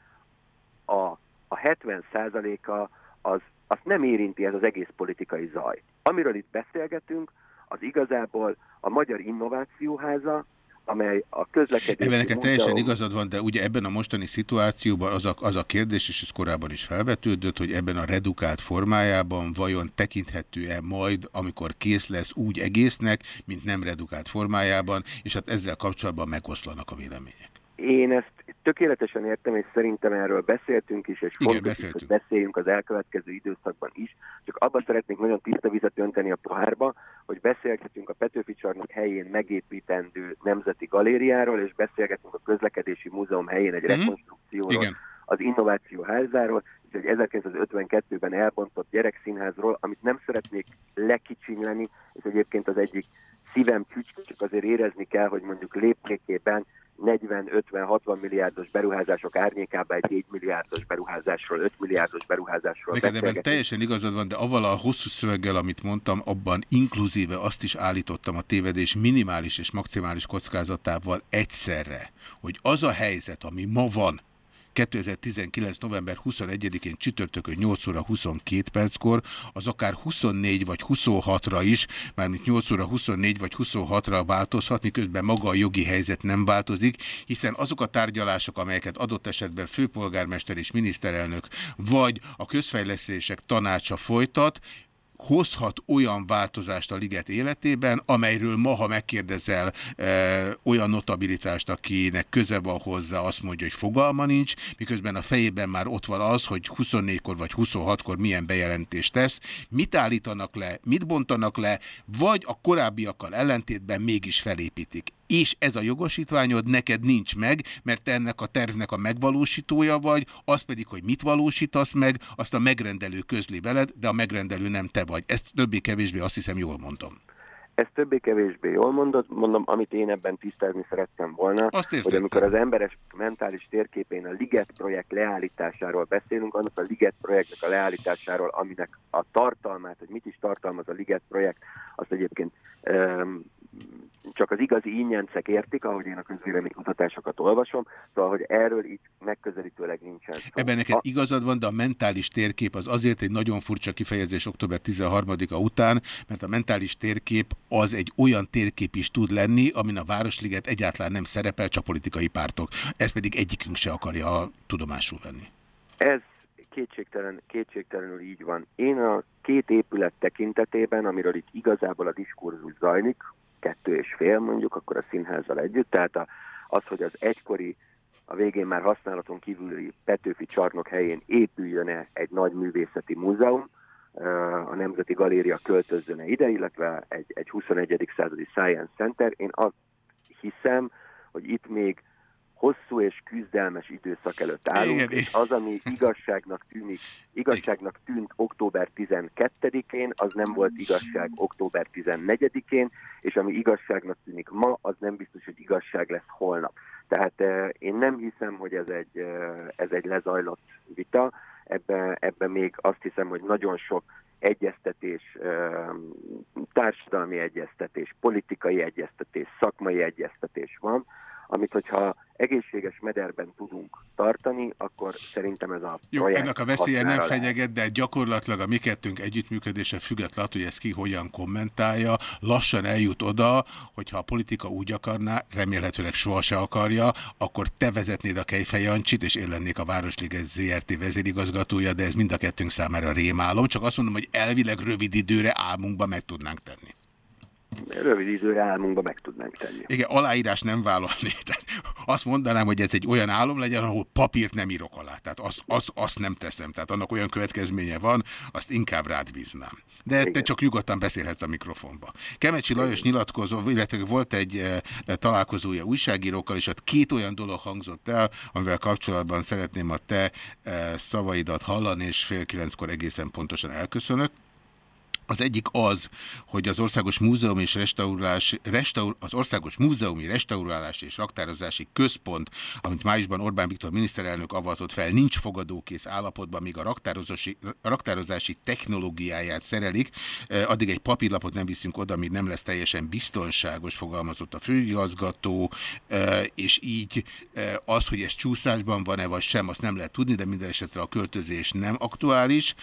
a, a 70%-a az azt nem érinti ez az egész politikai zaj. Amiről itt beszélgetünk, az igazából a Magyar Innovációháza, amely a közlekedési Ebben neked teljesen igazad van, de ugye ebben a mostani szituációban az a, az a kérdés, és ez korábban is felvetődött, hogy ebben a redukált formájában vajon tekinthető-e majd, amikor kész lesz úgy egésznek, mint nem redukált formájában, és hát ezzel kapcsolatban megoszlanak a vélemények. Én ezt tökéletesen értem, és szerintem erről beszéltünk is, és Igen, fontos is, hogy beszéljünk az elkövetkező időszakban is. Csak abba szeretnék nagyon tiszta vizet önteni a pohárba, hogy beszélgetünk a Petőfi csarnok helyén megépítendő nemzeti galériáról, és beszélgetünk a közlekedési múzeum helyén egy Mhm. rekonstrukcióról, Igen. az innováció házáról, és egy 1952-ben elbontott gyerekszínházról, amit nem szeretnék lekicsinyleni, és egyébként az egyik szívem csücske, csak azért érezni kell, hogy mondjuk léptékében 40-50-60 milliárdos beruházások árnyékában egy 4 milliárdos beruházásról, 5 milliárdos beruházásról Neked ebben teljesen igazad van, de avval a hosszú szöveggel, amit mondtam, abban inkluzíve azt is állítottam a tévedés minimális és maximális kockázatával egyszerre, hogy az a helyzet, ami ma van, 2019. november 21-én csütörtökön 8 óra 22 perckor, az akár 24 vagy 26-ra is, mármint 8 óra 24 vagy 26-ra változhat, miközben maga a jogi helyzet nem változik, hiszen azok a tárgyalások, amelyeket adott esetben főpolgármester és miniszterelnök vagy a közfejlesztések tanácsa folytat, hozhat olyan változást a liget életében, amelyről ma, ha megkérdezel e, olyan notabilitást, akinek köze van hozzá, azt mondja, hogy fogalma nincs, miközben a fejében már ott van az, hogy 24-kor vagy 26-kor milyen bejelentést tesz, mit állítanak le, mit bontanak le, vagy a korábbiakkal ellentétben mégis felépítik. És ez a jogosítványod neked nincs meg, mert te ennek a tervnek a megvalósítója vagy, az pedig, hogy mit valósítasz meg, azt a megrendelő közli veled, de a megrendelő nem te vagy. Ezt többé-kevésbé azt hiszem jól mondom. Ez többé-kevésbé jól mondod, mondom, amit én ebben tisztázni szerettem volna, Azt hogy amikor az emberes mentális térképén a Liget projekt leállításáról beszélünk, annak a Liget projektnek a leállításáról, aminek a tartalmát, hogy mit is tartalmaz a Liget projekt, azt egyébként um, csak az igazi ingyencek értik, ahogy én a közvéleménykutatásokat olvasom, szóval, hogy erről itt megközelítőleg nincsen szó. Ebben neked igazad van, de a mentális térkép az azért egy nagyon furcsa kifejezés október 13-a után, mert a mentális térkép az egy olyan térkép is tud lenni, amin a Városliget egyáltalán nem szerepel, csak politikai pártok. Ez pedig egyikünk se akarja tudomásul venni. Ez kétségtelen, kétségtelenül így van. Én a két épület tekintetében, amiről itt igazából a diskurzus zajlik, kettő és fél mondjuk, akkor a színházzal együtt, tehát a, az, hogy az egykori, a végén már használaton kívüli Petőfi csarnok helyén épüljön-e egy nagy művészeti múzeum, a Nemzeti Galéria költözzön-e ide, illetve egy, egy 21. századi Science Center. Én azt hiszem, hogy itt még hosszú és küzdelmes időszak előtt állunk, Igen, és az, ami igazságnak tűnik, igazságnak tűnt október 12-én, az nem volt igazság október 14-én, és ami igazságnak tűnik ma, az nem biztos, hogy igazság lesz holnap. Tehát eh, én nem hiszem, hogy ez egy, eh, ez egy lezajlott vita, ebben ebbe még azt hiszem, hogy nagyon sok egyeztetés, eh, társadalmi egyeztetés, politikai egyeztetés, szakmai egyeztetés van, amit hogyha egészséges mederben tudunk tartani, akkor szerintem ez a Jó, projekt ennek a veszélye nem fenyeget, de gyakorlatilag a mi kettőnk együttműködése függetlenül, hogy ezt ki hogyan kommentálja, lassan eljut oda, hogyha a politika úgy akarná, remélhetőleg soha se akarja, akkor te vezetnéd a Kejfej Jancsit, és én lennék a Városliges ZRT vezérigazgatója, de ez mind a kettőnk számára rémálom. Csak azt mondom, hogy elvileg rövid időre álmunkba meg tudnánk tenni. Rövid időre álmunkba meg tudnánk tenni. Igen, aláírás nem vállalni. Tehát azt mondanám, hogy ez egy olyan álom legyen, ahol papírt nem írok alá. Tehát azt, azt, azt nem teszem. Tehát annak olyan következménye van, azt inkább rád bíznám. De Igen. te csak nyugodtan beszélhetsz a mikrofonba. Kemecsi Lajos nyilatkozó, illetve volt egy e, találkozója újságírókkal, és ott két olyan dolog hangzott el, amivel kapcsolatban szeretném a te e, szavaidat hallani, és fél kilenckor egészen pontosan elköszönök. Az egyik az, hogy az Országos Múzeum és Restaurálás, restaur, az Országos Múzeumi Restaurálás és Raktározási Központ, amit májusban Orbán Viktor miniszterelnök avatott fel, nincs fogadókész állapotban, míg a raktározási, raktározási technológiáját szerelik, addig egy papírlapot nem viszünk oda, ami nem lesz teljesen biztonságos, fogalmazott a főigazgató, és így az, hogy ez csúszásban van-e vagy sem, azt nem lehet tudni, de minden esetre a költözés nem aktuális,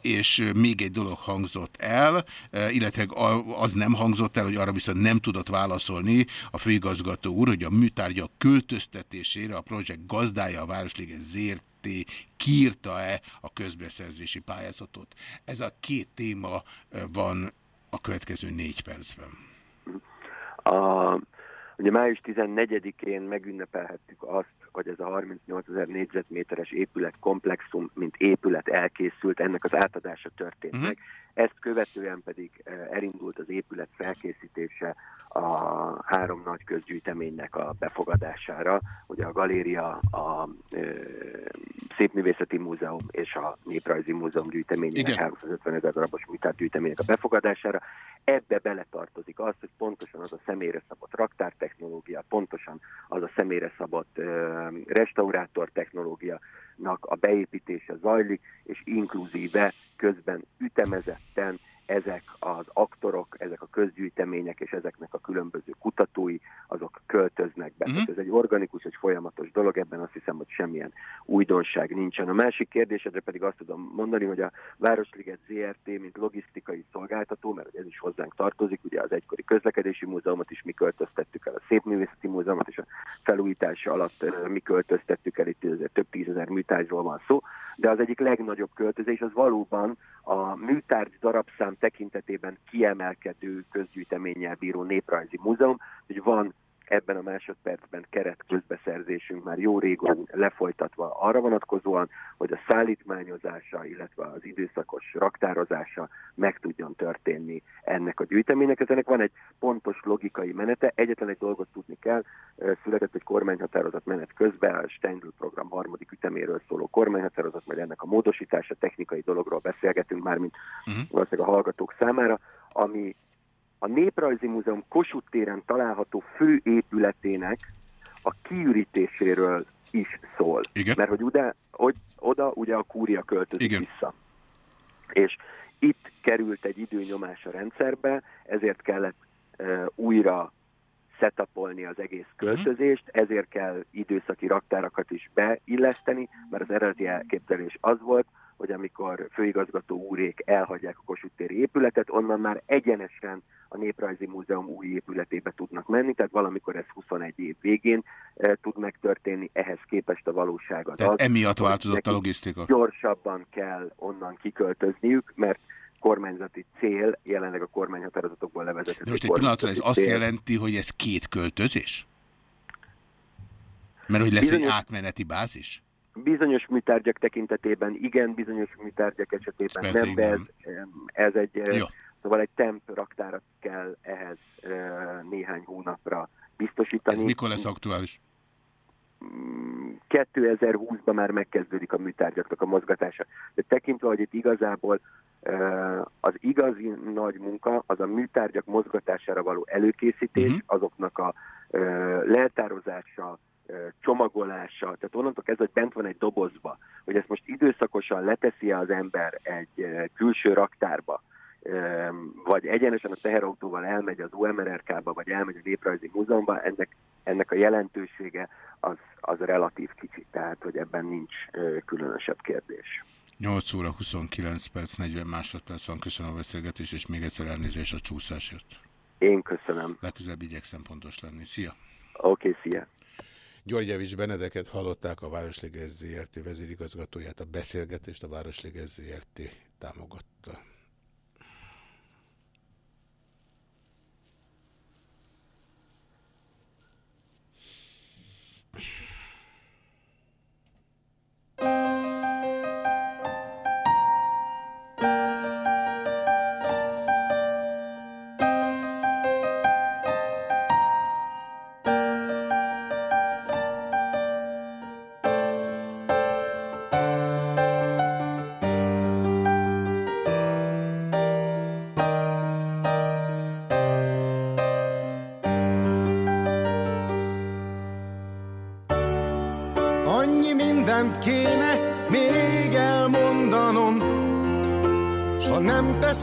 és még egy dolog hangzott el, illetve az nem hangzott el, hogy arra viszont nem tudott válaszolni a főigazgató úr, hogy a műtárgyak költöztetésére a projekt gazdája, a Városliges ZRT kiírta-e a közbeszerzési pályázatot. Ez a két téma van a következő négy percben. A, Ugye május 14-én megünnepelhettük azt, hogy ez a 38 ezer négyzetméteres épületkomplexum, mint épület elkészült, ennek az átadása történt Mhm. meg. Ezt követően pedig eh, elindult az épület felkészítése a három nagy közgyűjteménynek a befogadására. Ugye a galéria, a ö, Szépművészeti Múzeum és a Néprajzi Múzeum gyűjteményének, Igen. 350 ezer darabos műtárgyűjteménynek a befogadására. Ebbe beletartozik az, hogy pontosan az a személyre szabott raktártechnológia, pontosan az a személyre szabott ö, restaurátor technológianak a beépítése zajlik, és inkluzíve közben ütemezetten ezek az aktorok, ezek a közgyűjtemények és ezeknek a különböző kutatói, azok költöznek be. Mhm. Tehát ez egy organikus, egy folyamatos dolog, ebben azt hiszem, hogy semmilyen újdonság nincsen. A másik kérdésedre pedig azt tudom mondani, hogy a Városliget ZRT, mint logisztikai szolgáltató, mert ez is hozzánk tartozik, ugye az egykori közlekedési múzeumot is mi költöztettük el, a Szépművészeti Múzeumot és a felújítása alatt mi költöztettük el, itt azért több tízezer műtárgyról van szó, de az egyik legnagyobb költözés az valóban a műtárgy darabszám tekintetében kiemelkedő közgyűjteménnyel bíró néprajzi múzeum, hogy van ebben a másodpercben keret közbeszerzésünk már jó régon lefolytatva arra vonatkozóan, hogy a szállítmányozása, illetve az időszakos raktározása meg tudjon történni ennek a gyűjteménynek. Ez ennek van egy pontos logikai menete. Egyetlen egy dolgot tudni kell, született egy kormányhatározat menet közben, a Steindl program harmadik üteméről szóló kormányhatározat, majd ennek a módosítása, technikai dologról beszélgetünk már, mint valószínűleg a hallgatók számára, ami a Néprajzi Múzeum Kossuth téren található fő épületének a kiürítéséről is szól. Igen. Mert hogy, oda, hogy oda ugye a kúria költözik Igen. vissza. És itt került egy időnyomás a rendszerbe, ezért kellett e, újra setupolni az egész költözést, ezért kell időszaki raktárakat is beilleszteni, mert az eredeti elképzelés az volt, hogy amikor főigazgató úrék elhagyják a Kossuth téri épületet, onnan már egyenesen a Néprajzi Múzeum új épületébe tudnak menni, tehát valamikor ez 21 év végén e, tud megtörténni, ehhez képest a valóság az Tehát emiatt változott a logisztika. Gyorsabban kell onnan kiköltözniük, mert kormányzati cél, jelenleg a kormányhatározatokból levezetett. De most egy pillanatra ez azt jelenti, hogy ez két költözés? Mert hogy lesz egy Bizonyos- átmeneti bázis? Bizonyos műtárgyak tekintetében igen, bizonyos műtárgyak esetében Ez nem, de ez, ez egy, Jó. szóval egy temp raktárat kell ehhez eh, néhány hónapra biztosítani. Ez mikor lesz aktuális? 2020-ban már megkezdődik a műtárgyaknak a mozgatása. De tekintve, hogy itt igazából az igazi nagy munka az a műtárgyak mozgatására való előkészítés, Mhm. azoknak a leltározása, csomagolása, tehát onnantól kezdve, hogy bent van egy dobozba, hogy ezt most időszakosan leteszi az ember egy külső raktárba, vagy egyenesen a teherautóval elmegy az UMRRK-ba, vagy elmegy a Néprajzi Múzeumba, ennek, ennek a jelentősége az, az relatív kicsi, tehát hogy ebben nincs különösebb kérdés. 8 óra 29 perc, 40 másodperc van. Köszönöm a beszélgetést, és még egyszer elnézést a csúszásért. Én köszönöm. Legközelebb igyekszem pontos lenni. Szia! Oké, okay, szia! Györgyevics Benedeket hallották a Városliges ZRT vezérigazgatóját. A beszélgetést a Városliges ZRT támogatta.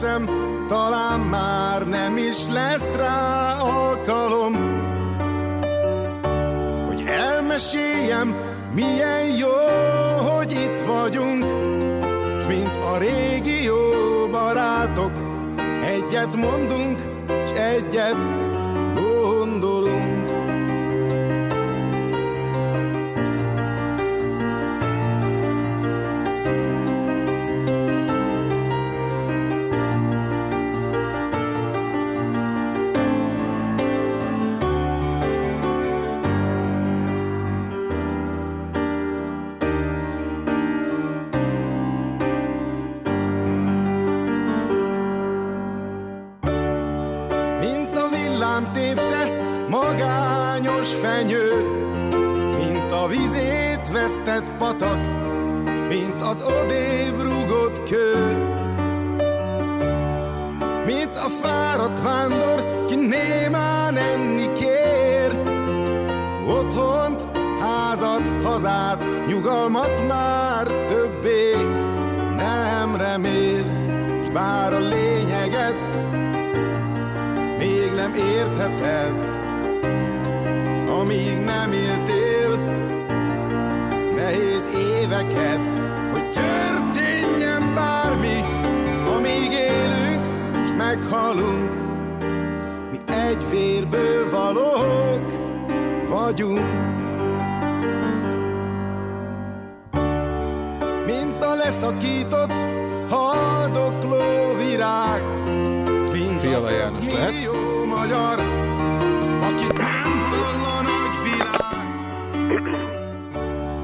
Nem Leszakított haldokló virág, mint Fiala az János millió magyar, akit nem hall a nagy világ.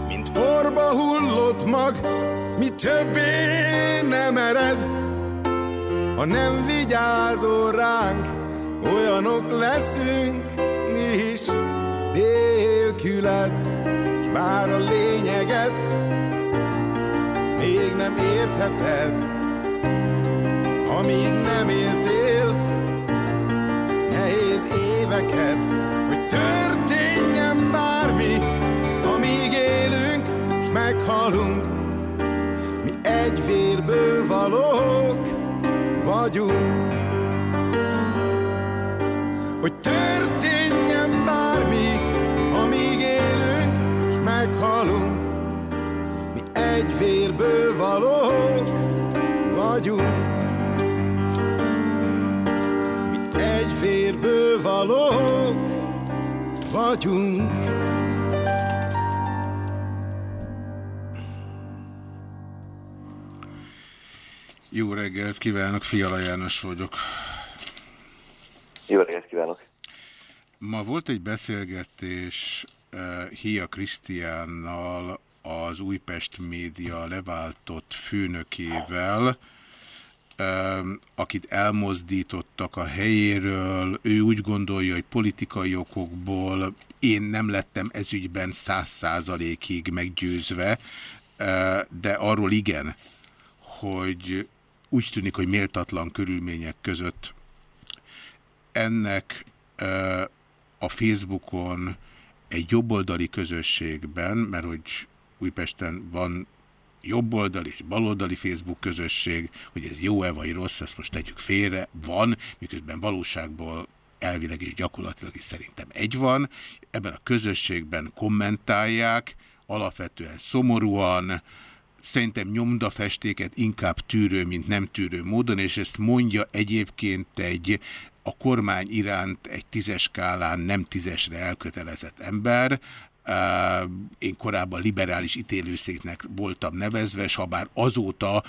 Mint porba hullott mag, mi többé nem ered, ha nem vigyázol ránk, olyanok leszünk mi is. Nélküled, s bár a lényeget értheted, amíg nem éltél nehéz éveket, hogy történjen bármi, amíg élünk, s meghalunk, mi egy vérből valók vagyunk. Vagyunk. Jó reggelt kívánok, Fiala János vagyok. Jó reggelt kívánok! Ma volt egy beszélgetés uh, Hia Krisztiánnal, az Újpest média leváltott főnökével, akit elmozdítottak a helyéről. Ő úgy gondolja, hogy politikai okokból én nem lettem ezügyben száz százalékig meggyőzve, de arról igen, hogy úgy tűnik, hogy méltatlan körülmények között ennek a Facebookon egy jobboldali közösségben, mert hogy Újpesten van jobboldali és baloldali Facebook közösség, hogy ez jó-e vagy rossz, ezt most tegyük félre, van, miközben valóságból elvileg és gyakorlatilag is szerintem egy van. Ebben a közösségben kommentálják, alapvetően szomorúan, szerintem nyomdafestéket inkább tűrő, mint nem tűrő módon, és ezt mondja egyébként egy a kormány iránt egy tízes skálán nem tízesre elkötelezett ember, én korábban liberális ítélőszéknek voltam nevezve, és ha bár azóta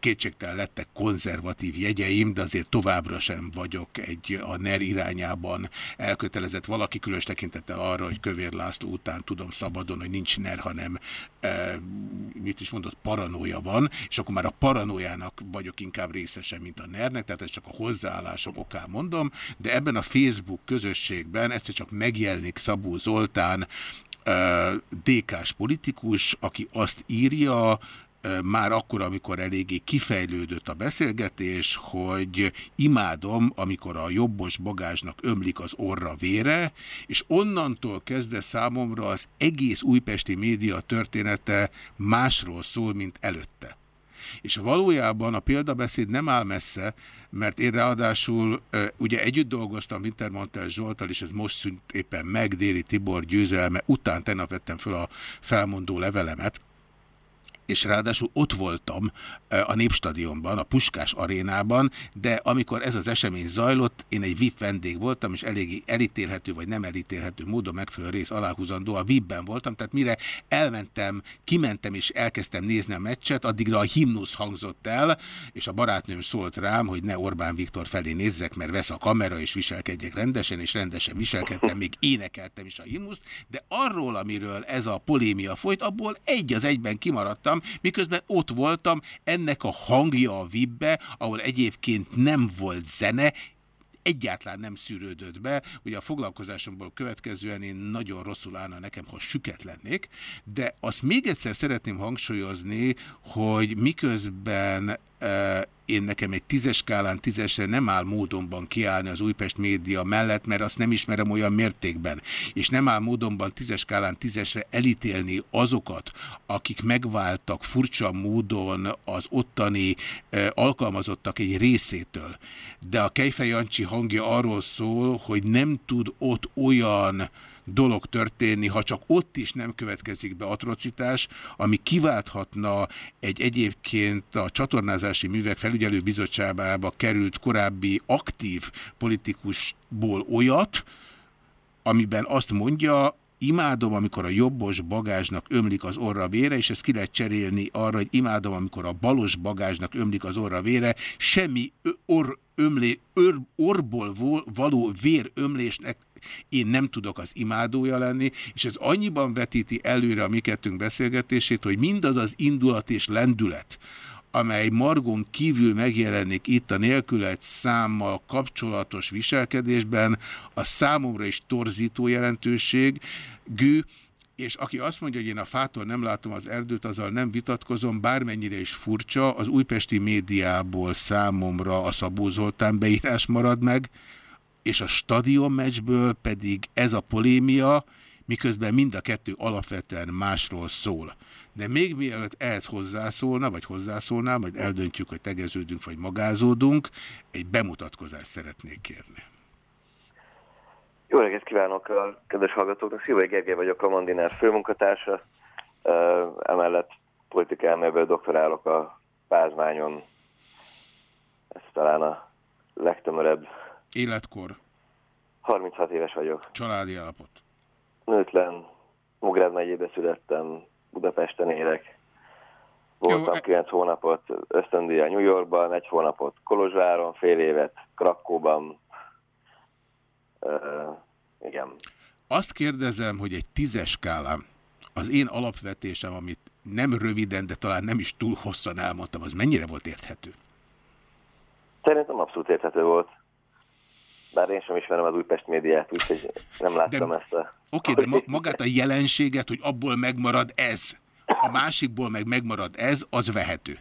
kétségtelen lettek konzervatív jegyeim, de azért továbbra sem vagyok egy a NER irányában elkötelezett valaki, különös tekintettel arra, hogy Kövér László után tudom szabadon, hogy nincs NER, hanem mit is mondott, paranója van, és akkor már a paranójának vagyok inkább részese, mint a NER-nek, tehát ez csak a hozzáállásom okán mondom, de ebben a Facebook közösségben egyszer csak megjelenik Szabó Zoltán, DK-s politikus, aki azt írja, már akkor, amikor eléggé kifejlődött a beszélgetés, hogy imádom, amikor a jobbos bagázsnak ömlik az orra vére, és onnantól kezdve számomra az egész újpesti média története másról szól, mint előtte. És valójában a példabeszéd nem áll messze, mert én ráadásul ugye együtt dolgoztam Wintermantel Zsoltal, és ez most szűnt éppen meg Déli Tibor győzelme, után tegnap vettem fel a felmondó levelemet, és ráadásul ott voltam a Népstadionban, a Puskás arénában, de amikor ez az esemény zajlott, én egy VIP vendég voltam, és eléggé elítélhető vagy nem elítélhető módon megfelelő rész aláhúzandó, a VIP-ben voltam, tehát mire elmentem, kimentem és elkezdtem nézni a meccset, addigra a himnusz hangzott el, és a barátnőm szólt rám, hogy ne Orbán Viktor felé nézzek, mert vesz a kamera, és viselkedjek rendesen, és rendesen viselkedtem, még énekeltem is a himnuszt, de arról, amiről ez a polémia folyt, abból egy az egyben kimaradtam, miközben ott voltam ennek a hangja a vibbe, ahol egyébként nem volt zene, egyáltalán nem szűrődött be. Ugye a foglalkozásomból következően én nagyon rosszul állna nekem, ha süket lennék, de azt még egyszer szeretném hangsúlyozni, hogy miközben én nekem egy tízes skálán tízesre nem áll módonban kiállni az Újpest média mellett, mert azt nem ismerem olyan mértékben, és nem áll módonban tízes skálán tízesre elítélni azokat, akik megváltak furcsa módon az ottani alkalmazottak egy részétől. De a Kejfej Jancsi hangja arról szól, hogy nem tud ott olyan dolog történni, ha csak ott is nem következik be atrocitás, ami kiválthatna egy egyébként a csatornázási művek felügyelő bizottságába került korábbi aktív politikusból olyat, amiben azt mondja, imádom, amikor a jobbos bagázsnak ömlik az orra vére, és ezt ki lehet cserélni arra, hogy imádom, amikor a balos bagázsnak ömlik az orra vére, semmi or, ömlé, ör, orból való vérömlésnek én nem tudok az imádója lenni, és ez annyiban vetíti előre a mi kettőnk beszélgetését, hogy mindaz az indulat és lendület, amely Margon kívül megjelenik itt a nélkület számmal kapcsolatos viselkedésben, a számomra is torzító jelentőség, gű, és aki azt mondja, hogy én a fától nem látom az erdőt, azzal nem vitatkozom, bármennyire is furcsa, az újpesti médiából számomra a Szabó Zoltán beírás marad meg, és a stadion meccsből pedig ez a polémia, miközben mind a kettő alapvetően másról szól. De még mielőtt ehhez hozzászólna, vagy hozzászólnál, majd eldöntjük, hogy tegeződünk, vagy magázódunk, egy bemutatkozást szeretnék kérni. Jó reggelt kívánok a kedves hallgatóknak! Szilvai Gergely vagyok, a Mandinár főmunkatársa. Emellett elméből doktorálok a Pázmányon. Ez talán a legtömörebb. Életkor? 36 éves vagyok. Családi állapot? Nőtlen. Mugrád megyébe születtem. Budapesten élek. Voltam Jó, 9 hónapot ösztöndíjjal New Yorkban, egy hónapot Kolozsváron, fél évet Krakóban, Uh, igen. Azt kérdezem, hogy egy tízes skálám, az én alapvetésem, amit nem röviden, de talán nem is túl hosszan elmondtam, az mennyire volt érthető? Szerintem abszolút érthető volt. Bár én sem ismerem az Újpest médiát, úgyhogy nem láttam de, ezt a... Oké, okay, de ma, magát a jelenséget, hogy abból megmarad ez, a másikból meg megmarad ez, az vehető.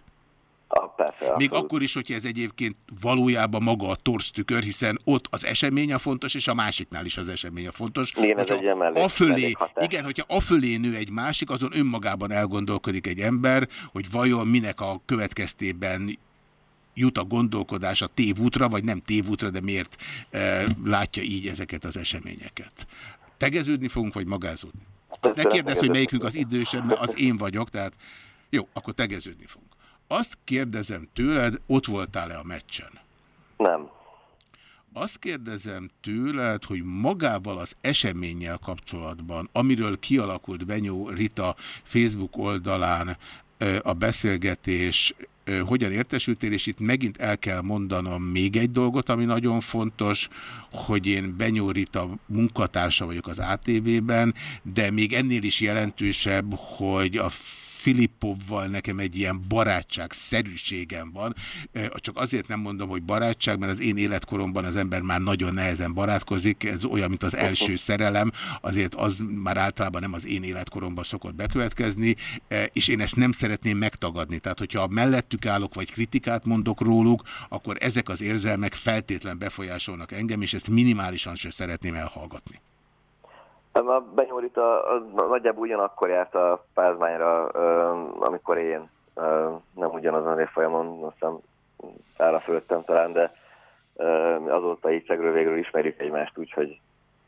Ah, persze, Még akkor is, hogyha ez egyébként valójában maga a torsztükör, hiszen ott az esemény a fontos, és a másiknál is az esemény a fontos. Igen, ez egy afölé, Igen, hogyha afölé nő egy másik, azon önmagában elgondolkodik egy ember, hogy vajon minek a következtében jut a gondolkodás a tévútra, vagy nem tévútra, de miért e, látja így ezeket az eseményeket. Tegeződni fogunk, vagy magázódni? Azt ne kérdezz, hogy melyikünk az idősebb, mert az én vagyok, tehát jó, akkor tegeződni fogunk. Azt kérdezem tőled, ott voltál-e a meccsen? Nem. Azt kérdezem tőled, hogy magával az eseménnyel kapcsolatban, amiről kialakult Benyó Rita Facebook oldalán a beszélgetés, hogyan értesültél, és itt megint el kell mondanom még egy dolgot, ami nagyon fontos, hogy én Benyó Rita munkatársa vagyok az ATV-ben, de még ennél is jelentősebb, hogy a Filippovval nekem egy ilyen barátság szerűségem van. Csak azért nem mondom, hogy barátság, mert az én életkoromban az ember már nagyon nehezen barátkozik, ez olyan, mint az első szerelem, azért az már általában nem az én életkoromban szokott bekövetkezni, és én ezt nem szeretném megtagadni. Tehát, hogyha mellettük állok, vagy kritikát mondok róluk, akkor ezek az érzelmek feltétlen befolyásolnak engem, és ezt minimálisan sem szeretném elhallgatni. A Benyúrita nagyjából ugyanakkor járt a pázmányra, amikor én nem ugyanazon évfolyamon, azt hiszem szára fölöttem talán, de azóta így szegről végről ismerjük egymást, úgyhogy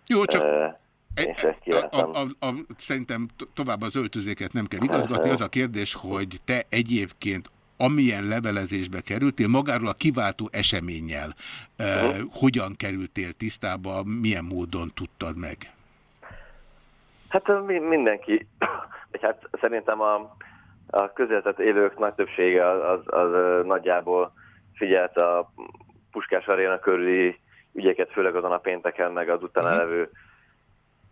jó, csak a, a, a, a, szerintem tovább az öltözéket nem kell igazgatni. Az a kérdés, hogy te egyébként amilyen levelezésbe kerültél, magáról a kiváltó eseménnyel -huh. hogyan kerültél tisztába, milyen módon tudtad meg? Hát mindenki, vagy hát szerintem a, a közéltet élők nagy többsége az, az, az nagyjából figyelt a Puskás Aréna körüli ügyeket, főleg azon a pénteken, meg az utána uh-huh. levő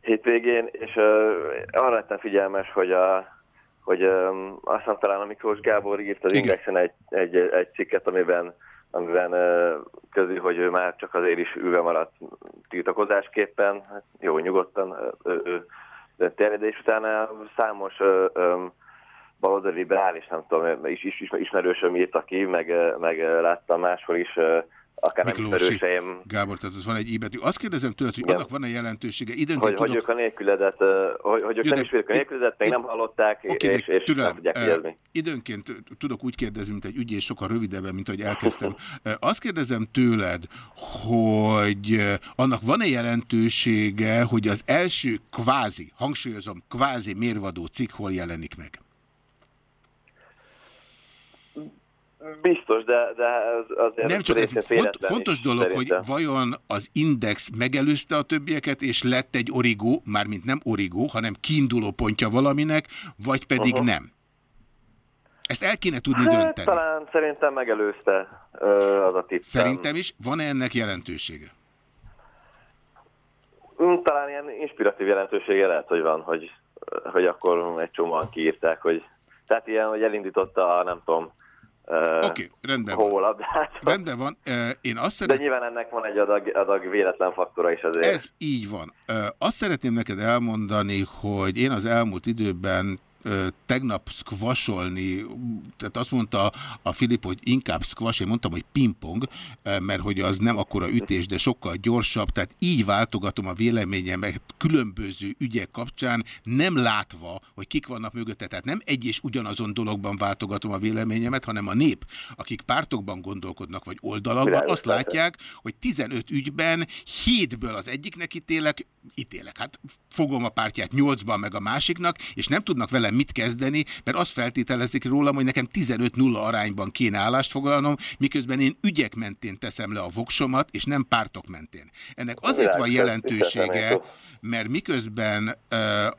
hétvégén, és uh, arra lettem figyelmes, hogy a hogy um, azt hiszem talán a Miklós Gábor írt az Indexen egy, egy, egy cikket, amiben amiben ö, közül, hogy ő már csak azért is ülve maradt tiltakozásképpen, hát jó, nyugodtan ö, ö, terjed, és utána számos baloldali liberális, nem tudom, is, is, is, ismerősöm írta ki, meg, meg láttam máshol is akár nem Miklósi Gábor, tehát az van egy íbetű. Azt kérdezem tőled, hogy Igen. annak van-e jelentősége? Időnként hogy, hogy tudok... ők a nélküledet, hogy, hogy ők Jó, nem ismerik a nélküledet, még nem hallották, de és, és Türelem, nem tudják jegyezni. Időnként tudok úgy kérdezni, mint egy ügyész, sokkal rövidebben, mint ahogy elkezdtem. Azt kérdezem tőled, hogy annak van-e jelentősége, hogy az első kvázi, hangsúlyozom, kvázi mérvadó cikk hol jelenik meg? Biztos, de, de az, azért Nem csak ez font, fontos dolog, szerintem. hogy vajon az Index megelőzte a többieket, és lett egy origó, mármint nem origó, hanem kiinduló pontja valaminek, vagy pedig Aha. nem. Ezt el kéne tudni Hát, dönteni. talán szerintem megelőzte ö, az a tippem. Szerintem is. Van-e ennek jelentősége? Mm, Talán ilyen inspiratív jelentősége lehet, hogy van, hogy, hogy akkor egy csomóan kiírták, hogy tehát ilyen, hogy elindította a nem tudom, Oké, okay, rendben van. Rendben van. Én azt De szeretném... nyilván ennek van egy adag, adag véletlen faktora is azért. Ez így van. Azt szeretném neked elmondani, hogy én az elmúlt időben tegnap squasholni, tehát azt mondta a Filip, hogy inkább squash, én mondtam, hogy pingpong, mert hogy az nem akkora ütés, de sokkal gyorsabb, tehát így váltogatom a véleményemet különböző ügyek kapcsán, nem látva, hogy kik vannak mögötte, tehát nem egy és ugyanazon dologban váltogatom a véleményemet, hanem a nép, akik pártokban gondolkodnak, vagy oldalakban, azt látják, hogy 15 ügyben 7-ből az egyiknek ítélek, ítélek, hát fogom a pártját 8-ban meg a másiknak, és nem tudnak velem mit kezdeni, mert azt feltételezik rólam, hogy nekem 15-0 arányban kéne állást foglalnom, miközben én ügyek mentén teszem le a voksomat, és nem pártok mentén. Ennek azért van jelentősége, mert miközben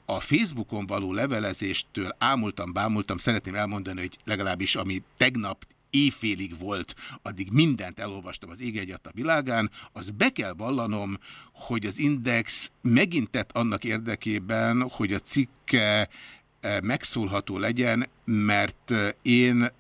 a Facebookon való levelezéstől ámultam, bámultam, szeretném elmondani, hogy legalábbis ami tegnap éjfélig volt, addig mindent elolvastam az ég a világán, az be kell vallanom, hogy az Index megint tett annak érdekében, hogy a cikke megszólható legyen, mert én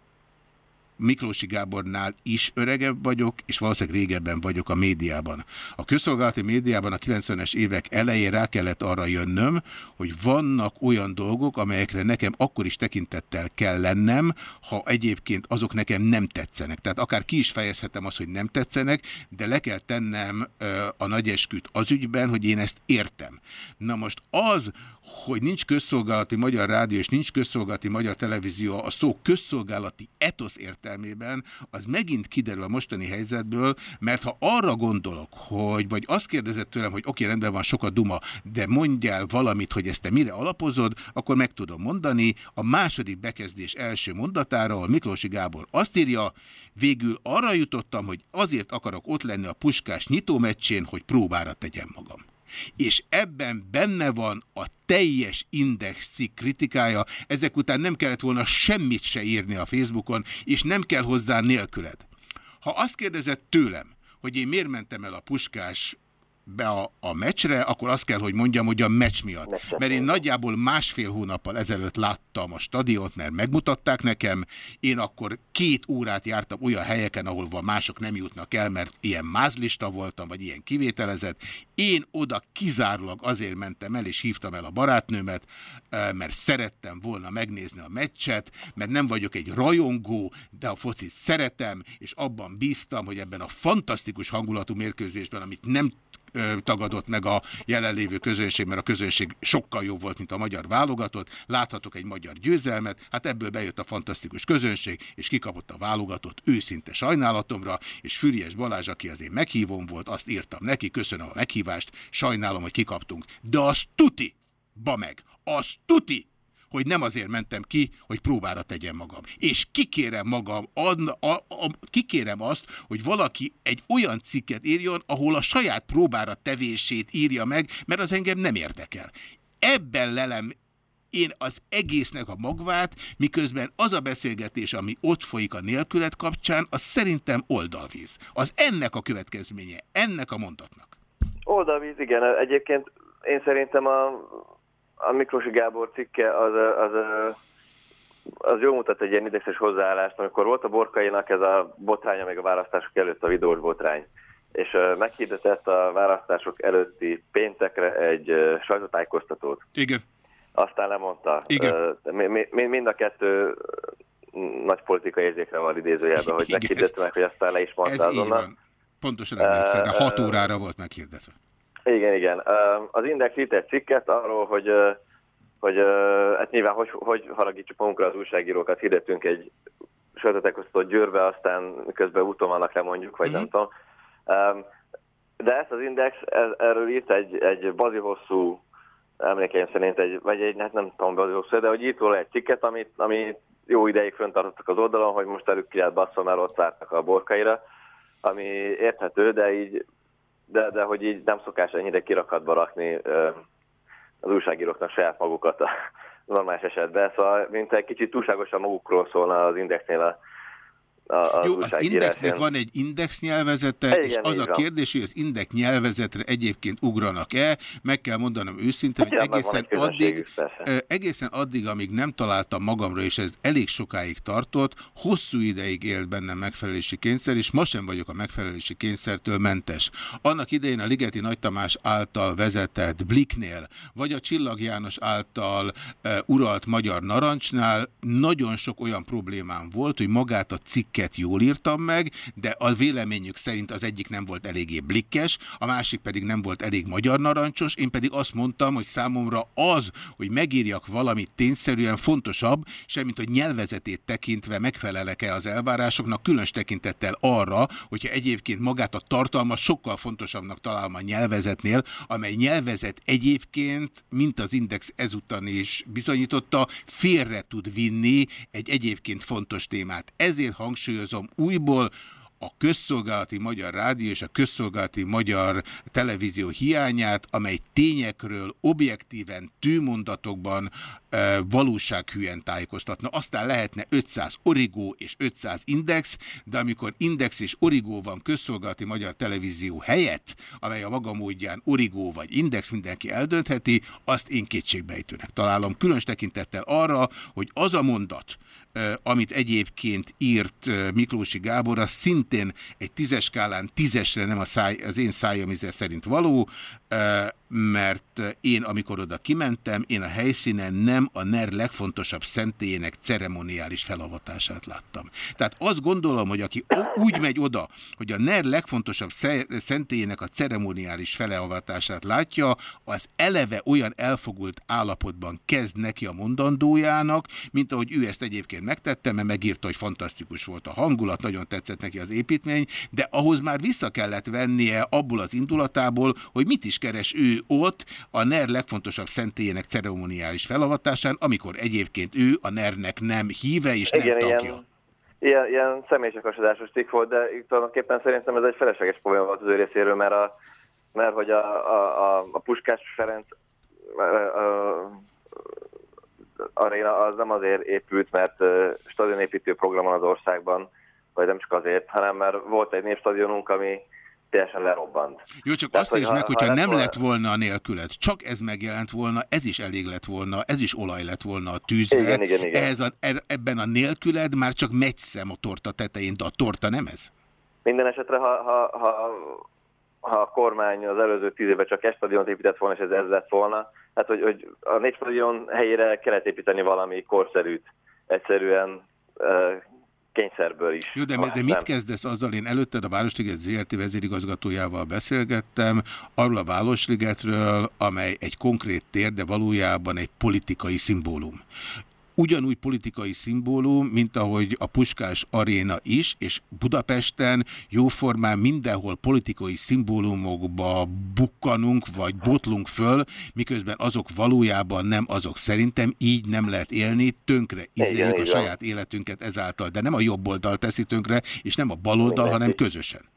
Miklósi Gábornál is öregebb vagyok, és valószínűleg régebben vagyok a médiában. A közszolgálati médiában a 90-es évek elején rá kellett arra jönnöm, hogy vannak olyan dolgok, amelyekre nekem akkor is tekintettel kell lennem, ha egyébként azok nekem nem tetszenek. Tehát akár ki is fejezhetem azt, hogy nem tetszenek, de le kell tennem a nagyesküt az ügyben, hogy én ezt értem. Na most az, hogy nincs közszolgálati magyar rádió és nincs közszolgálati magyar televízió a szó közszolgálati etosz értelmében, az megint kiderül a mostani helyzetből, mert ha arra gondolok, hogy, vagy azt kérdezett tőlem, hogy oké, rendben van sok a duma, de mondjál valamit, hogy ezt te mire alapozod, akkor meg tudom mondani. A második bekezdés első mondatára, ahol Miklósi Gábor azt írja, végül arra jutottam, hogy azért akarok ott lenni a puskás nyitómeccsén, hogy próbára tegyem magam és ebben benne van a teljes index cikk kritikája, ezek után nem kellett volna semmit se írni a Facebookon, és nem kell hozzá nélküled. Ha azt kérdezett tőlem, hogy én miért mentem el a puskás be a, a meccsre, akkor azt kell, hogy mondjam, hogy a meccs miatt. Mert én nagyjából másfél hónappal ezelőtt láttam a stadiont, mert megmutatták nekem. Én akkor két órát jártam olyan helyeken, ahol mások nem jutnak el, mert ilyen mázlista voltam, vagy ilyen kivételezett. Én oda kizárólag azért mentem el, és hívtam el a barátnőmet, eh, mert szerettem volna megnézni a meccset, mert nem vagyok egy rajongó, de a focit szeretem, és abban bíztam, hogy ebben a fantasztikus hangulatú mérkőzésben, amit nem tagadott meg a jelenlévő közönség, mert a közönség sokkal jobb volt, mint a magyar válogatott. Láthatok egy magyar győzelmet, hát ebből bejött a fantasztikus közönség, és kikapott a válogatott őszinte sajnálatomra, és Füriás Balázs, aki az én meghívom volt, azt írtam neki, köszönöm a meghívást, sajnálom, hogy kikaptunk. De az tuti, ba meg, az tuti, hogy nem azért mentem ki, hogy próbára tegyem magam. És kikérem magam, ad, a, a, kikérem azt, hogy valaki egy olyan cikket írjon, ahol a saját próbára tevését írja meg, mert az engem nem érdekel. Ebben lelem én az egésznek a magvát, miközben az a beszélgetés, ami ott folyik a nélkület kapcsán, az szerintem oldalvíz. Az ennek a következménye, ennek a mondatnak. Oldalvíz, igen. Egyébként én szerintem a, a Miklósi Gábor cikke az, az, az jól mutat egy ilyen indexes hozzáállást, amikor volt a borkainak ez a botránya még a választások előtt a videós botrány, és meghirdetett a választások előtti péntekre egy sajtótájékoztatót. Igen. Aztán lemondta. Igen. Mi, mi, mind a kettő nagy politikai érzékre van idézőjelben, hogy meghirdette meg, hogy aztán le is mondta azonnal. Pontosan emlékszem, 6 uh, órára volt meghirdetve. Igen, igen. Az Index írt egy cikket arról, hogy, hogy hát nyilván, hogy, hogy haragítsuk magunkra az újságírókat, hirdettünk egy sajtótájékoztatót Győrbe, aztán közben úton vannak le mondjuk, vagy nem tudom. Ö, De ezt az Index, ez, erről írt egy, egy bazi hosszú, emlékeim szerint, egy, vagy egy, hát nem tudom, bazi hosszú, de hogy írt róla egy cikket, amit, amit jó ideig föntartottak az oldalon, hogy most előbb kiállt basszol, mert ott vártak a borkaira, ami érthető, de így de, de hogy így nem szokás ennyire kirakatba rakni az újságíróknak saját magukat a normális esetben. Szóval, mint egy kicsit túlságosan magukról szólna az indexnél a, a, Jó, az indexnek van egy index nyelvezete, Igen, és az a van. kérdés, hogy az index nyelvezetre egyébként ugranak-e, meg kell mondanom őszintén, hogy meg van egészen addig, egészen addig, amíg nem találtam magamra, és ez elég sokáig tartott, hosszú ideig élt bennem megfelelési kényszer, és ma sem vagyok a megfelelési kényszertől mentes. Annak idején a Ligeti Nagy Tamás által vezetett Bliknél, vagy a Csillag János által uh, uralt Magyar Narancsnál nagyon sok olyan problémám volt, hogy magát a cikket jól írtam meg, de a véleményük szerint az egyik nem volt eléggé blikkes, a másik pedig nem volt elég magyar narancsos, én pedig azt mondtam, hogy számomra az, hogy megírjak valamit tényszerűen fontosabb, semmint hogy nyelvezetét tekintve megfelelek-e az elvárásoknak, különös tekintettel arra, hogyha egyébként magát a tartalmat sokkal fontosabbnak találom a nyelvezetnél, amely nyelvezet egyébként, mint az Index ezúttal is bizonyította, félre tud vinni egy egyébként fontos témát. Ezért hangsúlyozom újból, a közszolgálati magyar rádió és a közszolgálati magyar televízió hiányát, amely tényekről objektíven, tűmondatokban e, valósághűen tájékoztatna. Aztán lehetne 500 origó és 500 index, de amikor index és origó van közszolgálati magyar televízió helyett, amely a maga módján origó vagy index mindenki eldöntheti, azt én kétségbejtőnek találom. Különös tekintettel arra, hogy az a mondat, amit egyébként írt Miklósi Gábor, az szintén egy tízes skálán tízesre nem a száj, az én szájam íze szerint való, mert én, amikor oda kimentem, én a helyszínen nem a NER legfontosabb szentélyének ceremoniális felavatását láttam. Tehát azt gondolom, hogy aki úgy megy oda, hogy a NER legfontosabb sze- szentélyének a ceremoniális felavatását látja, az eleve olyan elfogult állapotban kezd neki a mondandójának, mint ahogy ő ezt egyébként megtette, mert megírta, hogy fantasztikus volt a hangulat, nagyon tetszett neki az építmény, de ahhoz már vissza kellett vennie abból az indulatából, hogy mit is keres ő ott a NER legfontosabb szentélyének ceremoniális felavatásán, amikor egyébként ő a NER-nek nem híve és nem Igen, tagja. ilyen, ilyen, ilyen személyesekasodásos cikk volt, de tulajdonképpen szerintem ez egy felesleges probléma volt az ő részéről, mert, a, mert hogy a, a, a, a Puskás Ferenc a, a, aréna az nem azért épült, mert stadionépítő program van az országban, vagy nem csak azért, hanem mert volt egy népstadionunk, ami teljesen lerobbant. Jó, csak Tehát, azt is meg, ha- hogyha ha nem lett volna a nélkület, csak ez megjelent volna, ez is elég lett volna, ez is olaj lett volna a tűzre. Igen, igen, igen. Ehhez a, e- ebben a nélküled már csak megy szem a torta tetején, de a torta nem ez. Minden esetre, ha, ha, ha, ha a kormány az előző tíz évben csak egy stadiont épített volna, és ez ez lett volna, hát hogy, hogy a népstadion helyére kellett építeni valami korszerűt, egyszerűen kényszerből is. Jó, de, de mit kezdesz azzal? Én előtted a Városliget ZRT vezérigazgatójával beszélgettem, arról a Városligetről, amely egy konkrét tér, de valójában egy politikai szimbólum. Ugyanúgy politikai szimbólum, mint ahogy a Puskás aréna is, és Budapesten jóformán mindenhol politikai szimbólumokba bukkanunk, vagy botlunk föl, miközben azok valójában nem azok. Szerintem így nem lehet élni, tönkre izéljük a saját életünket ezáltal, de nem a jobb oldal teszi tönkre, és nem a bal oldal, hanem közösen.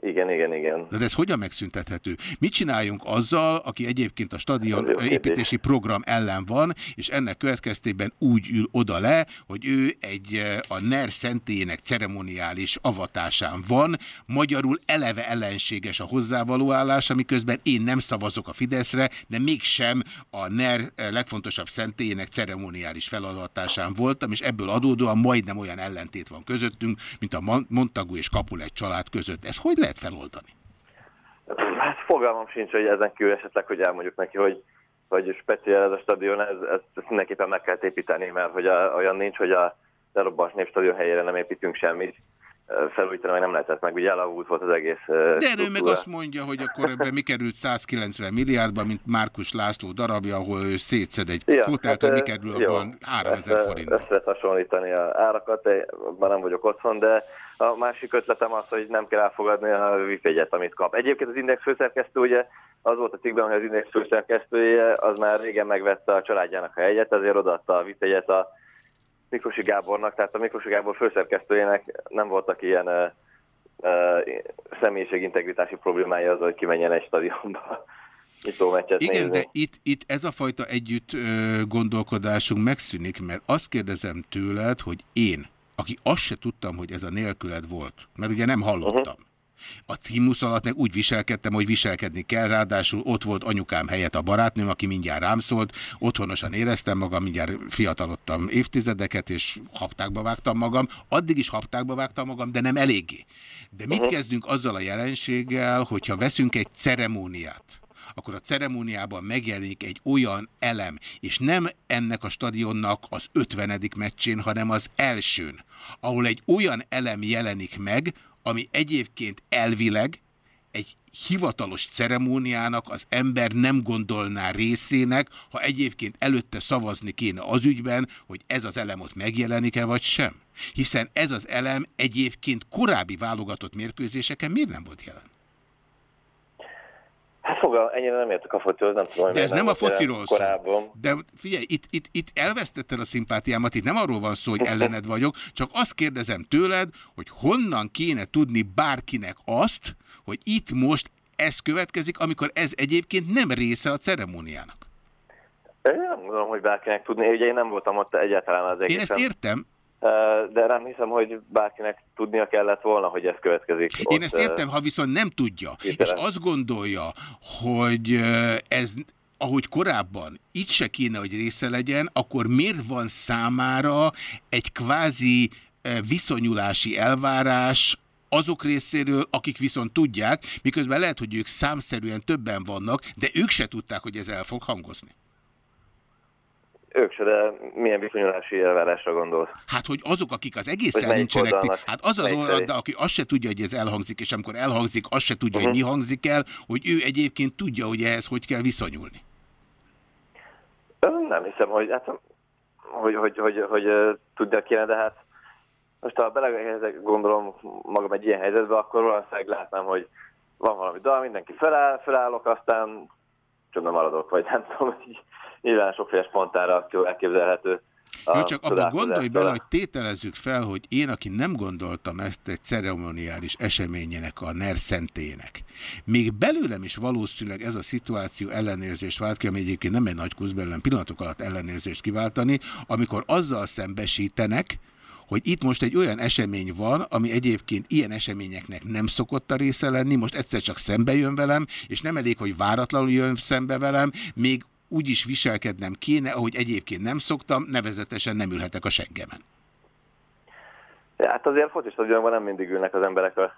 Igen, igen, igen. De ez hogyan megszüntethető? Mit csináljunk azzal, aki egyébként a stadion építési program ellen van, és ennek következtében úgy ül oda le, hogy ő egy eh, a NER szentélyének ceremoniális avatásán van, magyarul eleve ellenséges a hozzávaló állás, miközben én nem szavazok a Fideszre, de mégsem a NER eh, legfontosabb szentélyének ceremoniális feladatásán voltam, és ebből adódóan majdnem olyan ellentét van közöttünk, mint a Mon- Montagu és Capulet család között. Ez hogy lehet feloldani? Hát fogalmam sincs, hogy ezen kívül esetleg, hogy elmondjuk neki, hogy, hogy speciál ez a stadion, ez, ezt, ezt mindenképpen meg kell építeni, mert hogy a, olyan nincs, hogy a lerobbans népstadion helyére nem építünk semmit. Felújítani meg nem lehetett meg, ugye elavult volt az egész De meg struktúra. azt mondja, hogy akkor ebben mi került 190 milliárdba, mint Márkus László darabja, ahol ő szétszed egy ja, fotelt, hogy mi kerül jó. abban 3000 Ezt, forint. Össze lehet hasonlítani a árakat, már nem vagyok otthon, de a másik ötletem az, hogy nem kell elfogadni a wifi-et, amit kap. Egyébként az Index főszerkesztő, ugye az volt a cikkben, hogy az Index főszerkesztője, az már régen megvette a családjának a jegyet, ezért odaadta a wifi-et a Miklosi Gábornak, tehát a Miklosi Gábor főszerkesztőjének nem voltak ilyen uh, uh, személyiségintegritási problémája az, hogy kimenjen egy stadionba Igen, nézni. de itt, itt ez a fajta együtt gondolkodásunk megszűnik, mert azt kérdezem tőled, hogy én, aki azt se tudtam, hogy ez a nélküled volt, mert ugye nem hallottam. A címusz alatt meg úgy viselkedtem, hogy viselkedni kell, ráadásul ott volt anyukám helyett a barátnőm, aki mindjárt rám szólt, otthonosan éreztem magam, mindjárt fiatalodtam évtizedeket, és haptákba vágtam magam. Addig is haptákba vágtam magam, de nem eléggé. De mit Mhm. kezdünk azzal a jelenséggel, hogyha veszünk egy ceremóniát, akkor a ceremóniában megjelenik egy olyan elem, és nem ennek a stadionnak az 50. meccsén, hanem az elsőn, ahol egy olyan elem jelenik meg, ami egyébként elvileg egy hivatalos ceremóniának az ember nem gondolná részének, ha egyébként előtte szavazni kéne az ügyben, hogy ez az elem ott megjelenik-e vagy sem. Hiszen ez az elem egyébként korábbi válogatott mérkőzéseken miért nem volt jelen? Hát fogal, ennyire nem értek a focihoz, nem tudom, De ez miért nem a fociról szól. Korábban. De figyelj, itt, itt, itt elvesztetted a szimpátiámat, itt nem arról van szó, hogy ellened vagyok, csak azt kérdezem tőled, hogy honnan kéne tudni bárkinek azt, hogy itt most ez következik, amikor ez egyébként nem része a ceremóniának. Én nem gondolom, hogy bárkinek tudni, ugye én nem voltam ott egyáltalán az Én egészen. ezt értem, De nem hiszem, hogy bárkinek tudnia kellett volna, hogy ez következik. Én ezt értem, ha viszont nem tudja, és azt gondolja, hogy ez, ahogy korábban, itt se kéne, hogy része legyen, akkor miért van számára egy kvázi viszonyulási elvárás azok részéről, akik viszont tudják, miközben lehet, hogy ők számszerűen többen vannak, de ők se tudták, hogy ez el fog hangozni. Ők se, de milyen viszonyulási elvárásra gondolsz? Hát, hogy azok, akik az Hogy egészen nincsenek, hát az az oldal, de aki azt se tudja, hogy ez elhangzik, és amikor elhangzik, azt se tudja, Uh-huh. hogy mi hangzik el, hogy ő egyébként tudja, hogy ehhez hogy kell viszonyulni. Nem hiszem, hogy, hát, hogy, hogy, hogy, hogy ö, tudnia kéne, de hát most ha belehelyezek, gondolom magam egy ilyen helyzetbe, akkor valószínűleg látnám, hogy van valami dal, mindenki feláll, felállok, aztán csodna maradok, vagy nem tudom, így nyilván sokféle spontán reakció elképzelhető. Jó, csak abba gondolj bele, hogy tételezzük fel, hogy én, aki nem gondoltam ezt egy ceremoniális eseményének, a NER szentélyének, még belőlem is valószínűleg ez a szituáció ellenérzést vált ki, ami egyébként nem egy nagy kusz belőlem pillanatok alatt ellenérzést kiváltani, amikor azzal szembesítenek, hogy itt most egy olyan esemény van, ami egyébként ilyen eseményeknek nem szokott a része lenni, most egyszer csak szembe jön velem, és nem elég, hogy váratlanul jön szembe velem, még úgy is viselkednem kéne, ahogy egyébként nem szoktam, nevezetesen nem ülhetek a seggemen. Ja, Hát azért focis stadionban nem mindig ülnek az emberek a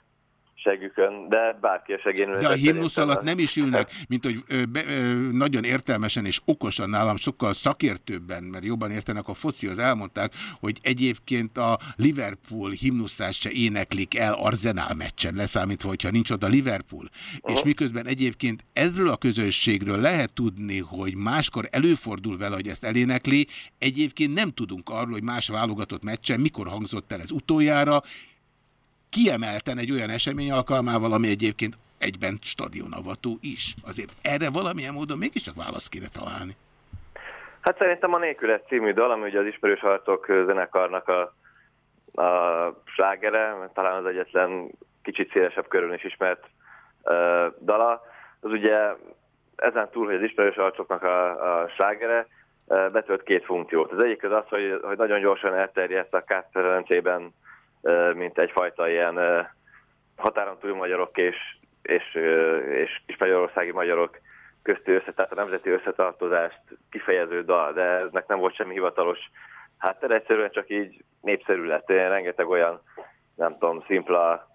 segükön, de bárki a segén. De a himnusz alatt nem is ülnek, mint hogy ö, be, ö, nagyon értelmesen és okosan nálam sokkal szakértőbben, mert jobban értenek a focihoz, elmondták, hogy egyébként a Liverpool himnuszát se éneklik el Arsenal meccsen, leszámítva, hogyha nincs oda Liverpool. Uh-huh. És miközben egyébként ezről a közösségről lehet tudni, hogy máskor előfordul vele, hogy ezt elénekli, egyébként nem tudunk arról, hogy más válogatott meccsen mikor hangzott el ez utoljára, kiemelten egy olyan esemény alkalmával, ami egyébként egyben stadionavató is. Azért erre valamilyen módon mégiscsak választ kéne találni. Hát szerintem a Nélkület című dal, ami ugye az Ismerős Harcok zenekarnak a, a slágere, talán az egyetlen kicsit szélesebb körül is ismert uh, dala. Az ugye ezen túl, hogy az ismerős arcoknak a, a slágere, betölt két funkciót. Az egyik az az, hogy, hogy nagyon gyorsan elterjedt a uh, mint egyfajta ilyen határon túl magyarok és, és, és, és magyarországi magyarok közti össze, tehát a nemzeti összetartozást kifejező dal, de eznek nem volt semmi hivatalos háttere, egyszerűen csak így népszerű lett. Én rengeteg olyan, nem tudom, szimpla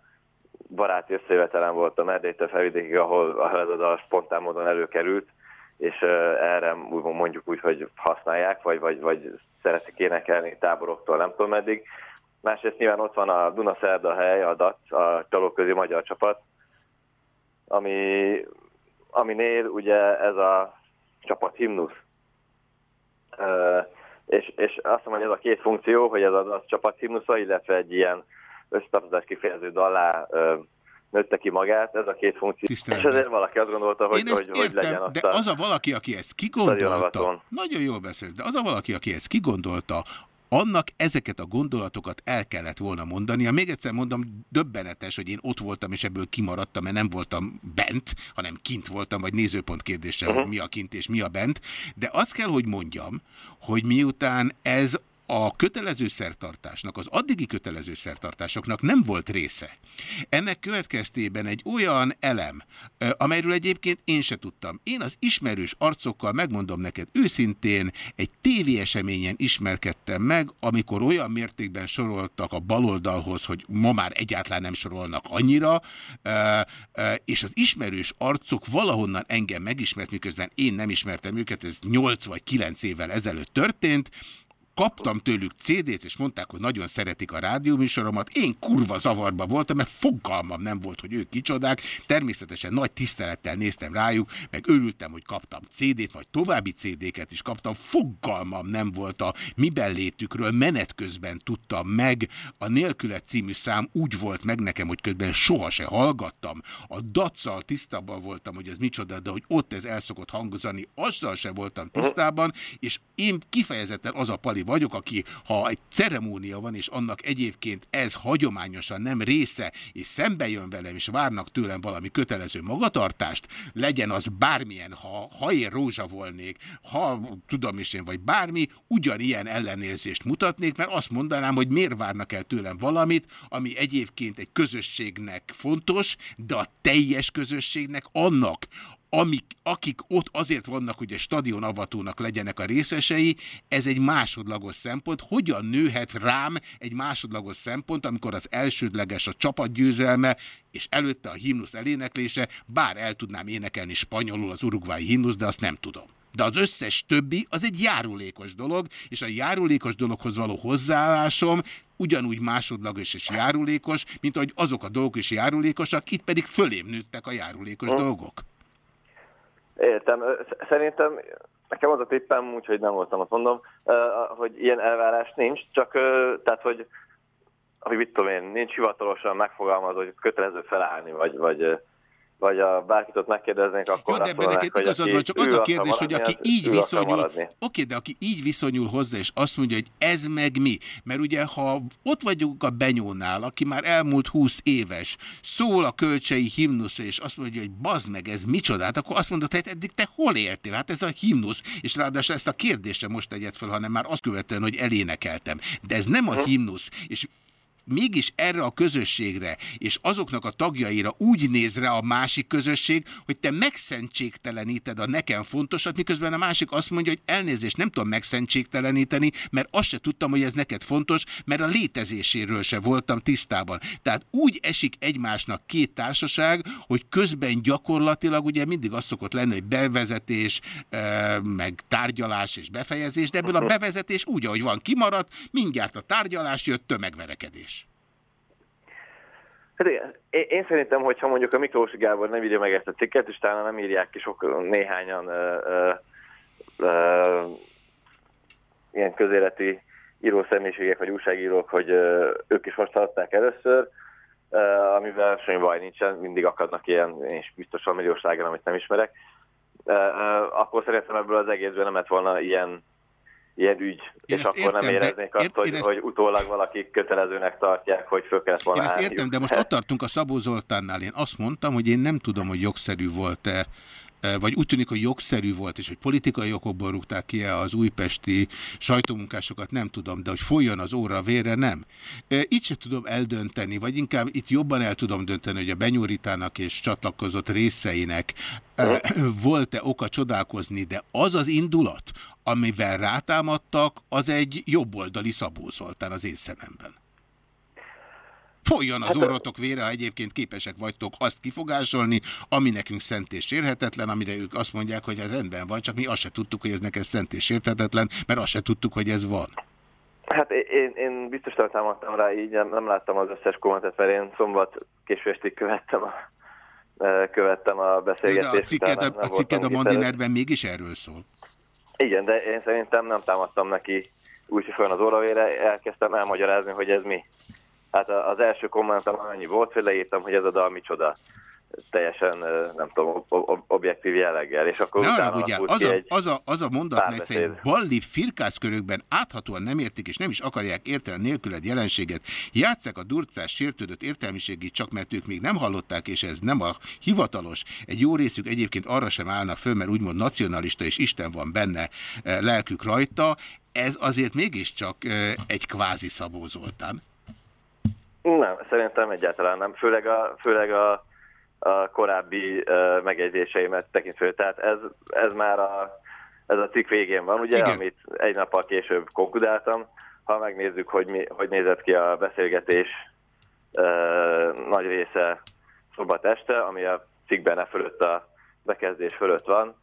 baráti összejövetelen volt a Merdélytől felvidékig, ahol, ahol ez a dal spontán módon előkerült, és uh, erre mondjuk úgy, hogy használják, vagy, vagy, vagy szeretik énekelni táboroktól, nem tudom meddig. Másrészt nyilván ott van a Duna Szerda hely, a DAC, a csalóközi magyar csapat, ami, aminél ugye ez a csapat himnusz. Uh, és, és azt mondom, hogy ez a két funkció, hogy ez a, a csapat himnusza, illetve egy ilyen összetartozás kifejező dallá uh, nőtte ki magát, ez a két funkció. Tiszteletben. És ezért valaki azt gondolta, hogy, Én hogy, hogy értem, legyen de azt az a valaki, aki ezt kigondolta, nagyon jól beszélsz, de az a valaki, aki ezt kigondolta, annak ezeket a gondolatokat el kellett volna mondania. Még egyszer mondom, döbbenetes, hogy én ott voltam, és ebből kimaradtam, mert nem voltam bent, hanem kint voltam, vagy nézőpont kérdéssel, hogy mi a kint és mi a bent. De azt kell, hogy mondjam, hogy miután ez a kötelező szertartásnak, az addigi kötelező szertartásoknak nem volt része. Ennek következtében egy olyan elem, amelyről egyébként én se tudtam. Én az ismerős arcokkal, megmondom neked őszintén, egy tévéeseményen ismerkedtem meg, amikor olyan mértékben soroltak a baloldalhoz, hogy ma már egyáltalán nem sorolnak annyira, és az ismerős arcok valahonnan engem megismert, miközben én nem ismertem őket, ez 8 vagy 9 évvel ezelőtt történt, kaptam tőlük CD-t, és mondták, hogy nagyon szeretik a rádióműsoromat. Én kurva zavarba voltam, mert fogalmam nem volt, hogy ők kicsodák. Természetesen nagy tisztelettel néztem rájuk, meg örültem, hogy kaptam CD-t, vagy további CD-ket is kaptam. Fogalmam nem volt a miben létükről, menet közben tudtam meg. A Nélkület című szám úgy volt meg nekem, hogy közben soha hallgattam. A dacsal tisztában voltam, hogy ez micsoda, de hogy ott ez el szokott hangozani, azzal se voltam tisztában, és én kifejezetten az a pali vagyok, aki ha egy ceremónia van, és annak egyébként ez hagyományosan nem része, és szembe jön velem, és várnak tőlem valami kötelező magatartást, legyen az bármilyen, ha, ha én rózsa volnék, ha tudom is én, vagy bármi, ugyanilyen ellenérzést mutatnék, mert azt mondanám, hogy miért várnak el tőlem valamit, ami egyébként egy közösségnek fontos, de a teljes közösségnek annak, amik, akik ott azért vannak, hogy a stadion avatónak legyenek a részesei, ez egy másodlagos szempont. Hogyan nőhet rám egy másodlagos szempont, amikor az elsődleges a csapatgyőzelme, és előtte a himnusz eléneklése, bár el tudnám énekelni spanyolul az urugvái himnusz, de azt nem tudom. De az összes többi az egy járulékos dolog, és a járulékos dologhoz való hozzáállásom ugyanúgy másodlagos és járulékos, mint ahogy azok a dolgok is járulékosak, itt pedig fölém nőttek a járulékos dolgok. Értem. Szerintem nekem az a tippem, úgyhogy nem voltam azt mondom, hogy ilyen elvárás nincs, csak tehát, hogy hogy mit tudom én, nincs hivatalosan megfogalmazva, hogy kötelező felállni, vagy, vagy, vagy a bárkit ott megkérdeznék, akkor Jó, de ebben neked hogy igazad van, csak az a kérdés, hogy aki így viszonyul, oké, de aki így viszonyul hozzá, és azt mondja, hogy ez meg mi, mert ugye ha ott vagyunk a Benyónál, aki már elmúlt 20 éves, szól a kölcsei himnusz, és azt mondja, hogy bazd meg, ez micsodát, akkor azt mondod, hogy eddig te hol éltél? Hát ez a himnusz, és ráadásul ezt a kérdést sem most tegyed fel, hanem már azt követően, hogy elénekeltem. De ez nem a himnusz, és mégis erre a közösségre és azoknak a tagjaira úgy néz rá a másik közösség, hogy te megszentségteleníted a nekem fontosat, miközben a másik azt mondja, hogy elnézést nem tudom megszentségteleníteni, mert azt se tudtam, hogy ez neked fontos, mert a létezéséről se voltam tisztában. Tehát úgy esik egymásnak két társaság, hogy közben gyakorlatilag ugye mindig az szokott lenni, hogy bevezetés, meg tárgyalás és befejezés, de ebből a bevezetés úgy, ahogy van, kimaradt, mindjárt a tárgyalás jött tömegverekedés. Hát igen. Én, szerintem, hogyha mondjuk a Miklósi Gábor nem írja meg ezt a cikket, és talán nem írják ki sok néhányan ö, ö, ö, ilyen közéleti írószemélységek vagy újságírók, hogy ö, ők is most hallották először, ö, amivel semmi baj nincsen, mindig akadnak ilyen, én is biztosan milliós amit nem ismerek, ö, ö, akkor szerintem ebből az egészből nem lett volna ilyen, ilyen ügy, Én és akkor értem, nem éreznék azt, ért- hogy, ezt- hogy utólag valaki kötelezőnek tartják, hogy föl kellett volna Én ezt értem, de most ott tartunk a Szabó Zoltánnál. Én azt mondtam, hogy én nem tudom, hogy jogszerű volt-e e, vagy úgy tűnik, hogy jogszerű volt, és hogy politikai okokból rúgták ki -e az újpesti sajtómunkásokat, nem tudom, de hogy folyjon az óra vére, nem. E, Itt se tudom eldönteni, vagy inkább itt jobban el tudom dönteni, hogy a Benyúritának és csatlakozott részeinek e, volt-e oka csodálkozni, de az az indulat, amivel rátámadtak, az egy jobboldali Szabó Zoltán az én szememben. Folyjon az orrotok vére, ha egyébként képesek vagytok azt kifogásolni, ami nekünk szent és sérhetetlen, amire ők azt mondják, hogy ez rendben van, csak mi azt se tudtuk, hogy ez neked szent és sérthetetlen, mert azt se tudtuk, hogy ez van. Hát én, én biztos támadtam rá, így nem, nem láttam az összes kommentet, mert én szombat késő estig követtem a, eh, követtem a De beszélgetést. a cikked, utána a, nem a, a voltam itt előtt. Mandinerben mégis erről szól. Igen, de én szerintem nem támadtam neki úgy, folyam az óravére, elkezdtem elmagyarázni, hogy ez mi. Hát az első kommentem annyi volt, hogy leírtam, hogy ez a dal micsoda. Teljesen, nem tudom, ob- ob- objektív jelleggel. És akkor Ne utána ugye, az a, egy az, a, az a mondat, mely szerint balli firkászkörökben áthatóan nem értik és nem is akarják érteni a nélküled jelenséget. Játsszák a durcás sértődött értelmiségét, csak mert ők még nem hallották, és ez nem a hivatalos. Egy jó részük egyébként arra sem állnak föl, mert úgymond nacionalista és Isten van benne lelkük rajta. Ez azért mégiscsak egy kvázi Szabó Zoltán. Nem, szerintem egyáltalán nem. Főleg a, főleg a, a korábbi megjegyzéseimet tekintve. Tehát ez, ez már a, ez a cikk végén van, ugye, Igen. amit egy nappal később konkludáltam. Ha megnézzük, hogy, mi, hogy nézett ki a beszélgetés nagy része szombat este, ami a cikkben e fölött a bekezdés fölött van,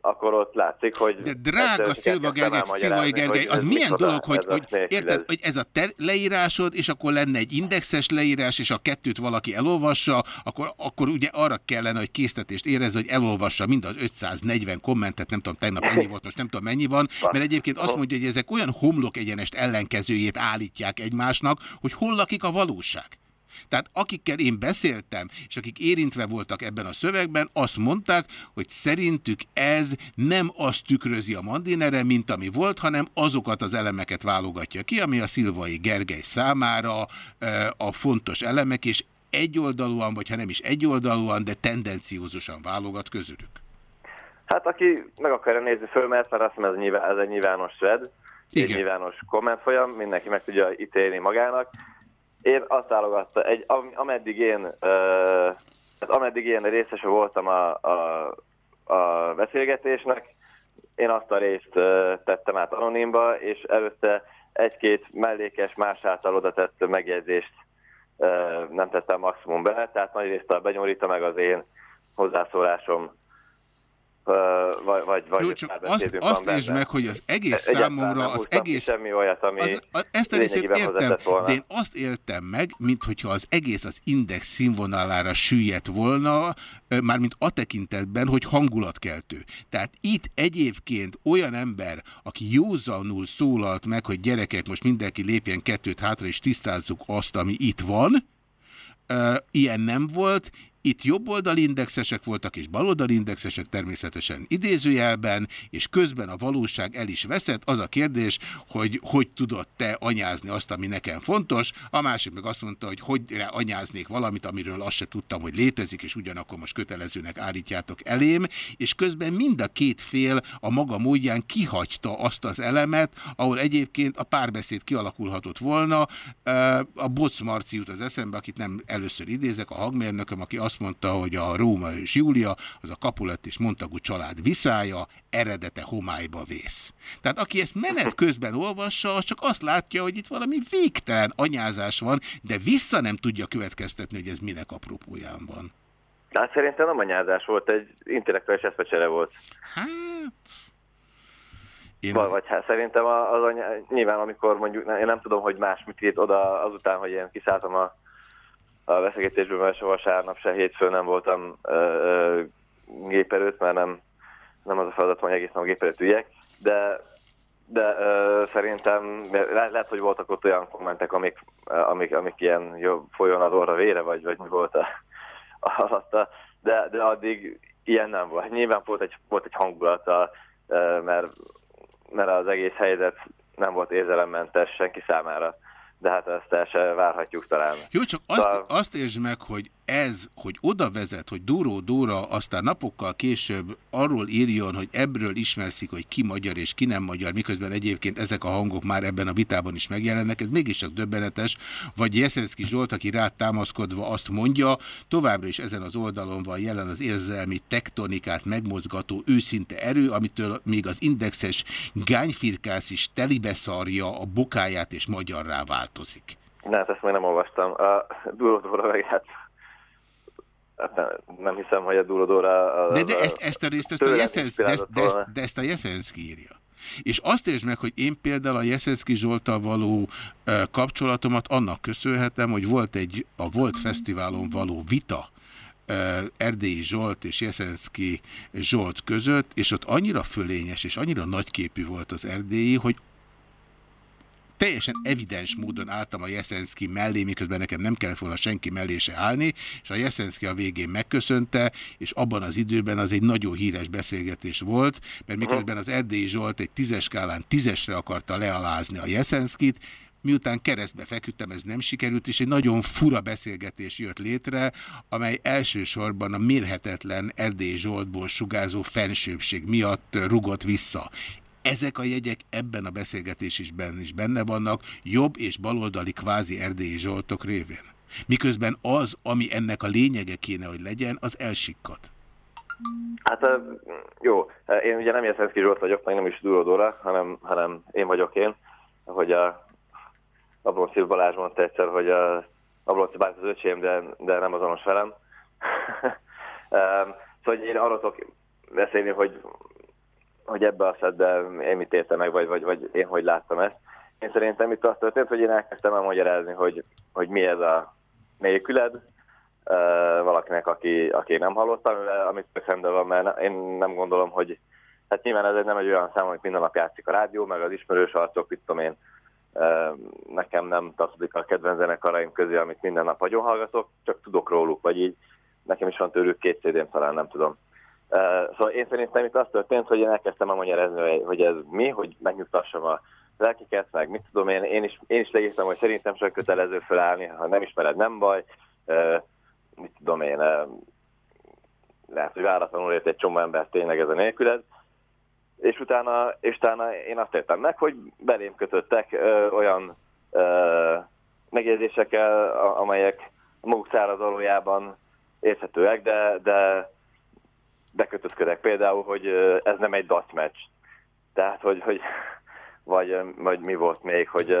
akkor ott látszik, hogy... De drága Szilva Gergely, Szilvai Gergely, az milyen dolog, hogy, hogy érted, hogy ez a te leírásod, és akkor lenne egy indexes leírás, és a kettőt valaki elolvassa, akkor, akkor ugye arra kellene, hogy késztetést érezze, hogy elolvassa mind az 540 kommentet, nem tudom, tegnap ennyi volt, most nem tudom, mennyi van, mert egyébként azt mondja, hogy ezek olyan homlok egyenest ellenkezőjét állítják egymásnak, hogy hol lakik a valóság. Tehát akikkel én beszéltem, és akik érintve voltak ebben a szövegben, azt mondták, hogy szerintük ez nem azt tükrözi a Mandinere, mint ami volt, hanem azokat az elemeket válogatja ki, ami a Szilvai Gergely számára a fontos elemek, és egyoldalúan, vagy ha nem is egyoldalúan, de tendenciózusan válogat közülük. Hát aki meg akarja nézni föl, mert azt hiszem ez, nyilván, ez egy nyilvános thread, egy nyilvános komment folyam, mindenki meg tudja ítélni magának. Én azt válogatta, egy, am- ameddig én, uh, hát ameddig én részese voltam a, a, a beszélgetésnek, én azt a részt uh, tettem át anonimba, és előtte egy-két mellékes más által oda tett megjegyzést uh, nem tettem maximum bele, tehát nagy részt a benyomorítva meg az én hozzászólásom vagy, vagy, vagy Jó, csak azt, azt benne. meg, hogy az egész Egyáltalán számomra, az egész... Semmi olyat, ami Az, a, ezt a részét értem, volna. de én azt éltem meg, mint hogyha az egész az index színvonalára süllyedt volna, mármint a tekintetben, hogy hangulatkeltő. Tehát itt egyébként olyan ember, aki józanul szólalt meg, hogy gyerekek, most mindenki lépjen kettőt hátra, és tisztázzuk azt, ami itt van, ilyen nem volt, itt jobboldali indexesek voltak, és baloldali indexesek természetesen idézőjelben, és közben a valóság el is veszett. Az a kérdés, hogy hogy tudod te anyázni azt, ami nekem fontos. A másik meg azt mondta, hogy hogy anyáznék valamit, amiről azt se tudtam, hogy létezik, és ugyanakkor most kötelezőnek állítjátok elém, és közben mind a két fél a maga módján kihagyta azt az elemet, ahol egyébként a párbeszéd kialakulhatott volna. A Boc Marci jut az eszembe, akit nem először idézek, a hangmérnököm, aki azt mondta, hogy a Róma és Júlia, az a Capulet és Montagu család viszája, eredete homályba vész. Tehát aki ezt menet közben olvassa, az csak azt látja, hogy itt valami végtelen anyázás van, de vissza nem tudja következtetni, hogy ez minek apropóján van. Hát szerintem nem anyázás volt, egy intellektuális eszmecsere volt. Hát... Én Vagy, vagy hát szerintem az anya, nyilván amikor mondjuk, én nem tudom, hogy más mit írt oda azután, hogy én kiszálltam a, a beszélgetésből, mert se vasárnap, se hétfőn nem voltam ö, gép előtt, mert nem, nem az a feladatom, hogy egész nap gép üljek, de, de ö, szerintem le, lehet, hogy voltak ott olyan kommentek, amik, amik, amik ilyen jó, folyjon az orra vére, vagy, vagy mi volt a, alatta, de, de addig ilyen nem volt. Nyilván volt egy, volt egy hangulata, mert mert az egész helyzet nem volt érzelemmentes senki számára. De hát ezt el se várhatjuk talán. Jó, csak azt, szóval... azt értsd meg, hogy ez, hogy oda vezet, hogy Duró Dóra aztán napokkal később arról írjon, hogy ebből ismerszik, hogy ki magyar és ki nem magyar, miközben egyébként ezek a hangok már ebben a vitában is megjelennek, ez mégiscsak döbbenetes, vagy Jeszenszki Zsolt, aki rá támaszkodva azt mondja, továbbra is ezen az oldalon van jelen az érzelmi tektonikát megmozgató őszinte erő, amitől még az indexes gányfirkász is telibeszarja a bokáját és magyarrá változik. Ne, hát ezt még nem olvastam. A Duró Dóra meg hát Hát nem, nem hiszem, hogy a Durodóra... De, de ezt, ezt a részt, ezt a Jeszenszki, de, de, ezt, de ezt a Jeszenszki írja. És azt értsd meg, hogy én például a Jeszenszki Zsoltal való kapcsolatomat annak köszönhetem, hogy volt egy a Volt Fesztiválon való vita, Erdélyi Zsolt és Jeszenszki Zsolt között, és ott annyira fölényes és annyira nagyképű volt az erdélyi, hogy teljesen evidens módon álltam a Jeszenszki mellé, miközben nekem nem kellett volna senki mellé se állni, és a Jeszenszki a végén megköszönte, és abban az időben az egy nagyon híres beszélgetés volt, mert miközben az Erdélyi Zsolt egy tízes skálán tízesre akarta lealázni a Jeszenszkit, miután keresztbe feküdtem, ez nem sikerült, és egy nagyon fura beszélgetés jött létre, amely elsősorban a mérhetetlen Erdély Zsoltból sugázó fensőbség miatt rugott vissza ezek a jegyek ebben a beszélgetésben is benne vannak, jobb és baloldali kvázi erdélyi zsoltok révén. Miközben az, ami ennek a lényege kéne, hogy legyen, az elsikkad. Hát jó, én ugye nem Jeszenszki Zsolt vagyok, meg nem is Durodóra, hanem, hanem én vagyok én, hogy a Ablonci Balázs mondta egyszer, hogy a Ablonci bárt az öcsém, de, de nem azonos velem. szóval én arról tudok beszélni, hogy hogy ebbe a szedben én mit értem meg, vagy, vagy, vagy én hogy láttam ezt. Én szerintem itt az történt, hogy én elkezdtem elmagyarázni, hogy, hogy mi ez a nélküled, uh, valakinek, aki, aki nem hallottam, amit szemben van, mert én nem gondolom, hogy hát nyilván ez nem egy olyan szám, amit minden nap játszik a rádió, meg az ismerős arcok, mit tudom én, nekem nem tartozik a kedvenc zenekaraim közé, amit minden nap nagyon hallgatok, csak tudok róluk, vagy így nekem is van tőlük két cd talán nem tudom. Szóval én szerintem itt az történt, hogy én elkezdtem elmagyarázni, hogy ez mi, hogy megnyugtassam a lelkiket, meg mit tudom én, én is, én is leírtam, hogy szerintem csak kötelező felállni, ha nem ismered, nem baj, mit tudom én, uh, lehet, hogy váratlanul ért egy csomó ember tényleg ez a nélküled, és utána, és utána én azt értem meg, hogy belém kötöttek uh, olyan uh, megjegyzésekkel, amelyek maguk szárazolójában érthetőek, de, de bekötözködek például, hogy ez nem egy dust match. Tehát, hogy, hogy vagy, vagy mi volt még, hogy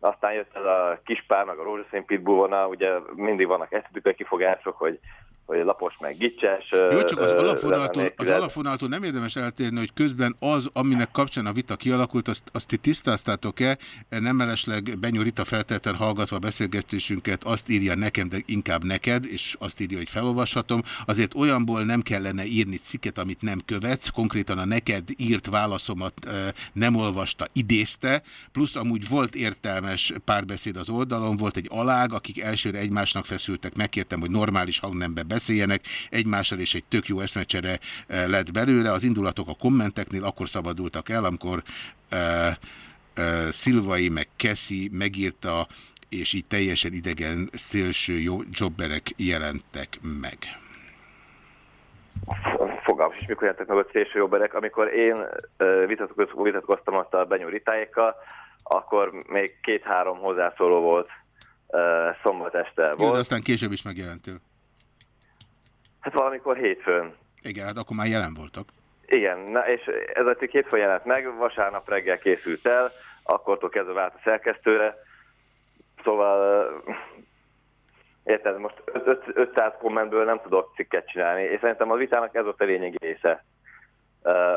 aztán jött ez a kispár, meg a rózsaszín pitbull ugye mindig vannak eszedükbe kifogások, hogy hogy lapos meg gicses. Jó, csak az alapvonaltól, az alapvonaltól nem érdemes eltérni, hogy közben az, aminek kapcsán a vita kialakult, azt, azt ti tisztáztátok-e? Nem mellesleg Benyó Rita feltétlen hallgatva a beszélgetésünket, azt írja nekem, de inkább neked, és azt írja, hogy felolvashatom. Azért olyanból nem kellene írni cikket, amit nem követsz, konkrétan a neked írt válaszomat nem olvasta, idézte, plusz amúgy volt értelmes párbeszéd az oldalon, volt egy alág, akik elsőre egymásnak feszültek, megkértem, hogy normális hangnembe beszéljenek egymással, és egy tök jó eszmecsere eh, lett belőle. Az indulatok a kommenteknél akkor szabadultak el, amikor uh, uh, Szilvai meg Keszi megírta, és így teljesen idegen szélső jobberek jelentek meg. Fogalmas is, mikor jelentek meg a szélső jobberek. Amikor én uh, vitatkoztam azt a benyúritáikkal, akkor még két-három hozzászóló volt szombat este. Volt. Jó, de aztán később is megjelentél. Hát valamikor hétfőn. Igen, hát akkor már jelen voltak. Igen, na, és ez a cikk hétfőn jelent meg, vasárnap reggel készült el, akkortól kezdve vált a szerkesztőre. Szóval, érted, most 500 kommentből nem tudok cikket csinálni, és szerintem a vitának ez volt a lényegi része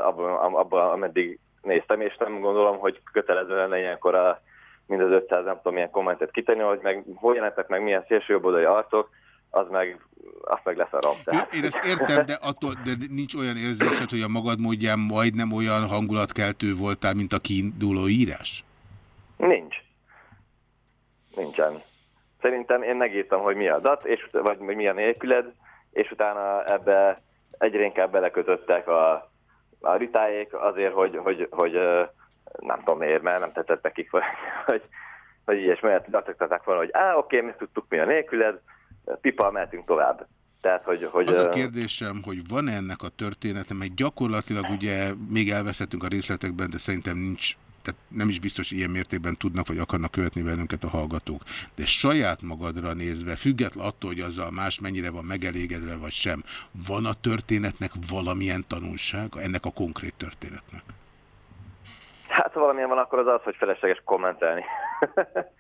abban, abban, ameddig néztem, és nem gondolom, hogy kötelező lenne ilyenkor a, mind az 500 nem tudom milyen kommentet kitenni, hogy meg hol jelentek meg milyen szélsőjobboldali arcok, az meg, azt meg leszarom. Tehát. Én ezt értem, de, attól, de nincs olyan érzésed, hogy a magad módján majdnem olyan hangulatkeltő voltál, mint a kiinduló írás? Nincs. Nincsen. Szerintem én megírtam, hogy mi a dat, és, vagy mi a nélküled, és utána ebbe egyre inkább belekötöttek a a ritáék azért, hogy, hogy, hogy nem tudom miért, mert nem tetszett nekik, vagy, hogy, hogy ilyesmi, mert gyakorlatilag volna, hogy á, oké, mi tudtuk mi a nélküled, pipa, mehetünk tovább. Tehát, hogy, hogy, Az a kérdésem, hogy van -e ennek a története, mert gyakorlatilag ugye még elveszhetünk a részletekben, de szerintem nincs, tehát nem is biztos ilyen mértékben tudnak vagy akarnak követni bennünket a hallgatók. De saját magadra nézve, független attól, hogy azzal más mennyire van megelégedve vagy sem, van a történetnek valamilyen tanulsága, ennek a konkrét történetnek? Hát ha valamilyen van, akkor az az, hogy felesleges kommentelni.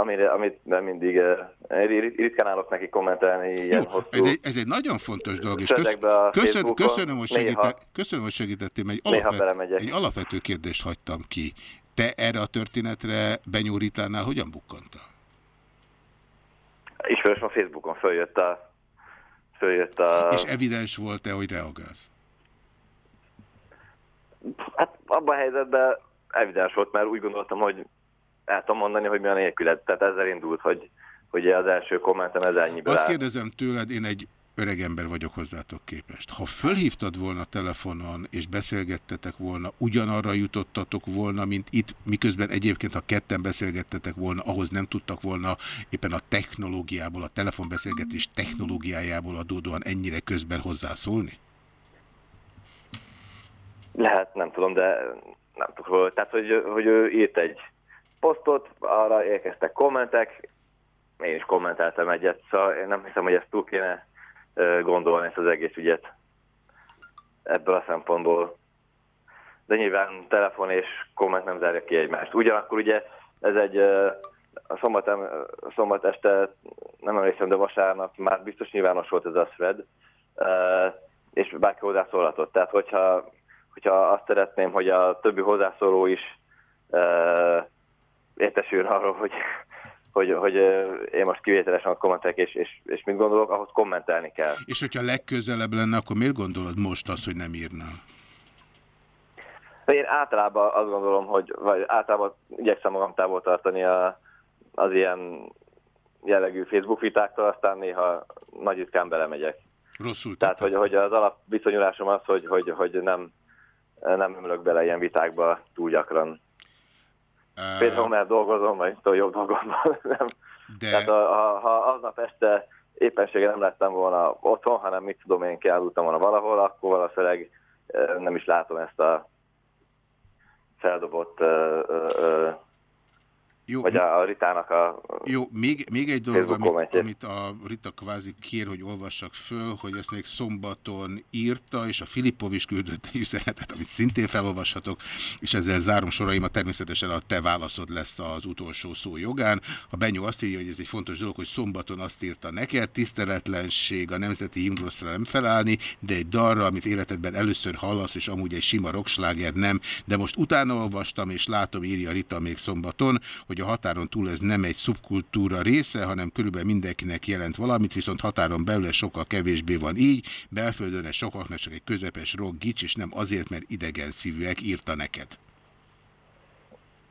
Amire, amit nem mindig uh, ritkán állok neki kommentelni ilyen hosszú Ez egy, ez egy nagyon fontos dolog, és kösz, köszön, köszönöm, hogy Néha- segíte, köszönöm, hogy segítettél, egy, Néha alapvet, egy alapvető kérdést hagytam ki. Te erre a történetre Benyó Ritánál hogyan bukkantál? Ismerős a Facebookon följött a... Följött a És evidens volt-e, hogy reagálsz? hát abban a helyzetben evidens volt, mert úgy gondoltam, hogy el tudom mondani, hogy mi a nélkület. Tehát ezzel indult, hogy, hogy az első kommentem ez ennyiből Azt áll. kérdezem tőled, én egy öreg ember vagyok hozzátok képest. Ha fölhívtad volna telefonon, és beszélgettetek volna, ugyanarra jutottatok volna, mint itt, miközben egyébként, ha ketten beszélgettetek volna, ahhoz nem tudtak volna éppen a technológiából, a telefonbeszélgetés technológiájából adódóan ennyire közben hozzászólni? Lehet, nem tudom, de nem tudok róla. Tehát, hogy, hogy ő írt egy posztot, arra érkeztek kommentek, én is kommenteltem egyet, szóval én nem hiszem, hogy ezt túl kéne gondolni ezt az egész ügyet ebből a szempontból. De nyilván telefon és komment nem zárja ki egymást. Ugyanakkor ugye ez egy a szombat, em- szombat este, nem emlékszem, de vasárnap már biztos nyilvános volt ez a thread, és bárki hozzászólhatott. Tehát hogyha, hogyha azt szeretném, hogy a többi hozzászóló is ö, értesüljön arról, hogy, hogy, hogy én most kivételesen kommentek, és, és, és mit gondolok, ahhoz kommentelni kell. És hogyha legközelebb lenne, akkor miért gondolod most azt, hogy nem írnál? Én általában azt gondolom, hogy vagy általában igyekszem magam távol tartani a, az ilyen jellegű Facebook vitáktól, aztán néha nagy ritkán belemegyek. Rosszul Tehát, hogy, hogy az alapviszonyulásom az, hogy, hogy, hogy nem, nem ömlök bele ilyen vitákba túl gyakran. Például, mert dolgozom, vagy tudom, jobb dolgom van. Nem. De... Tehát ha, ha, ha aznap este éppenséggel nem lettem volna otthon, hanem mit tudom én, kiállultam volna valahol, akkor valószínűleg nem is látom ezt a feldobott ö, ö, Jó, vagy a, Ritának a Jó, még, még egy dolog, amit, kommentje. amit a Rita kvázi kér, hogy olvassak föl, hogy ezt még szombaton írta, és a Filippov is küldött egy üzenetet, amit szintén felolvashatok, és ezzel zárom soraimat, természetesen a te válaszod lesz az utolsó szó jogán. A Benyó azt írja, hogy ez egy fontos dolog, hogy szombaton azt írta neked, tiszteletlenség a nemzeti himnuszra nem felállni, de egy dalra, amit életedben először hallasz, és amúgy egy sima rocksláger nem, de most utána olvastam, és látom, írja Rita még szombaton, hogy a határon túl ez nem egy szubkultúra része, hanem körülbelül mindenkinek jelent valamit, viszont határon belül ez sokkal kevésbé van így, belföldön ez sokaknak csak egy közepes rock gics, és nem azért, mert idegen szívűek írta neked.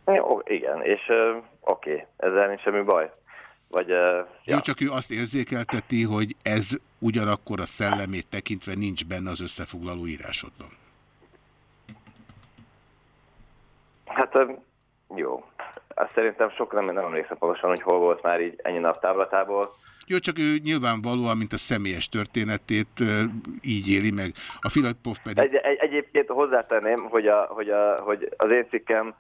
Jó, igen, és ö, oké, ezzel nincs semmi baj. Vagy, ö, Jó, csak ő azt érzékelteti, hogy ez ugyanakkor a szellemét tekintve nincs benne az összefoglaló írásodban. hát jó. Azt szerintem sok nem, nem emlékszem pontosan, hogy hol volt már így ennyi nap távlatából. Jó, csak ő nyilvánvalóan, mint a személyes történetét így éli meg. A Filippov pedig... Egy, egy, egyébként hozzátenném, hogy, a, hogy, a, hogy az én cikkem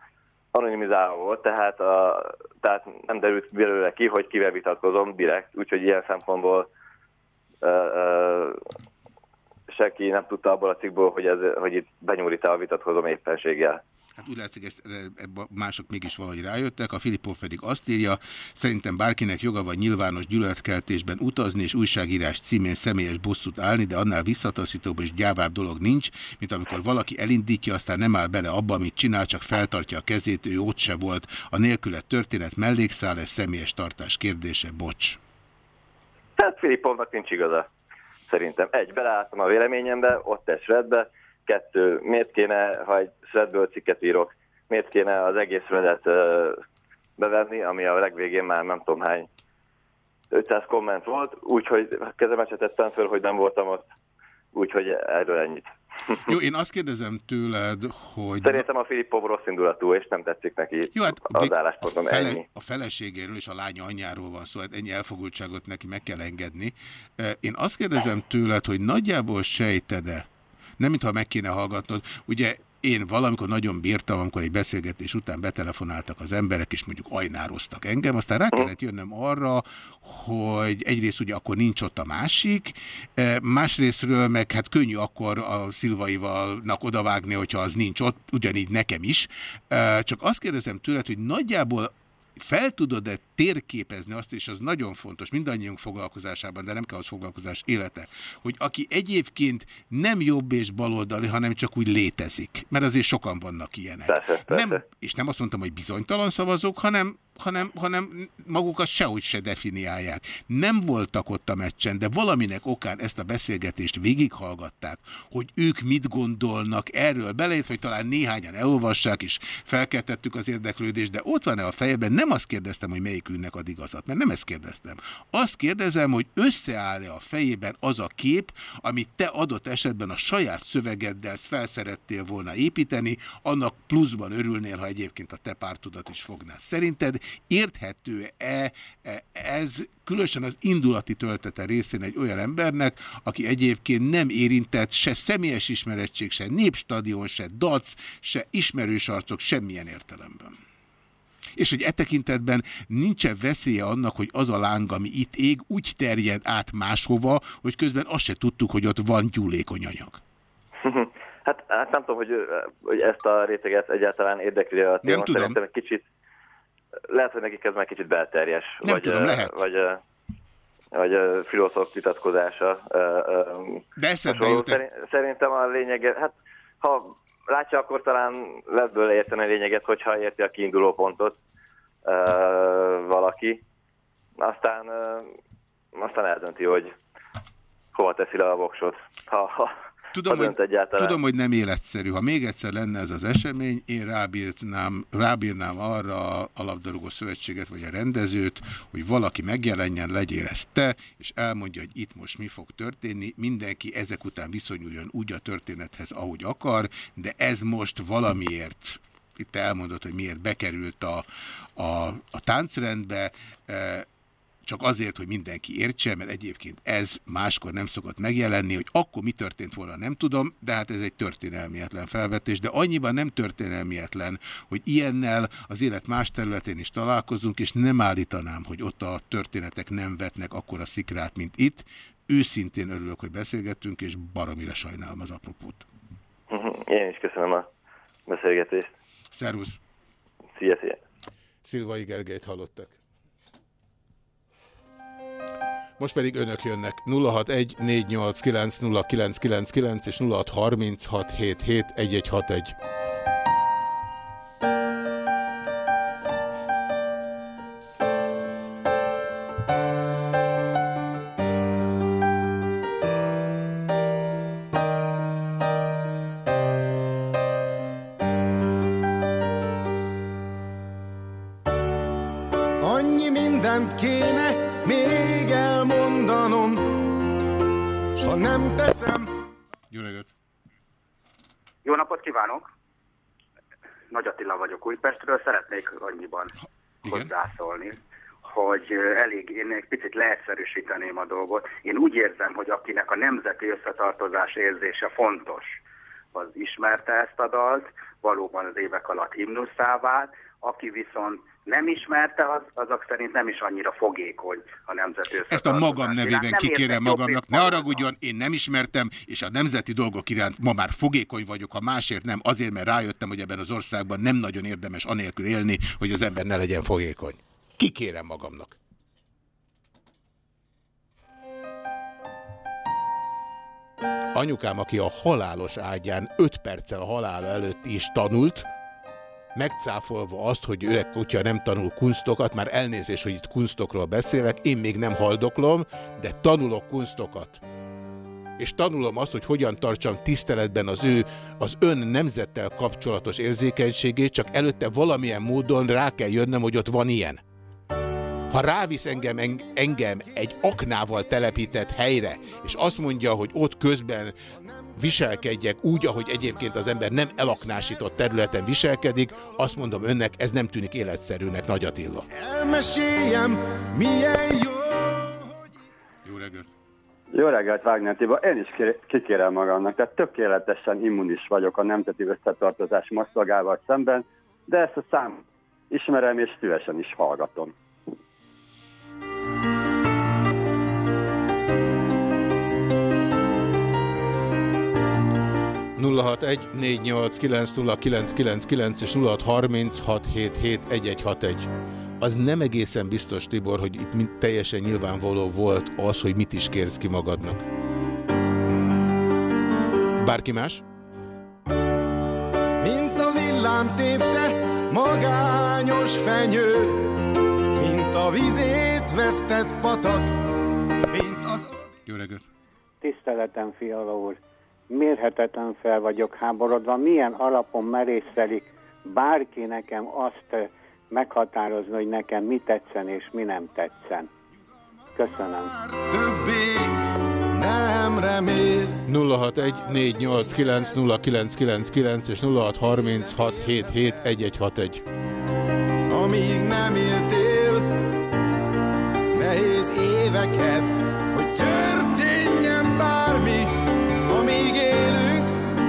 anonimizálva volt, tehát, a, tehát nem derült belőle ki, hogy kivel vitatkozom direkt, úgyhogy ilyen szempontból ö, ö, senki nem tudta abból a cikkból, hogy, ez, hogy itt benyúlítál vitatkozom éppenséggel. Hát úgy látszik, ezt, ebbe mások mégis valahogy rájöttek, a Filippov pedig azt írja, szerintem bárkinek joga van nyilvános gyűlöletkeltésben utazni és újságírás címén személyes bosszút állni, de annál visszataszítóbb és gyávább dolog nincs, mint amikor valaki elindítja, aztán nem áll bele abba, amit csinál, csak feltartja a kezét, ő ott se volt. A nélkület történet mellékszál, ez személyes tartás kérdése, bocs. Tehát Filippovnak nincs igaza. Szerintem egy, beleálltam a véleményembe, ott egy shredbe, kettő, miért kéne, ha egy shredből cikket írok, miért kéne az egész rendet bevenni, ami a legvégén már nem tudom hány 500 komment volt, úgyhogy kezemet se tettem föl, hogy nem voltam ott, úgyhogy erről ennyit. Jó, én azt kérdezem tőled, hogy... Szerintem a Filippov rossz indulatú, és nem tetszik neki Jó, hát az álláspontom, a, fele, ennyi. a feleségéről és a lánya anyjáról van szó, hát ennyi elfogultságot neki meg kell engedni. Én azt kérdezem tőled, hogy nagyjából sejted-e, nem mintha meg kéne hallgatnod, ugye én valamikor nagyon bírtam, amikor egy beszélgetés után betelefonáltak az emberek, és mondjuk ajnároztak engem, aztán rá kellett jönnöm arra, hogy egyrészt ugye akkor nincs ott a másik, eh, másrésztről meg hát könnyű akkor a Szilvaivalnak odavágni, hogyha az nincs ott, ugyanígy nekem is. Eh, Csak azt kérdezem tőled, hogy nagyjából fel tudod-e térképezni azt, és az nagyon fontos mindannyiunk foglalkozásában, de nem kell az foglalkozás élete, hogy aki egyébként nem jobb és baloldali, hanem csak úgy létezik, mert azért sokan vannak ilyenek. Persze, persze. Nem, és nem azt mondtam, hogy bizonytalan szavazók, hanem hanem, hanem magukat sehogy se definiálják. Nem voltak ott a meccsen, de valaminek okán ezt a beszélgetést végighallgatták, hogy ők mit gondolnak erről, beleértve, hogy talán néhányan elolvassák, és felkeltettük az érdeklődést, de ott van-e a fejében, nem azt kérdeztem, hogy melyikünknek ad igazat, mert nem ezt kérdeztem. Azt kérdezem, hogy összeáll-e a fejében az a kép, amit te adott esetben a saját szövegeddel felszerettél volna építeni, annak pluszban örülnél, ha egyébként a te pártodat is fogná. Szerinted érthető-e e, ez különösen az indulati töltete részén egy olyan embernek, aki egyébként nem érintett se személyes ismerettség, se népstadion, se dac, se ismerős arcok semmilyen értelemben. És hogy e tekintetben nincsen veszélye annak, hogy az a láng, ami itt ég, úgy terjed át máshova, hogy közben azt se tudtuk, hogy ott van gyúlékony anyag. Hát, hát nem tudom, hogy, hogy ezt a réteget egyáltalán érdekli a téma. tudom. Szerintem egy kicsit, lehet, hogy nekik ez már kicsit belterjes. Nem vagy, tudom, lehet. Vagy, vagy filozóf vitatkozása. De eszedbe jut Szerint- Szerintem a lényege, hát ha látja, akkor talán lehet bőle érteni a lényeget, hogyha érti a kiinduló pontot ö, valaki. Aztán, ö, aztán eldönti, hogy hova teszi le a voksot. Ha, ha, Tudom, egyáltalán. Tudom, hogy nem életszerű. Ha még egyszer lenne ez az esemény, én rábírnám, rábírnám arra a labdarúgó szövetséget, vagy a rendezőt, hogy valaki megjelenjen, legyél ezt te, és elmondja, hogy itt most mi fog történni. Mindenki ezek után viszonyuljon úgy a történethez, ahogy akar, de ez most valamiért itt elmondott, hogy miért bekerült a, a, a táncrendbe, eh, csak azért, hogy mindenki értse, mert egyébként ez máskor nem szokott megjelenni, hogy akkor mi történt volna, nem tudom, de hát ez egy történelmietlen felvetés, de annyiban nem történelmietlen, hogy ilyennel az élet más területén is találkozunk, és nem állítanám, hogy ott a történetek nem vetnek akkora szikrát, mint itt. Őszintén örülök, hogy beszélgettünk, és baromira sajnálom az apropót. Mhm, Én is köszönöm a beszélgetést. Szervusz! Szia, szia! Szilvai Gergelyt hallottak. Most pedig önök jönnek. 061 és 06 36 annyiban hozzászólni, hogy elég, én egy picit leegyszerűsíteném a dolgot. Én úgy érzem, hogy akinek a nemzeti összetartozás érzése fontos, az ismerte ezt a dalt, valóban az évek alatt himnuszá vált, aki viszont nem ismerte, az, azok szerint nem is annyira fogékony a nemzeti Ezt a magam nevében kikérem magamnak, ne haragudjon, én nem ismertem, és a nemzeti dolgok iránt ma már fogékony vagyok, ha másért nem, azért, mert rájöttem, hogy ebben az országban nem nagyon érdemes anélkül élni, hogy az ember ne legyen fogékony. Kikérem magamnak. Anyukám, aki a halálos ágyán 5 perccel halála előtt is tanult, megcáfolva azt, hogy öreg kutya nem tanul kunstokat, már elnézés, hogy itt kunstokról beszélek, én még nem haldoklom, de tanulok kunstokat. És tanulom azt, hogy hogyan tartsam tiszteletben az ő, az ön nemzettel kapcsolatos érzékenységét, csak előtte valamilyen módon rá kell jönnöm, hogy ott van ilyen. Ha rávisz engem, eng- engem egy aknával telepített helyre, és azt mondja, hogy ott közben viselkedjek úgy, ahogy egyébként az ember nem elaknásított területen viselkedik, azt mondom önnek, ez nem tűnik életszerűnek, Nagy Attila. Elmeséljem, milyen jó. Jó reggelt! Jó reggelt, Wagner Tiba. Én is ki- kikérem magamnak, tehát tökéletesen immunis vagyok a nemzeti összetartozás maszlagával szemben, de ezt a szám ismerem és szívesen is hallgatom. És 0636771161. Az nem egészen biztos, Tibor, hogy itt mind teljesen nyilvánvaló volt az, hogy mit is kérsz ki magadnak. Bárki más? Mint a villám tépte, magányos fenyő, mint a vizét vesztett patak, mint az... Jó reggelt! Tiszteletem, Fiala úr! Mérhetetlen fel vagyok háborodva. Milyen alapon merészelik bárki nekem azt eh, meghatározni, hogy nekem mi tetszen és mi nem tetszen. Köszönöm. Többé nem remél. 061-489-0999 és 0636771161. Amíg nem éltél nehéz éveket,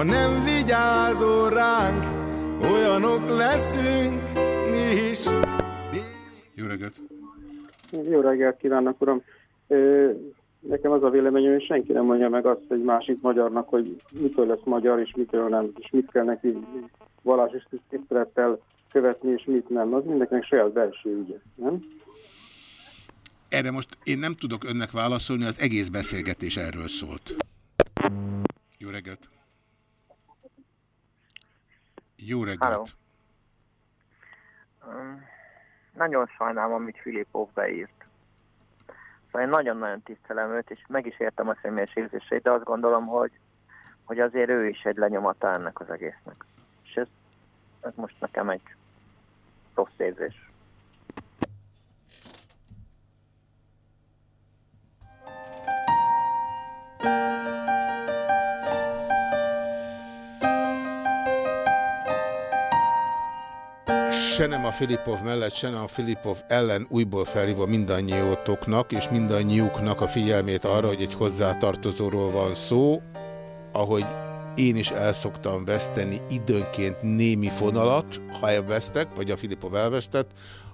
ha nem vigyázol ránk, olyanok leszünk mi is. Jó reggelt! Jó reggelt kívánok, uram! Nekem az a véleményem, hogy senki nem mondja meg azt egy másik magyarnak, hogy mitől lesz magyar, és mitől nem, és mit kell neki vallásos tisztelettel követni, és mit nem. Az mindenkinek saját belső ügye, nem? Erre most én nem tudok önnek válaszolni, az egész beszélgetés erről szólt. Jó reggelt! Jó reggelt! Um, nagyon sajnálom, amit Filipov beírt. Szóval én nagyon-nagyon tisztelem őt, és meg is értem a személyes érzéseit, de azt gondolom, hogy, hogy azért ő is egy lenyomata ennek az egésznek. És ez, ez most nekem egy rossz érzés. Se nem a Filipov mellett, se nem a Filipov ellen újból felhívom mindannyiótoknak és mindannyiuknak a figyelmét arra, hogy egy hozzátartozóról van szó, ahogy én is el szoktam veszteni időnként némi fonalat, ha elvesztek, vagy a Filipov elvesztett,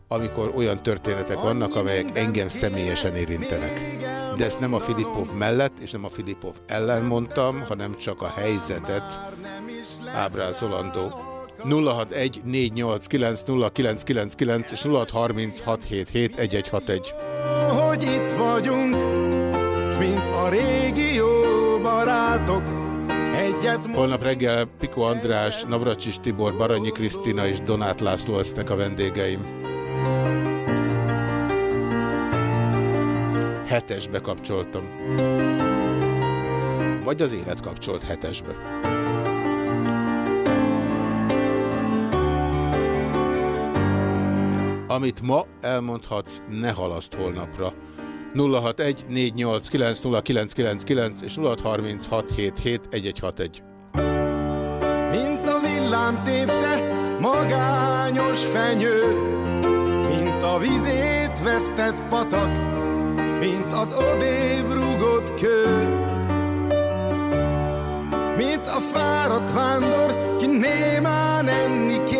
amikor olyan történetek vannak, amelyek engem személyesen érintenek. De ezt nem a Filipov mellett, és nem a Filipov ellen mondtam, hanem csak a helyzetet ábrázolandó. 061 489 és 0636771161. hogy itt vagyunk, mint a régi jó barátok, egyet Holnap reggel Piko András, Navracsis Tibor, Baranyi Krisztina és Donát László lesznek a vendégeim. Hetesbe kapcsoltam. Vagy az élet kapcsolt hetesbe. Amit ma elmondhatsz, ne halaszt holnapra. 061 489 és 0636771161. Mint a villám tépte, magányos fenyő, mint a vizét vesztett patak, mint az odébb rúgott kő. Mint a fáradt vándor, ki némán enni kér,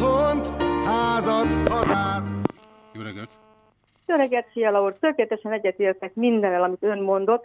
otthont, házat, hazát. Jó reggelt! Jó reggelt, Fiala úr! Tökéletesen egyetértek mindennel, amit ön mondott.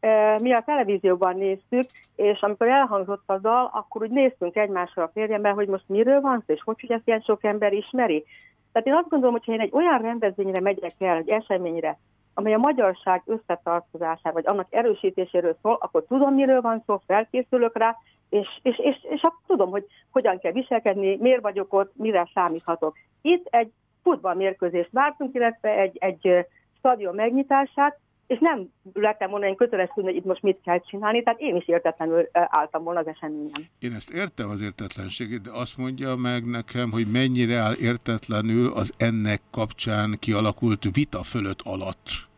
E, Mi a televízióban néztük, és amikor elhangzott a dal, akkor úgy néztünk egymásra a férjemben, hogy most miről van szó, és hogy, hogy ezt ilyen sok ember ismeri. Tehát én azt gondolom, hogy ha én egy olyan rendezvényre megyek el, egy eseményre, amely a magyarság összetartozásáról, vagy annak erősítéséről szól, akkor tudom, miről van szó, felkészülök rá, és, és, és, és akkor tudom, hogy hogyan kell viselkedni, miért vagyok ott, mire számíthatok. Itt egy futballmérkőzést vártunk, illetve egy, egy stadion megnyitását, és nem lettem volna én köteles tudni, hogy itt most mit kell csinálni, tehát én is értetlenül álltam volna az eseményen. Én ezt értem az értetlenségét, de azt mondja meg nekem, hogy mennyire áll értetlenül az ennek kapcsán kialakult vita fölött alatt.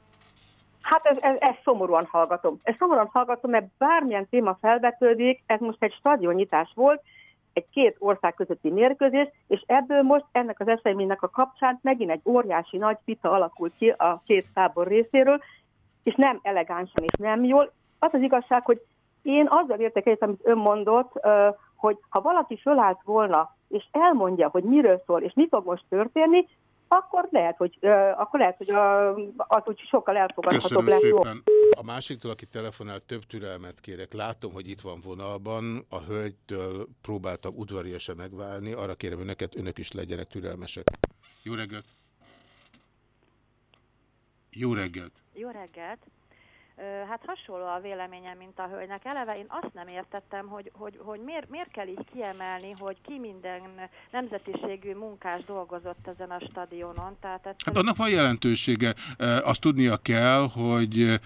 Hát ez, ez, szomorúan hallgatom. Ez szomorúan hallgatom, mert bármilyen téma felvetődik, ez most egy stadionnyitás volt, egy két ország közötti mérkőzés, és ebből most ennek az eseménynek a kapcsán megint egy óriási nagy vita alakult ki a két tábor részéről, és nem elegánsan és nem jól. Az az igazság, hogy én azzal értek egyet, amit ön mondott, hogy ha valaki fölállt volna, és elmondja, hogy miről szól, és mi fog most történni, akkor lehet, hogy, akkor lehet, hogy az úgy sokkal elfogadhatóbb lesz. Szépen. A másiktól, aki telefonál, több türelmet kérek. Látom, hogy itt van vonalban. A hölgytől próbáltam udvariasan megválni. Arra kérem önöket, önök is legyenek türelmesek. Jó reggelt! Jó reggelt! Jó reggelt! Hát hasonló a véleményem, mint a hölgynek. Eleve én azt nem értettem, hogy, hogy, hogy miért, miért kell így kiemelni, hogy ki minden nemzetiségű munkás dolgozott ezen a stadionon. Tehát ezt hát annak van jelentősége. Azt tudnia kell, hogy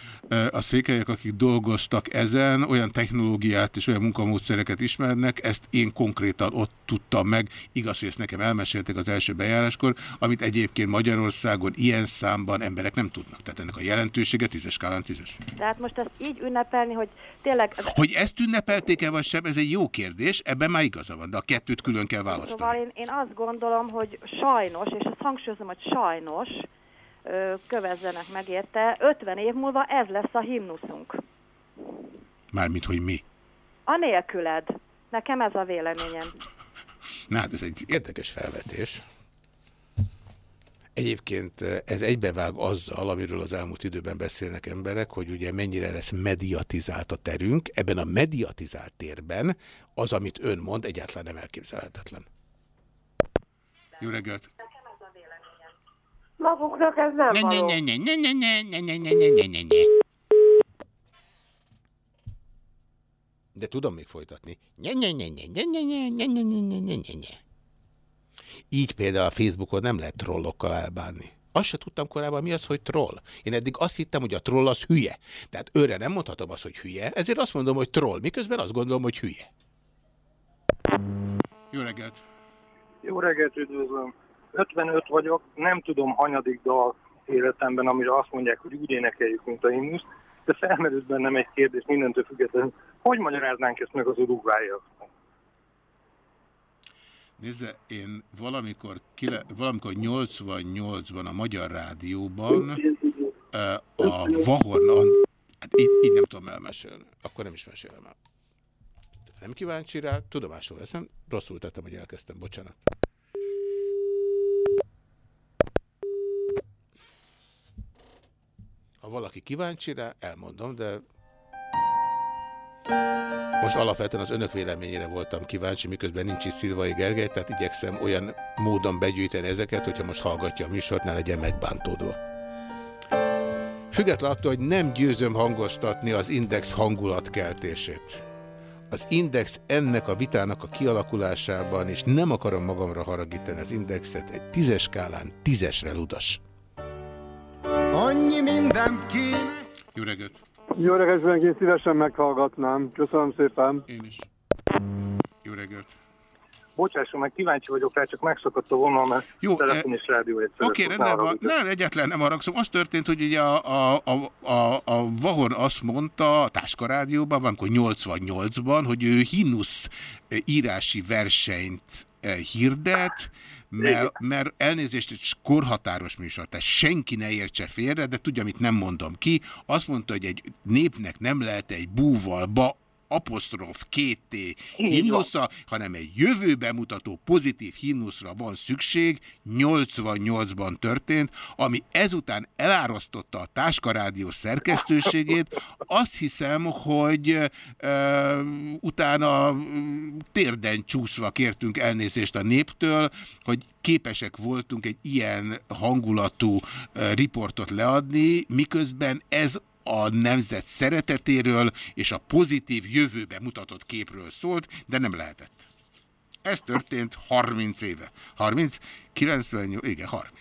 a székelyek, akik dolgoztak ezen, olyan technológiát és olyan munkamódszereket ismernek, ezt én konkrétan ott tudtam meg. Igaz, hogy ezt nekem elmeséltek az első bejáráskor, amit egyébként Magyarországon ilyen számban emberek nem tudnak. Tehát ennek a jelentősége tízes skálán tízes. Tehát most ezt így ünnepelni, hogy tényleg... Hogy ezt ünnepelték-e vagy sem, ez egy jó kérdés, ebben már igaza van, de a kettőt külön kell választani. Szóval én, én azt gondolom, hogy sajnos, és ezt hangsúlyozom, hogy sajnos, kövezzenek meg érte, 50 év múlva ez lesz a himnuszunk. Mármint, hogy mi? A nélküled. Nekem ez a véleményem. Na hát ez egy érdekes felvetés. Egyébként eh, ez egybevág azzal, amiről az elmúlt időben beszélnek emberek, hogy ugye mennyire lesz mediatizált a terünk. Ebben a mediatizált térben az, amit ön mond, egyáltalán nem elképzelhetetlen. Jó reggelt! Maguknak ez nem való. De tudom még folytatni. Így például a Facebookon nem lehet trollokkal elbánni. Azt se tudtam korábban, mi az, hogy troll. Én eddig azt hittem, hogy a troll az hülye. Tehát őre nem mondhatom azt, hogy hülye, ezért azt mondom, hogy troll, miközben azt gondolom, hogy hülye. Jó reggelt! Jó reggelt, üdvözlöm! 55 vagyok, nem tudom hanyadik dal életemben, amire azt mondják, hogy úgy énekeljük, mint a himnusz, de felmerült bennem egy kérdés mindentől függetlenül, hogy magyaráznánk ezt meg az urugvájak? Nézze, én valamikor, kile, valamikor 88-ban a Magyar Rádióban a Vahorn, hát így, így nem tudom elmesélni, akkor nem is mesélem el. Nem kíváncsi rá, tudomásul veszem, rosszul tettem, hogy elkezdtem, bocsánat. Ha valaki kíváncsi rá, elmondom, de most alapvetően az önök véleményére voltam kíváncsi, miközben nincs is Szilvai Gergely, tehát igyekszem olyan módon begyűjteni ezeket, hogyha most hallgatja a műsort, ne legyen megbántódva. Függetlenül attól, hogy nem győzöm hangoztatni az index hangulatkeltését. Az index ennek a vitának a kialakulásában, és nem akarom magamra haragítani az indexet, egy tízes skálán tízesre ludas. Annyi mindent kéne... Jó reggelt! Jó reggelt, én szívesen meghallgatnám. Köszönöm szépen. Én is. Jó reggelt. Bocsásson meg, kíváncsi vagyok rá, csak megszakadt a vonal, mert Jó, telefon és rádió egyszerűen. Oké, okay, rendben van. Nem, egyetlen nem haragszom. Az történt, hogy ugye a, a, a, a, a Vahon azt mondta a Táskarádióban, valamikor 88-ban, hogy ő himnusz írási versenyt hirdet, mert, mert elnézést, egy korhatáros műsor, tehát senki ne értse félre, de tudja, amit nem mondom ki. Azt mondta, hogy egy népnek nem lehet egy búval ba apostrof, két T himnusza, hanem egy jövőbe mutató pozitív himnuszra van szükség, 88-ban történt, ami ezután elárasztotta a Táskarádió szerkesztőségét. Azt hiszem, hogy e, utána térden csúszva kértünk elnézést a néptől, hogy képesek voltunk egy ilyen hangulatú riportot leadni, miközben ez a nemzet szeretetéről és a pozitív jövőbe mutatott képről szólt, de nem lehetett. Ez történt 30 éve. 30? 98? Igen, 30.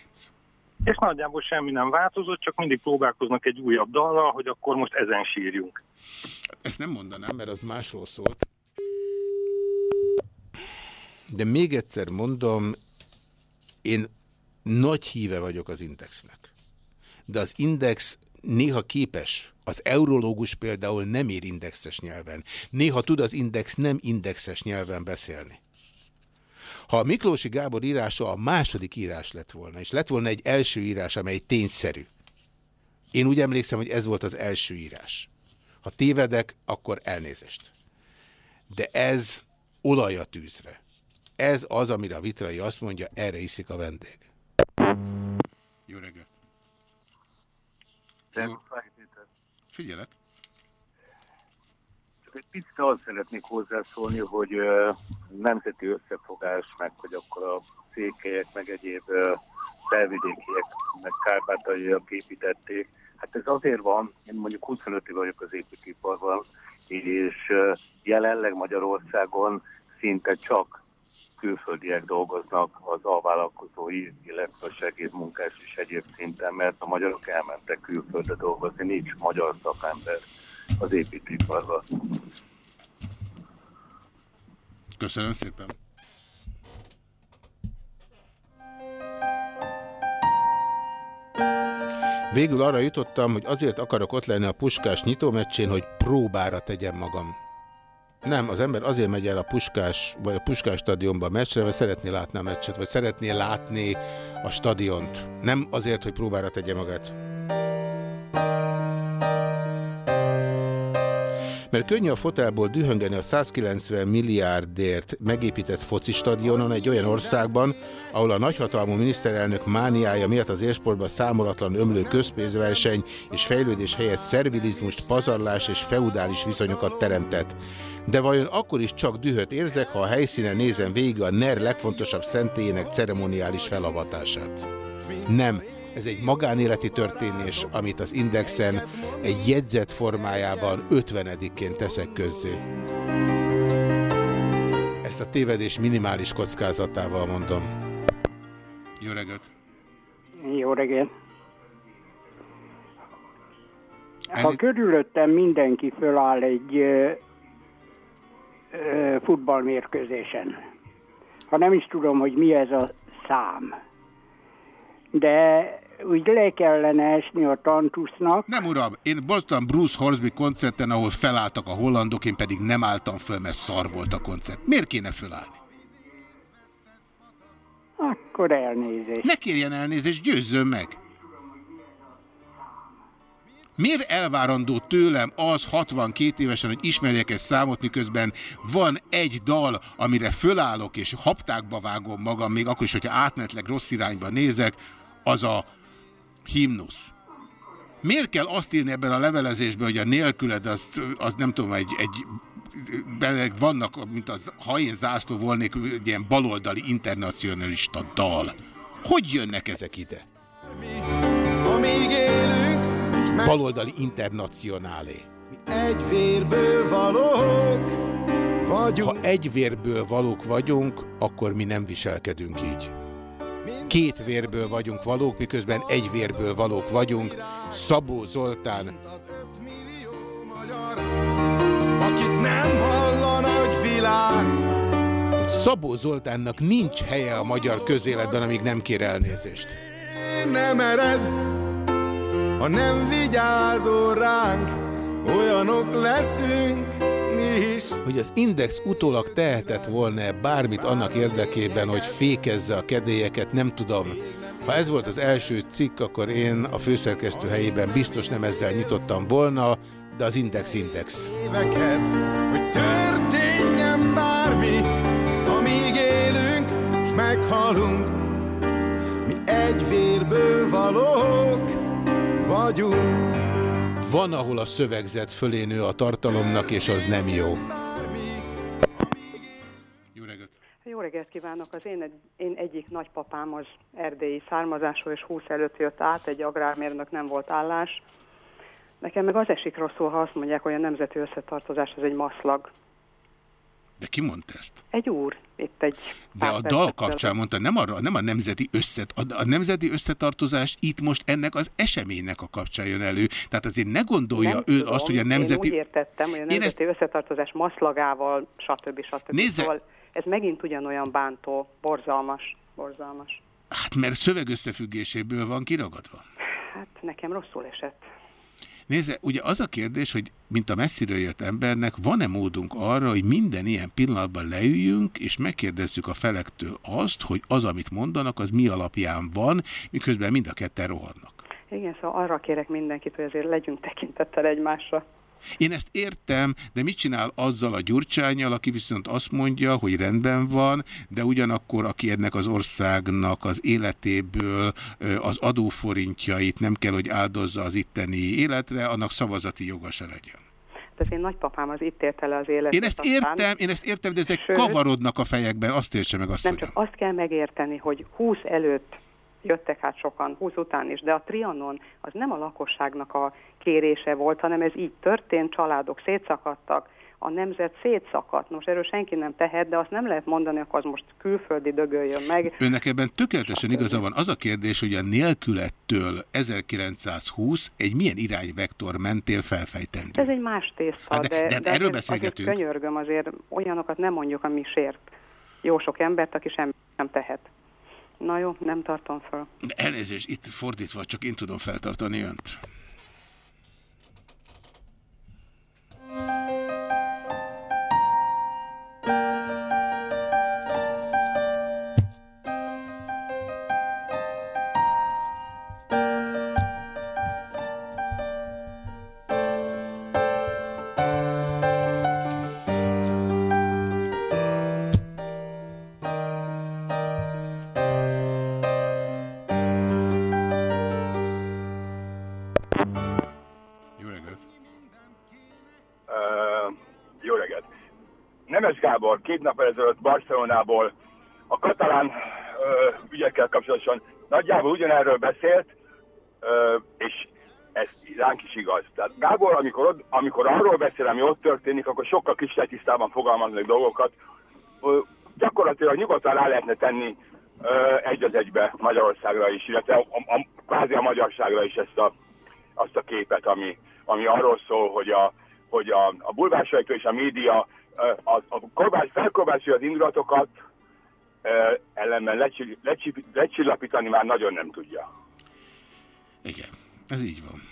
És nagyjából semmi nem változott, csak mindig próbálkoznak egy újabb dallal, hogy akkor most ezen sírjunk. Ezt nem mondanám, mert az másról szólt. De még egyszer mondom, én nagy híve vagyok az Indexnek. De az Index néha képes, az eurológus például nem ír indexes nyelven. Néha tud az index nem indexes nyelven beszélni. Ha a Miklósi Gábor írása a második írás lett volna, és lett volna egy első írás, amely tényszerű, én úgy emlékszem, hogy ez volt az első írás. Ha tévedek, akkor elnézést. De ez olaj a tűzre. Ez az, amire a vitrai azt mondja, erre iszik a vendég. Jó reggelt! Figyelek. Csak egy picit azt szeretnék hozzászólni, hogy nemzeti összefogás, meg hogy akkor a székelyek, meg egyéb felvidékiek, meg kárpátaiak építették. Hát ez azért van, én mondjuk 25 év vagyok az építőiparban, és jelenleg Magyarországon szinte csak külföldiek dolgoznak az alvállalkozói, illetve segédmunkás is egyéb szinten, mert a magyarok elmentek külföldre dolgozni, nincs magyar szakember az építőiparban. Köszönöm szépen. Végül arra jutottam, hogy azért akarok ott lenni a puskás nyitómeccsén, hogy próbára tegyem magam. Nem, az ember azért megy el a Puskás, vagy a Puskás stadionba a meccsre, vagy szeretné látni a meccset, vagy szeretné látni a stadiont. Nem azért, hogy próbára tegye magát. Mert könnyű a fotelból dühöngeni a 190 milliárdért megépített foci stadionon egy olyan országban, ahol a nagyhatalmú miniszterelnök mániája miatt az élsportban számolatlan ömlő közpénzverseny és fejlődés helyett szervilizmust, pazarlás és feudális viszonyokat teremtett. De vajon akkor is csak dühöt érzek, ha a helyszínen nézem végig a NER legfontosabb szentélyének ceremoniális felavatását? Nem. Ez egy magánéleti történés, amit az Indexen egy jegyzet formájában 50-ként teszek közzé. Ezt a tévedés minimális kockázatával mondom. Jó reggelt! Jó reggelt! Ha körülöttem mindenki föláll egy futballmérkőzésen. Ha nem is tudom, hogy mi ez a szám. De úgy le kellene esni a tantusznak. Nem uram, én voltam Bruce Horsby koncerten, ahol felálltak a hollandok, én pedig nem álltam föl, mert szar volt a koncert. Miért kéne fölállni? Akkor elnézést. Ne kérjen elnézést, győzzön meg! Miért elvárandó tőlem az 62 évesen, hogy ismerjek egy számot, miközben van egy dal, amire fölállok és haptákba vágom magam, még akkor is, hogyha átmenetleg rossz irányba nézek, az a himnusz. Miért kell azt írni ebben a levelezésben, hogy a nélküled, az, az nem tudom, egy, egy bele vannak, mint az, ha én zászló volnék, egy ilyen baloldali internacionalista dal. Hogy jönnek ezek ide? Amíg élünk, Baloldali internacionálé. Egy vérből valók vagyunk. Ha egy vérből valók vagyunk, akkor mi nem viselkedünk így. Két vérből vagyunk valók, miközben egy vérből valók vagyunk. Szabó Zoltán. Akit nem világ. Szabó Zoltánnak nincs helye a magyar közéletben, amíg nem kér elnézést. Nem ered, ha nem vigyázol ránk, olyanok leszünk mi is. Hogy az Index utólag tehetett volna -e bármit annak érdekében, hogy fékezze a kedélyeket, nem tudom. Ha ez volt az első cikk, akkor én a főszerkesztő helyében biztos nem ezzel nyitottam volna, de az index index. Éveket, hogy történjen bármi, amíg élünk, s meghalunk. Mi egy vérből valók vagyunk. Van, ahol a szövegzet fölé nő a tartalomnak, és az nem jó. Jó reggelt kívánok! Az én, én egyik nagypapám az erdélyi származású, és 20 előtt jött át, egy agrármérnök nem volt állás. Nekem meg az esik rosszul, ha azt mondják, hogy a nemzeti összetartozás az egy maszlag. De ki mondta ezt? Egy úr, itt egy... De a dal kapcsán mondta, nem, arra, nem a nemzeti összet, a, a nemzeti összetartozás itt most ennek az eseménynek a kapcsán jön elő. Tehát azért ne gondolja nem ő tudom, azt, hogy a nemzeti... Én úgy értettem, hogy a nemzeti ezt... összetartozás maszlagával, stb. stb. Nézze... Szóval ez megint ugyanolyan bántó, borzalmas, borzalmas. Hát mert szövegösszefüggéséből van kiragadva. Hát nekem rosszul esett. Nézze, ugye az a kérdés, hogy mint a messziről jött embernek, van-e módunk arra, hogy minden ilyen pillanatban leüljünk, és megkérdezzük a felektől azt, hogy az, amit mondanak, az mi alapján van, miközben mind a ketten rohannak. Igen, szóval arra kérek mindenkit, hogy azért legyünk tekintettel egymásra. Én ezt értem, de mit csinál azzal a gyurcsányjal, aki viszont azt mondja, hogy rendben van, de ugyanakkor, aki ennek az országnak az életéből az adóforintjait nem kell, hogy áldozza az itteni életre, annak szavazati joga se legyen. Tehát én nagypapám az itt érte le az életet. Én ezt értem, én ezt értem, de ezek Sőt, kavarodnak a fejekben, azt értse meg azt, Nem csak azt kell megérteni, hogy 20 előtt jöttek hát sokan, 20 után is, de a Trianon az nem a lakosságnak a kérése volt, hanem ez így történt, családok szétszakadtak, a nemzet szétszakadt. Most erről senki nem tehet, de azt nem lehet mondani, hogy az most külföldi dögöljön meg. Önnek ebben tökéletesen igaza van. Az a kérdés, hogy a nélkülettől 1920 egy milyen irányvektor mentél felfejtendő? Ez egy más tészta, de, de, de, de erről beszélgetünk. Azért könyörgöm, azért olyanokat nem mondjuk, ami sért jó sok embert, aki sem nem tehet. Na jó, nem tartom fel. Elnézést, itt fordítva, csak én tudom feltartani önt. Gábor két nap ezelőtt Barcelonából a katalán ö, ügyekkel kapcsolatosan nagyjából ugyanerről beszélt, ö, és ez ránk is igaz. Tehát Gábor, amikor, amikor arról beszél, ami ott történik, akkor sokkal kis tisztában fogalmaznak dolgokat. Ö, gyakorlatilag nyugodtan rá lehetne tenni ö, egy az egybe Magyarországra is, illetve a, a, a, kvázi a magyarságra is ezt a, azt a képet, ami, ami arról szól, hogy a, hogy a, a bulvársajtó és a média a, a korbács, felkorbácsolja az indulatokat, ellenben lecsi, lecsi, lecsillapítani már nagyon nem tudja. Igen, ez így van.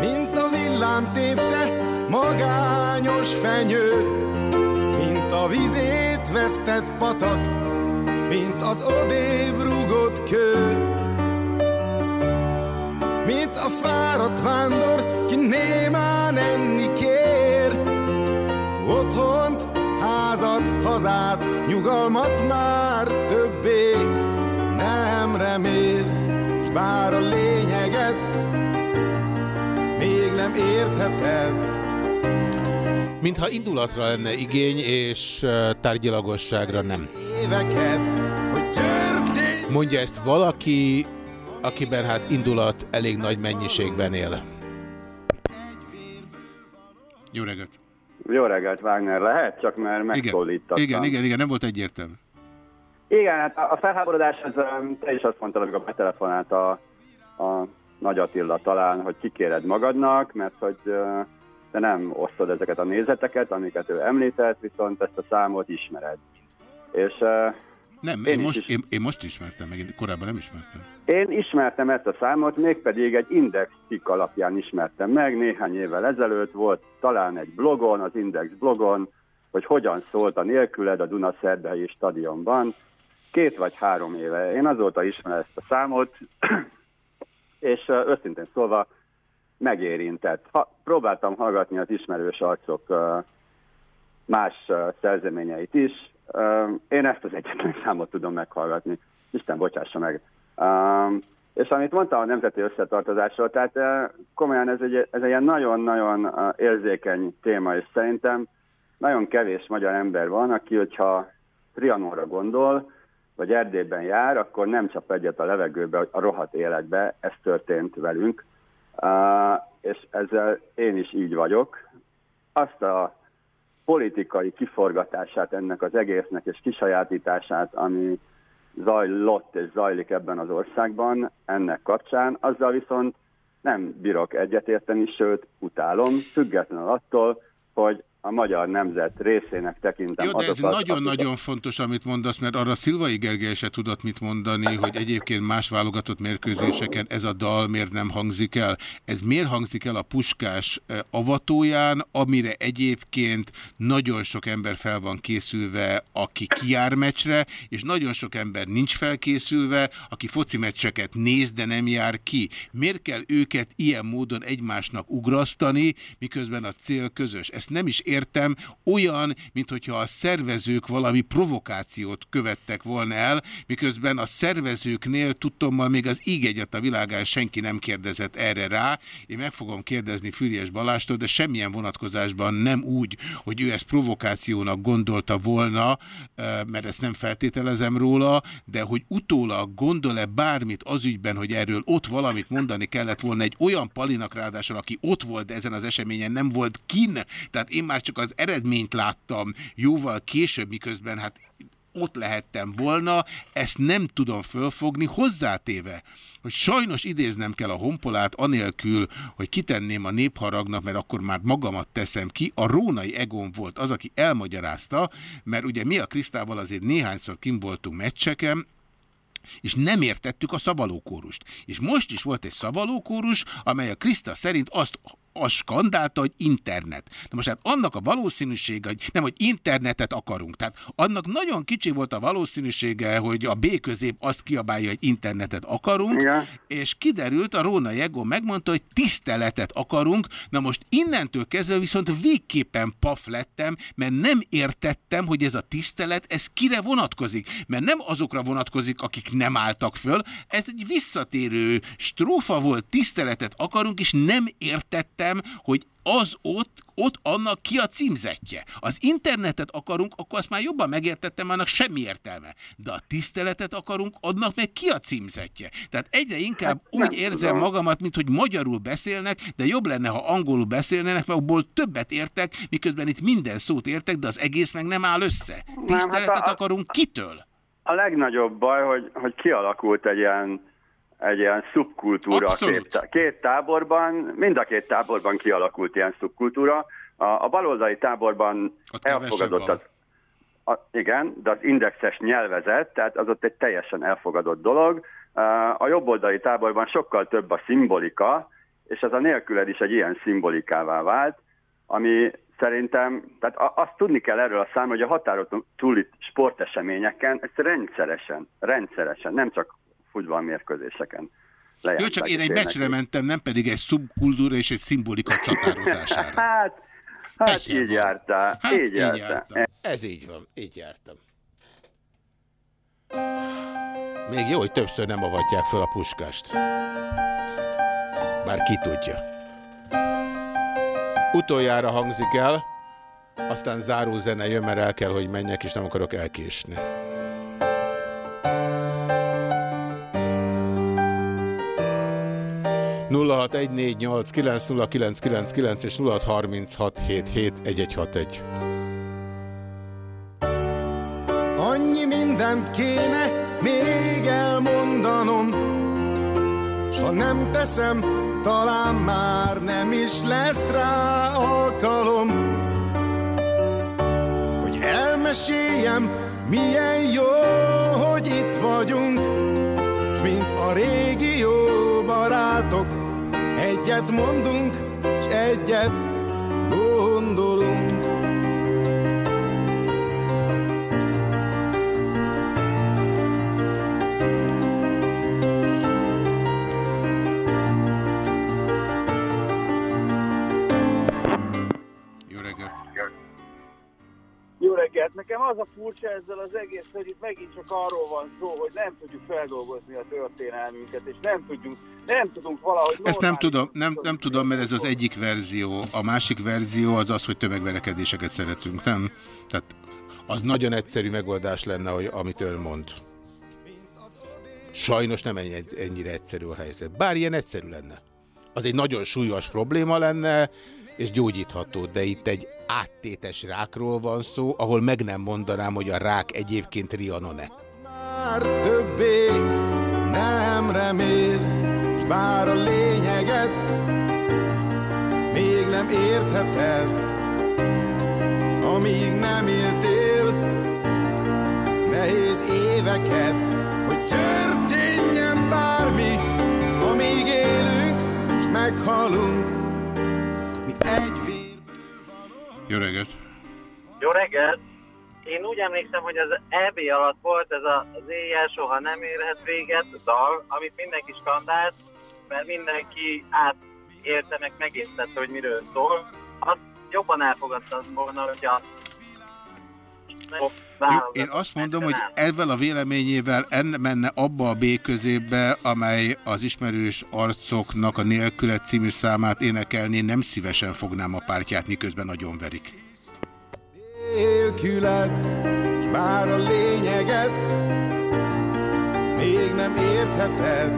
Mint a villám tépte magányos fenyő, mint a vizét vesztett patak, mint az odébb rúgott kő. Mint a fáradt vándor, ki némán enni kér. Otthont, házat, hazát, nyugalmat már többé nem remél, s bár a lényeget még nem értheted, Mintha indulatra lenne igény, és tárgyilagosságra nem. Mondja ezt valaki, akiben hát indulat elég nagy mennyiségben él. Jó reggelt! Jó reggelt, Wagner. Lehet? Csak mert megszólítottam. Igen, igen, igen, nem volt egyértelmű. Igen, hát a felháborodás, ez, te is azt mondtad, amikor betelefonált a, a Nagy Attila talán, hogy kikéred magadnak, mert hogy te nem osztod ezeket a nézeteket, amiket ő említett, viszont ezt a számot ismered. És nem, én, én, most, is, én, én most ismertem meg, én korábban nem ismertem. Én ismertem ezt a számot, mégpedig egy index cikk alapján ismertem meg, néhány évvel ezelőtt volt talán egy blogon, az Index blogon, hogy hogyan szólt a nélküled a Dunaszerdei stadionban, két vagy három éve. Én azóta ismerem ezt a számot, és őszintén szólva megérintett. Ha, próbáltam hallgatni az ismerős arcok más szerzeményeit is. Én ezt az egyetlen számot tudom meghallgatni. Isten bocsássa meg. És amit mondtam a nemzeti összetartozásról, tehát komolyan ez egy, ez egy nagyon-nagyon érzékeny téma, és szerintem nagyon kevés magyar ember van, aki, hogyha Trianonra gondol, vagy Erdélyben jár, akkor nem csap egyet a levegőbe, a rohadt életbe, ez történt velünk, és ezzel én is így vagyok. Azt a politikai kiforgatását ennek az egésznek és kisajátítását, ami zajlott és zajlik ebben az országban ennek kapcsán, azzal viszont nem bírok egyetérteni, sőt utálom, függetlenül attól, hogy a magyar nemzet részének tekintem. Jó, de ez nagyon-nagyon fontos, amit mondasz, mert arra Szilvai Gergely se tudott mit mondani, hogy egyébként más válogatott mérkőzéseken ez a dal miért nem hangzik el. Ez miért hangzik el a puskás eh, avatóján, amire egyébként nagyon sok ember fel van készülve, aki kijár meccsre, és nagyon sok ember nincs felkészülve, aki foci meccseket néz, de nem jár ki. Miért kell őket ilyen módon egymásnak ugrasztani, miközben a cél közös? Ezt nem is értem, olyan, mintha a szervezők valami provokációt követtek volna el, miközben a szervezőknél tudtommal még az íg egyet a világán senki nem kérdezett erre rá. Én meg fogom kérdezni Füriás Balástól, de semmilyen vonatkozásban nem úgy, hogy ő ezt provokációnak gondolta volna, mert ezt nem feltételezem róla, de hogy utólag gondol-e bármit az ügyben, hogy erről ott valamit mondani kellett volna egy olyan palinak ráadásul, aki ott volt, de ezen az eseményen nem volt kin, tehát én már már csak az eredményt láttam jóval később, miközben hát ott lehettem volna, ezt nem tudom fölfogni, hozzátéve, hogy sajnos idéznem kell a honpolát anélkül, hogy kitenném a népharagnak, mert akkor már magamat teszem ki, a Rónai Egon volt az, aki elmagyarázta, mert ugye mi a Krisztával azért néhányszor kim voltunk meccseken, és nem értettük a szabalókórust. És most is volt egy szabalókórus, amely a Kriszta szerint azt a skandálta, hogy internet. De most hát annak a valószínűsége, hogy nem, hogy internetet akarunk. Tehát annak nagyon kicsi volt a valószínűsége, hogy a B közép azt kiabálja, hogy internetet akarunk, Igen. és kiderült, a Róna Jego megmondta, hogy tiszteletet akarunk. Na most innentől kezdve viszont végképpen paf lettem, mert nem értettem, hogy ez a tisztelet, ez kire vonatkozik. Mert nem azokra vonatkozik, akik nem álltak föl. Ez egy visszatérő strófa volt, tiszteletet akarunk, és nem értettem, értem, hogy az ott, ott annak ki a címzetje. Az internetet akarunk, akkor azt már jobban megértettem, annak semmi értelme. De a tiszteletet akarunk, annak meg ki a címzetje. Tehát egyre inkább hát, úgy érzem tudom. magamat, mint hogy magyarul beszélnek, de jobb lenne, ha angolul beszélnének, mert abból többet értek, miközben itt minden szót értek, de az egész meg nem áll össze. Tiszteletet nem, hát a, akarunk kitől? A legnagyobb baj, hogy, hogy kialakult egy ilyen egy ilyen szubkultúra két, két táborban, mind a két táborban kialakult ilyen szubkultúra. A, a baloldali táborban ott elfogadott az, a, igen, de az indexes nyelvezet, tehát az ott egy teljesen elfogadott dolog. A jobboldali táborban sokkal több a szimbolika, és ez a nélküled is egy ilyen szimbolikává vált, ami szerintem, tehát azt tudni kell erről a szám, hogy a határon túli sporteseményeken ezt rendszeresen, rendszeresen, nem csak futballmérkőzéseken. Jó, csak én egy meccsre mentem, nem pedig egy szubkultúra és egy szimbolika csatározására. hát, hát így jártál. Hát így, így jártam. Ez így van, így jártam. Még jó, hogy többször nem avatják fel a puskást. Bár ki tudja. Utoljára hangzik el, aztán záró zene jön, mert el kell, hogy menjek, és nem akarok elkésni. 0614890999 és 0636771161. Annyi mindent kéne még elmondanom, s ha nem teszem, talán már nem is lesz rá alkalom, hogy elmeséljem, milyen jó, hogy itt vagyunk, mint a régi jó barátok, Egyet mondunk, s egyet gondolunk. Az a furcsa ezzel az egész, hogy itt megint csak arról van szó, hogy nem tudjuk feldolgozni a történelmünket, és nem tudjuk, nem tudunk valahogy... Ezt nem tudom, nem, nem tudom, mert ez az egyik verzió. A másik verzió az az, hogy tömegverekedéseket szeretünk, nem? Tehát az nagyon egyszerű megoldás lenne, hogy amit ön mond. Sajnos nem ennyi, ennyire egyszerű a helyzet. Bár ilyen egyszerű lenne. Az egy nagyon súlyos probléma lenne, és gyógyítható, de itt egy áttétes rákról van szó, ahol meg nem mondanám, hogy a rák egyébként Rianone. Már többé nem remél, s bár a lényeget még nem értheted, amíg nem éltél nehéz éveket, hogy történjen bármi, amíg élünk, s meghalunk, jó reggelt! Jó reggelt! Én úgy emlékszem, hogy az EB alatt volt ez a, az éjjel soha nem érhet véget dal, amit mindenki skandált, mert mindenki átélte meg megértette, hogy miről szól. Azt jobban elfogadtam volna, hogy a én azt mondom, hogy ezzel a véleményével en menne abba a B középbe, amely az ismerős arcoknak a nélkület című számát énekelni, nem szívesen fognám a pártját, miközben nagyon verik. Nélkület, s bár a lényeget még nem értheted,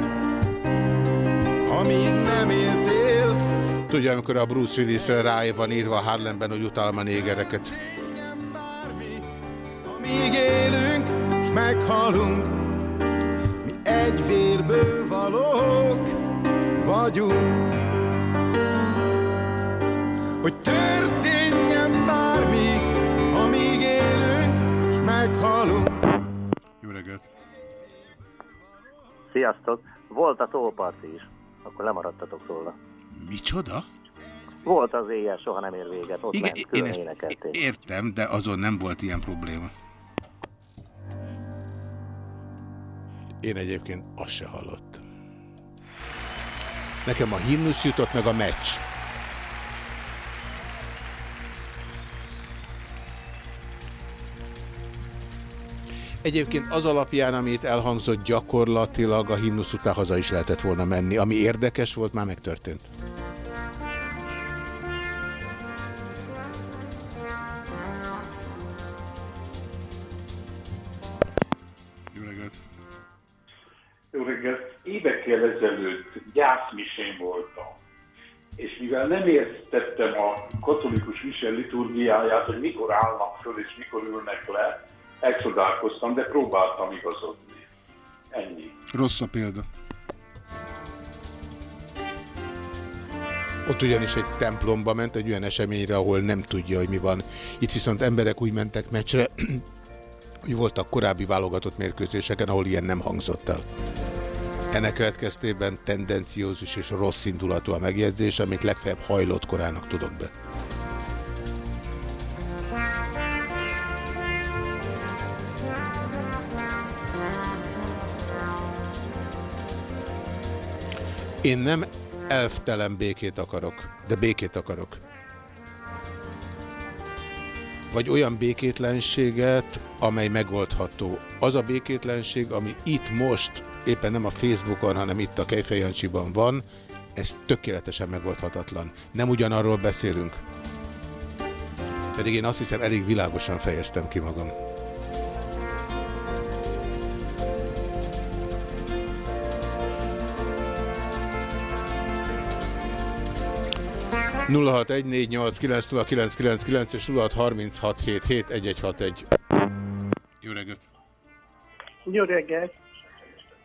amíg nem éltél. Tudja, amikor a Bruce Willis-re rá van írva a Harlemben, hogy utalom a négereket. Míg élünk, s meghalunk, mi egy vérből valók vagyunk. Hogy történjen bármi, amíg élünk, s meghalunk. Jó reggelt! Sziasztok! Volt a tóparti is. Akkor lemaradtatok róla. Micsoda? Volt az éjjel, soha nem ér véget. Ott Igen, ment, én ezt értem, de azon nem volt ilyen probléma. Én egyébként azt se hallottam. Nekem a himnusz jutott meg a meccs. Egyébként az alapján, amit elhangzott gyakorlatilag a himnusz után haza is lehetett volna menni. Ami érdekes volt, már megtörtént. Jó reggelt! Évekkel ezelőtt gyászmisén voltam, és mivel nem értettem a katolikus mise liturgiáját, hogy mikor állnak föl és mikor ülnek le, elcsodálkoztam, de próbáltam igazodni. Ennyi. Rossz a példa. Ott ugyanis egy templomba ment egy olyan eseményre, ahol nem tudja, hogy mi van. Itt viszont emberek úgy mentek meccsre, hogy voltak korábbi válogatott mérkőzéseken, ahol ilyen nem hangzott el. Ennek következtében tendenciózus és rossz indulatú a megjegyzés, amit legfeljebb hajlott korának tudok be. Én nem elftelen békét akarok, de békét akarok. Vagy olyan békétlenséget, amely megoldható. Az a békétlenség, ami itt most éppen nem a Facebookon, hanem itt a Kejfejancsiban van, ez tökéletesen megoldhatatlan. Nem ugyanarról beszélünk. Pedig én azt hiszem, elég világosan fejeztem ki magam. nulla hat egy négy nyolc kilenc nulla kilenc kilenc kilenc és nulla harminc hat hét hét egy egy hat egy. Jó reggelt! Jó reggelt!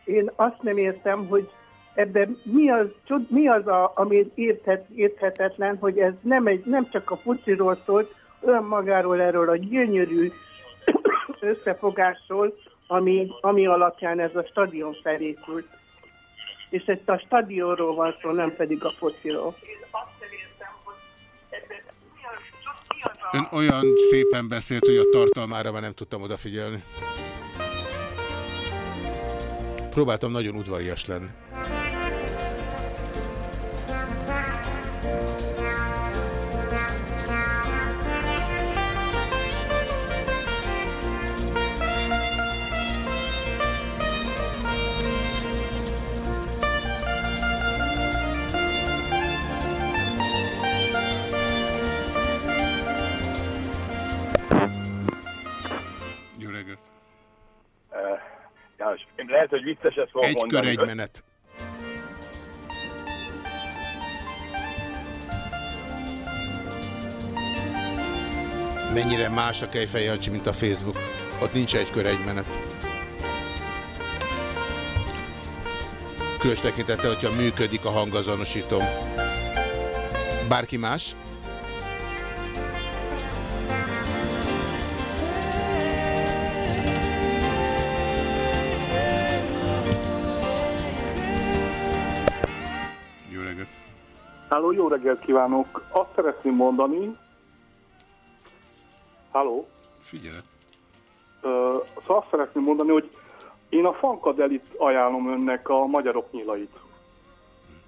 Én azt nem értem, hogy ebben mi az, mi az a, ami érthet, érthetetlen, hogy ez nem, egy, nem csak a fociról szólt, olyan magáról erről a gyönyörű összefogásról, ami, ami alapján ez a stadion felépült. És ez a stadionról van szó, nem pedig a fociról. Ön olyan szépen beszélt, hogy a tartalmára már nem tudtam odafigyelni. Próbáltam nagyon udvarias lenni. játékos. Lehet, hogy vicceset fogok egy mondani. Egy kör, egy menet. Mennyire más a Kejfej Jancsi, mint a Facebook. Ott nincs egy kör, egy menet. Különös tekintettel, hogyha működik a hangazonosítom. Bárki más? 061 Háló, jó reggelt kívánok! Azt szeretném mondani, Halló? Figyelek. Uh, szóval azt szeretném mondani, hogy én a Fankadelit ajánlom önnek a magyarok nyilait.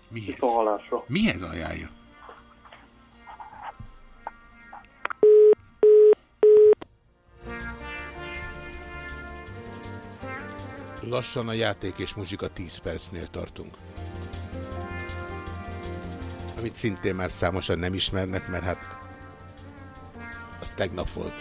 Mihez? A hallásra. Mihez ajánlja? Lassan a játék és muzsika 10 percnél tartunk. Amit szintén már számosan nem ismernek, mert hát az tegnap volt.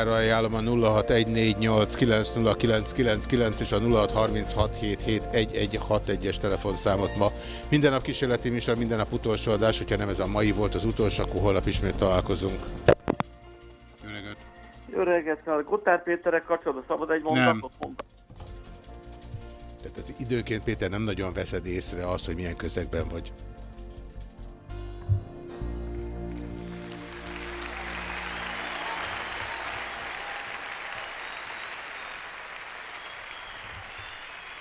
Utoljára ajánlom a 0614890999 és a 0636771161-es telefonszámot ma. Minden nap kísérleti műsor, minden nap utolsó adás, hogyha nem ez a mai volt az utolsó, akkor holnap ismét találkozunk. Jó reggelt! Jó reggelt! Gotár Péterek kapcsolatban szabad egy mondatot mondani? Tehát az időnként, Péter, nem nagyon veszed észre azt, hogy milyen közegben vagy.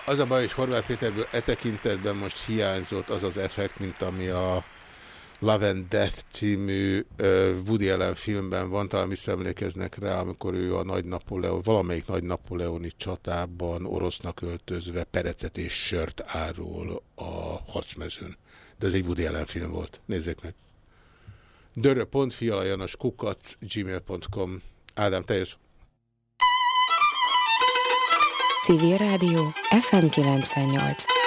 Az a baj, hogy Horváth Péterből e tekintetben most hiányzott az az effekt, mint ami a Love and Death című Woody Allen filmben van, talán visszaemlékeznek rá, amikor ő a nagy Napoleon, valamelyik nagy napoleoni csatában orosznak öltözve perecet és sört árul a harcmezőn. De ez egy Woody Allen film volt. Nézzék meg. dörö.fialajanos kukac gmail.com Ádám, te jössz. Civil Rádió FM 98